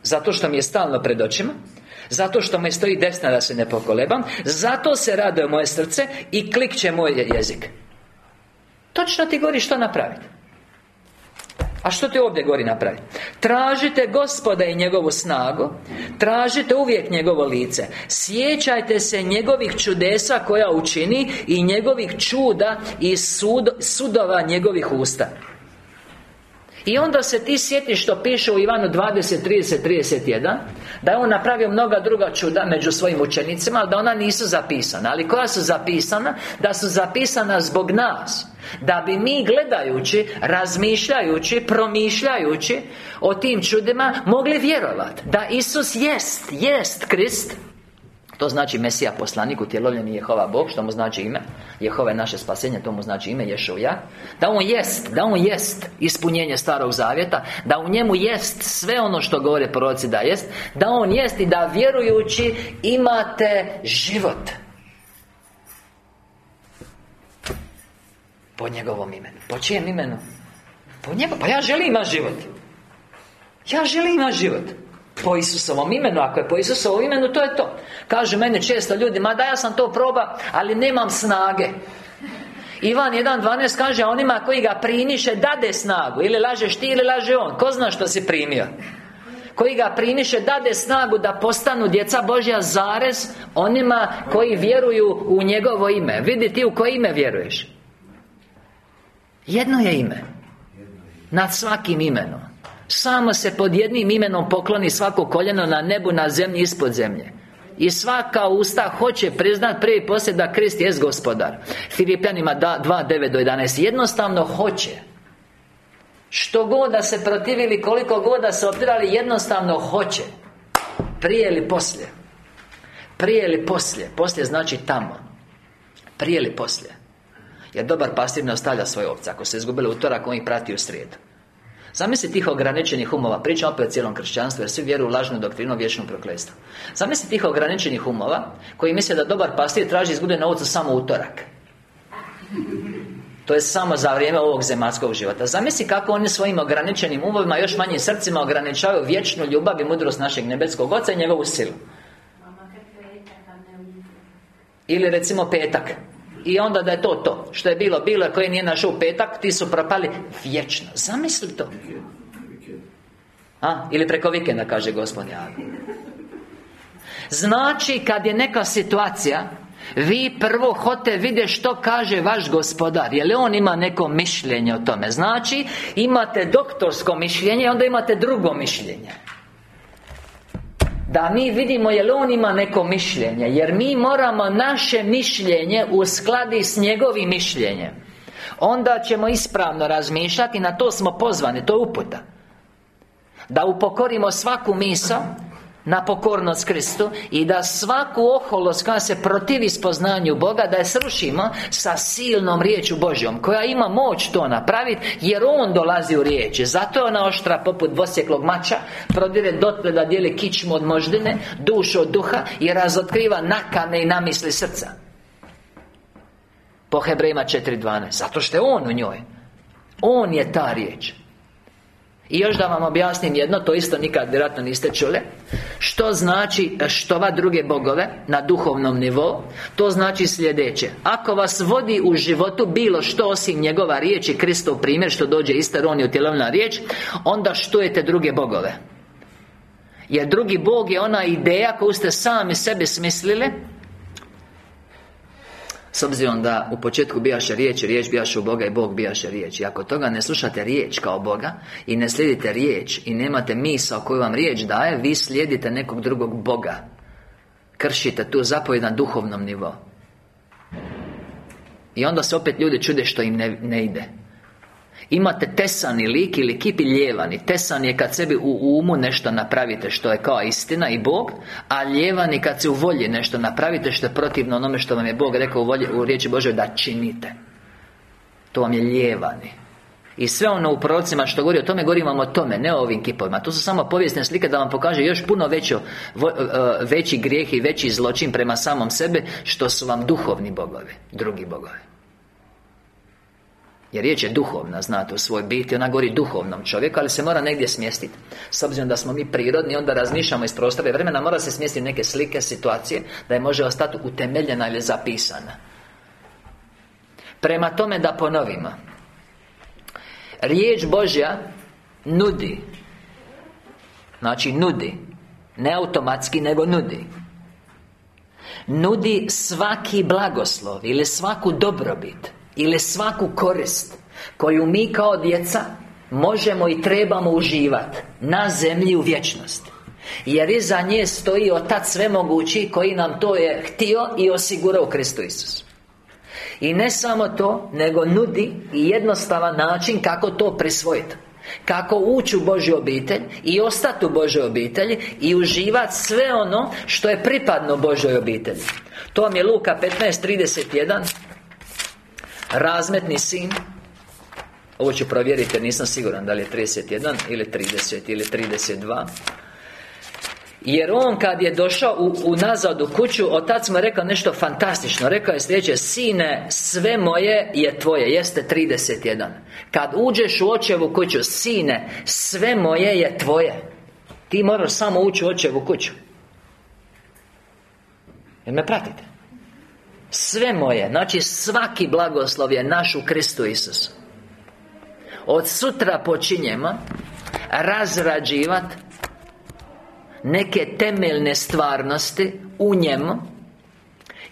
Speaker 1: Zato što mi je stalno pred očima. Zato što me stoji desna da se ne pokolebam Zato se raduje moje srce I klikće moj jezik. Točno ti govori što napraviti a što ti ovdje govori napraviti? Tražite gospoda i njegovu snagu Tražite uvijek njegovo lice Sjećajte se njegovih čudesa koja učini I njegovih čuda I sudova njegovih usta i onda se ti sjetiš što piše u Ivanu 20, 30, 31 Da je on napravio mnoga druga čuda među svojim učenicima Ali da ona nisu zapisana Ali koja su zapisana? Da su zapisana zbog nas Da bi mi gledajući, razmišljajući, promišljajući O tim čudima mogli vjerovati Da Isus jest, jest Krist to znači Mesija poslanik, utjelovljeni Jehova Bog Što mu znači ime? Jehova je naše spasenje, to mu znači ime Ješuja. Da on jest, da on jest Ispunjenje starog zavjeta Da u njemu jest sve ono što govore proroci da jest Da on jest i da vjerujući imate život. Po njegovom imenu. Po čijem imenu? Po njemu, pa ja želim imati život. Ja želim imati život po Isusovom imenu Ako je po Isusovom imenu, to je to. Kažu meni često ljudi Ma da ja sam to proba, ali nemam snage. Ivan 1.12 kaže onima koji ga primiše Dade snagu. Ili lažeš ti ili laže on. Ko zna što si primio? Koji ga primiše dade snagu da postanu djeca Božja zarez onima koji vjeruju u njegovo ime. Vidi ti u koje ime vjeruješ. Jedno je ime. Nad svakim imenom samo se pod jednim imenom pokloni svako koljeno na nebu, na zemlji, ispod zemlje. I svaka usta hoće priznat prvi poslije da Krist jest gospodar. Filipijanima 2.9 do 11 Jednostavno hoće. Što god da se protivili, koliko god da se opirali Jednostavno hoće. Prije ili poslije. Prije ili poslije. Poslije znači tamo. Prije ili poslije. Jer dobar pastir ne ostavlja svoje ovce. Ako se izgubili utorak, on ih prati u srijedu Zamisli tih ograničenih umova Pričam opet o cijelom kršćanstvu Jer svi vjeruju u lažnu doktrinu vječnom prokletstvu Zamisli tih ograničenih umova Koji misle da dobar pastir traži izgude novca samo utorak. To je samo za vrijeme ovog zemaljskog života. Zamisli kako oni svojim ograničenim umovima Još manjim srcima ograničavaju vječnu ljubav i mudrost našeg nebeskog Oca i njegovu silu. Ili recimo petak i onda da je to to Što je bilo, bilo je koji nije našao petak Ti su propali vječno. Zamisli to. A? Ili preko vikenda, kaže gospodin Znači, kad je neka situacija vi prvo hote vidjeti što kaže vaš gospodar. Je li on ima neko mišljenje o tome? Znači, imate doktorsko mišljenje Onda imate drugo mišljenje da mi vidimo je li on ima neko mišljenje Jer mi moramo naše mišljenje uskladi s njegovim mišljenjem. Onda ćemo ispravno razmišljati Na to smo pozvani, to je uputa. Da upokorimo svaku misao na pokornost Kristu i da svaku oholost koja se protivi spoznanju Boga da je srušimo sa silnom riječu Božjom koja ima moć to napraviti jer On dolazi u riječi. Zato je ona oštra poput dvosjeklog mača prodire dotle da dijeli kičmu od moždine dušu od duha i razotkriva nakane i namisli srca. Po Hebrejima 4.12 zato što je On u njoj. On je ta riječ i još da vam objasnim jedno, to isto nikad vjerojatno niste čuli. Što znači štova druge bogove na duhovnom nivou To znači sljedeće. Ako vas vodi u životu bilo što osim njegova riječ i Kristov primjer Što dođe istaroniju tjelovna riječ Onda štujete druge bogove. Jer drugi bog je ona ideja koju ste sami sebi smislili s obzirom da u početku bijaše riječ, riječ bijaše u Boga i Bog bijaše riječ I ako toga ne slušate riječ kao Boga I ne slijedite riječ I nemate misao koju vam riječ daje Vi slijedite nekog drugog Boga. Kršite tu zapovjed na duhovnom nivou. I onda se opet ljudi čude što im ne, ne ide Imate tesani lik ili kip i ljevani. Tesan je kad sebi u umu nešto napravite Što je kao istina i Bog A ljevani kad se u volji nešto napravite Što je protivno onome što vam je Bog rekao u, volji, u riječi Božoj da činite. To vam je ljevani. I sve ono u prorocima što govori o tome, govori vam o tome, ne o ovim kipovima. To su samo povijesne slike da vam pokaže još puno većo, e, veći grijeh i veći zločin prema samom sebe Što su vam duhovni bogovi, drugi bogovi jer riječ je duhovna, znate, u svoj biti Ona govori duhovnom čovjeku, ali se mora negdje smjestiti. S obzirom da smo mi prirodni, onda razmišljamo iz prostora vremena Mora se smjestiti neke slike, situacije Da je može ostati utemeljena ili zapisana. Prema tome da ponovimo. Riječ Božja nudi. Znači nudi. Ne automatski, nego nudi. Nudi svaki blagoslov Ili svaku dobrobit ili svaku korist koju mi kao djeca možemo i trebamo uživati na zemlji u vječnosti jer iza nje stoji Otac svemogući koji nam to je htio i osigurao Kristu Isus i ne samo to, nego nudi i jednostavan način kako to prisvojiti kako ući u Božju obitelj I ostati u Božoj obitelji I uživati sve ono što je pripadno Božoj obitelji. To vam je Luka 15.31 Razmetni sin. Ovo ću provjeriti jer nisam siguran da li je 31 ili 30 ili 32 jer on kad je došao u, u nazad u kuću Otac mu je rekao nešto fantastično. Rekao je sljedeće Sine, sve moje je tvoje Jeste 31 Kad uđeš u očevu kuću Sine, sve moje je tvoje. Ti moraš samo ući u očevu kuću. Jer me pratite sve moje, znači svaki blagoslov je naš u Kristu Isusu. Od sutra počinjemo Razrađivati Neke temeljne stvarnosti U njemu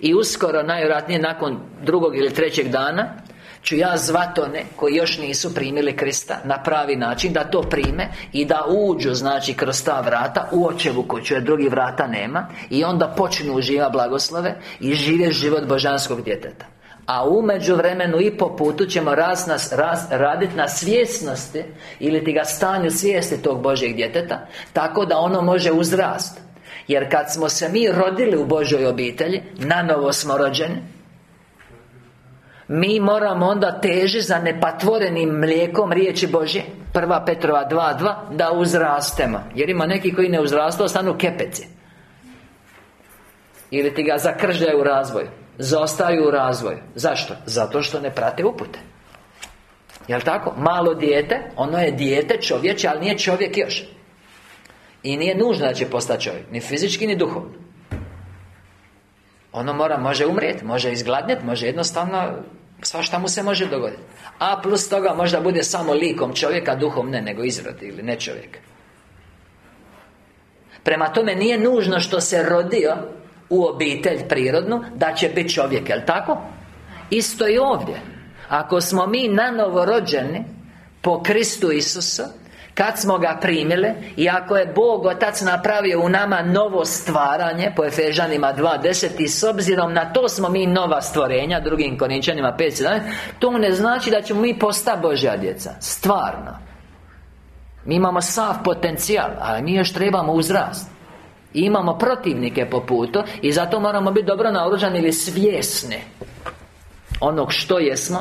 Speaker 1: I uskoro, najvjerojatnije nakon drugog ili trećeg dana ću ja zvat one koji još nisu primili Krista na pravi način da to prime i da uđu znači kroz ta vrata u očevu kuću jer drugih vrata nema i onda počnu uživati blagoslove i žive život božanskog djeteta. A u međuvremenu i po putu ćemo raz nas, raditi na svjesnosti Ili ti ga stanju svijesti tog Božjeg djeteta Tako da ono može uzrast. Jer kad smo se mi rodili u Božoj obitelji Nanovo smo rođeni mi moramo onda teži za nepatvorenim mlijekom riječi Božje. Prva Petrova 2.2 Da uzrastemo. Jer ima neki koji ne uzrastaju, stanu kepeci Ili ti ga zakržljaju u razvoj Zostaju u razvoj Zašto? Zato što ne prate upute. Jel' tako? Malo dijete Ono je dijete čovječe, ali nije čovjek još. I nije nužno da će postati čovjek Ni fizički, ni duhovno Ono mora, može umrijeti Može izgladnjeti, može jednostavno Svašta mu se može dogoditi A plus toga možda bude samo likom čovjeka Duhom ne, nego izrodi ili ne čovjek Prema tome nije nužno što se rodio U obitelj prirodnu Da će biti čovjek, jel tako? Isto i ovdje. Ako smo mi nanovo rođeni Po Kristu Isusa kad smo ga primili I ako je Bog Otac napravio u nama novo stvaranje Po Efežanima 2.10 I s obzirom na to smo mi nova stvorenja Drugim Korinčanima 5.17 To ne znači da ćemo mi postati Božja djeca Stvarno. Mi imamo sav potencijal Ali mi još trebamo uzrast. I imamo protivnike po putu I zato moramo biti dobro naoružani ili svjesni Onog što jesmo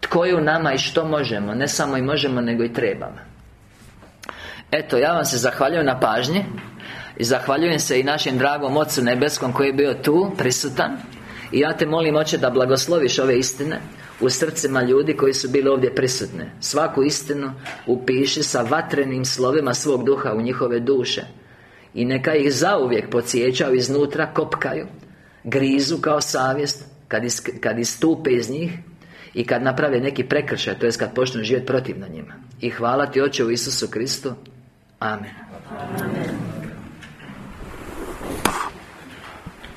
Speaker 1: Tko je u nama i što možemo Ne samo i možemo, nego i trebamo Eto, ja vam se zahvaljujem na pažnji I zahvaljujem se i našem dragom Ocu Nebeskom koji je bio tu, prisutan. I ja te molim, Oče, da blagosloviš ove istine U srcima ljudi koji su bili ovdje prisutne Svaku istinu upiši sa vatrenim slovima svog duha u njihove duše. I neka ih zauvijek podsjećaju iznutra, kopkaju Grizu kao savjest Kad, is, kad istupe iz njih i kad naprave neki prekršaj, to jest kad počnu živjeti protiv na njima. I hvala Ti Oče u Isusu Kristu Amen. Amen.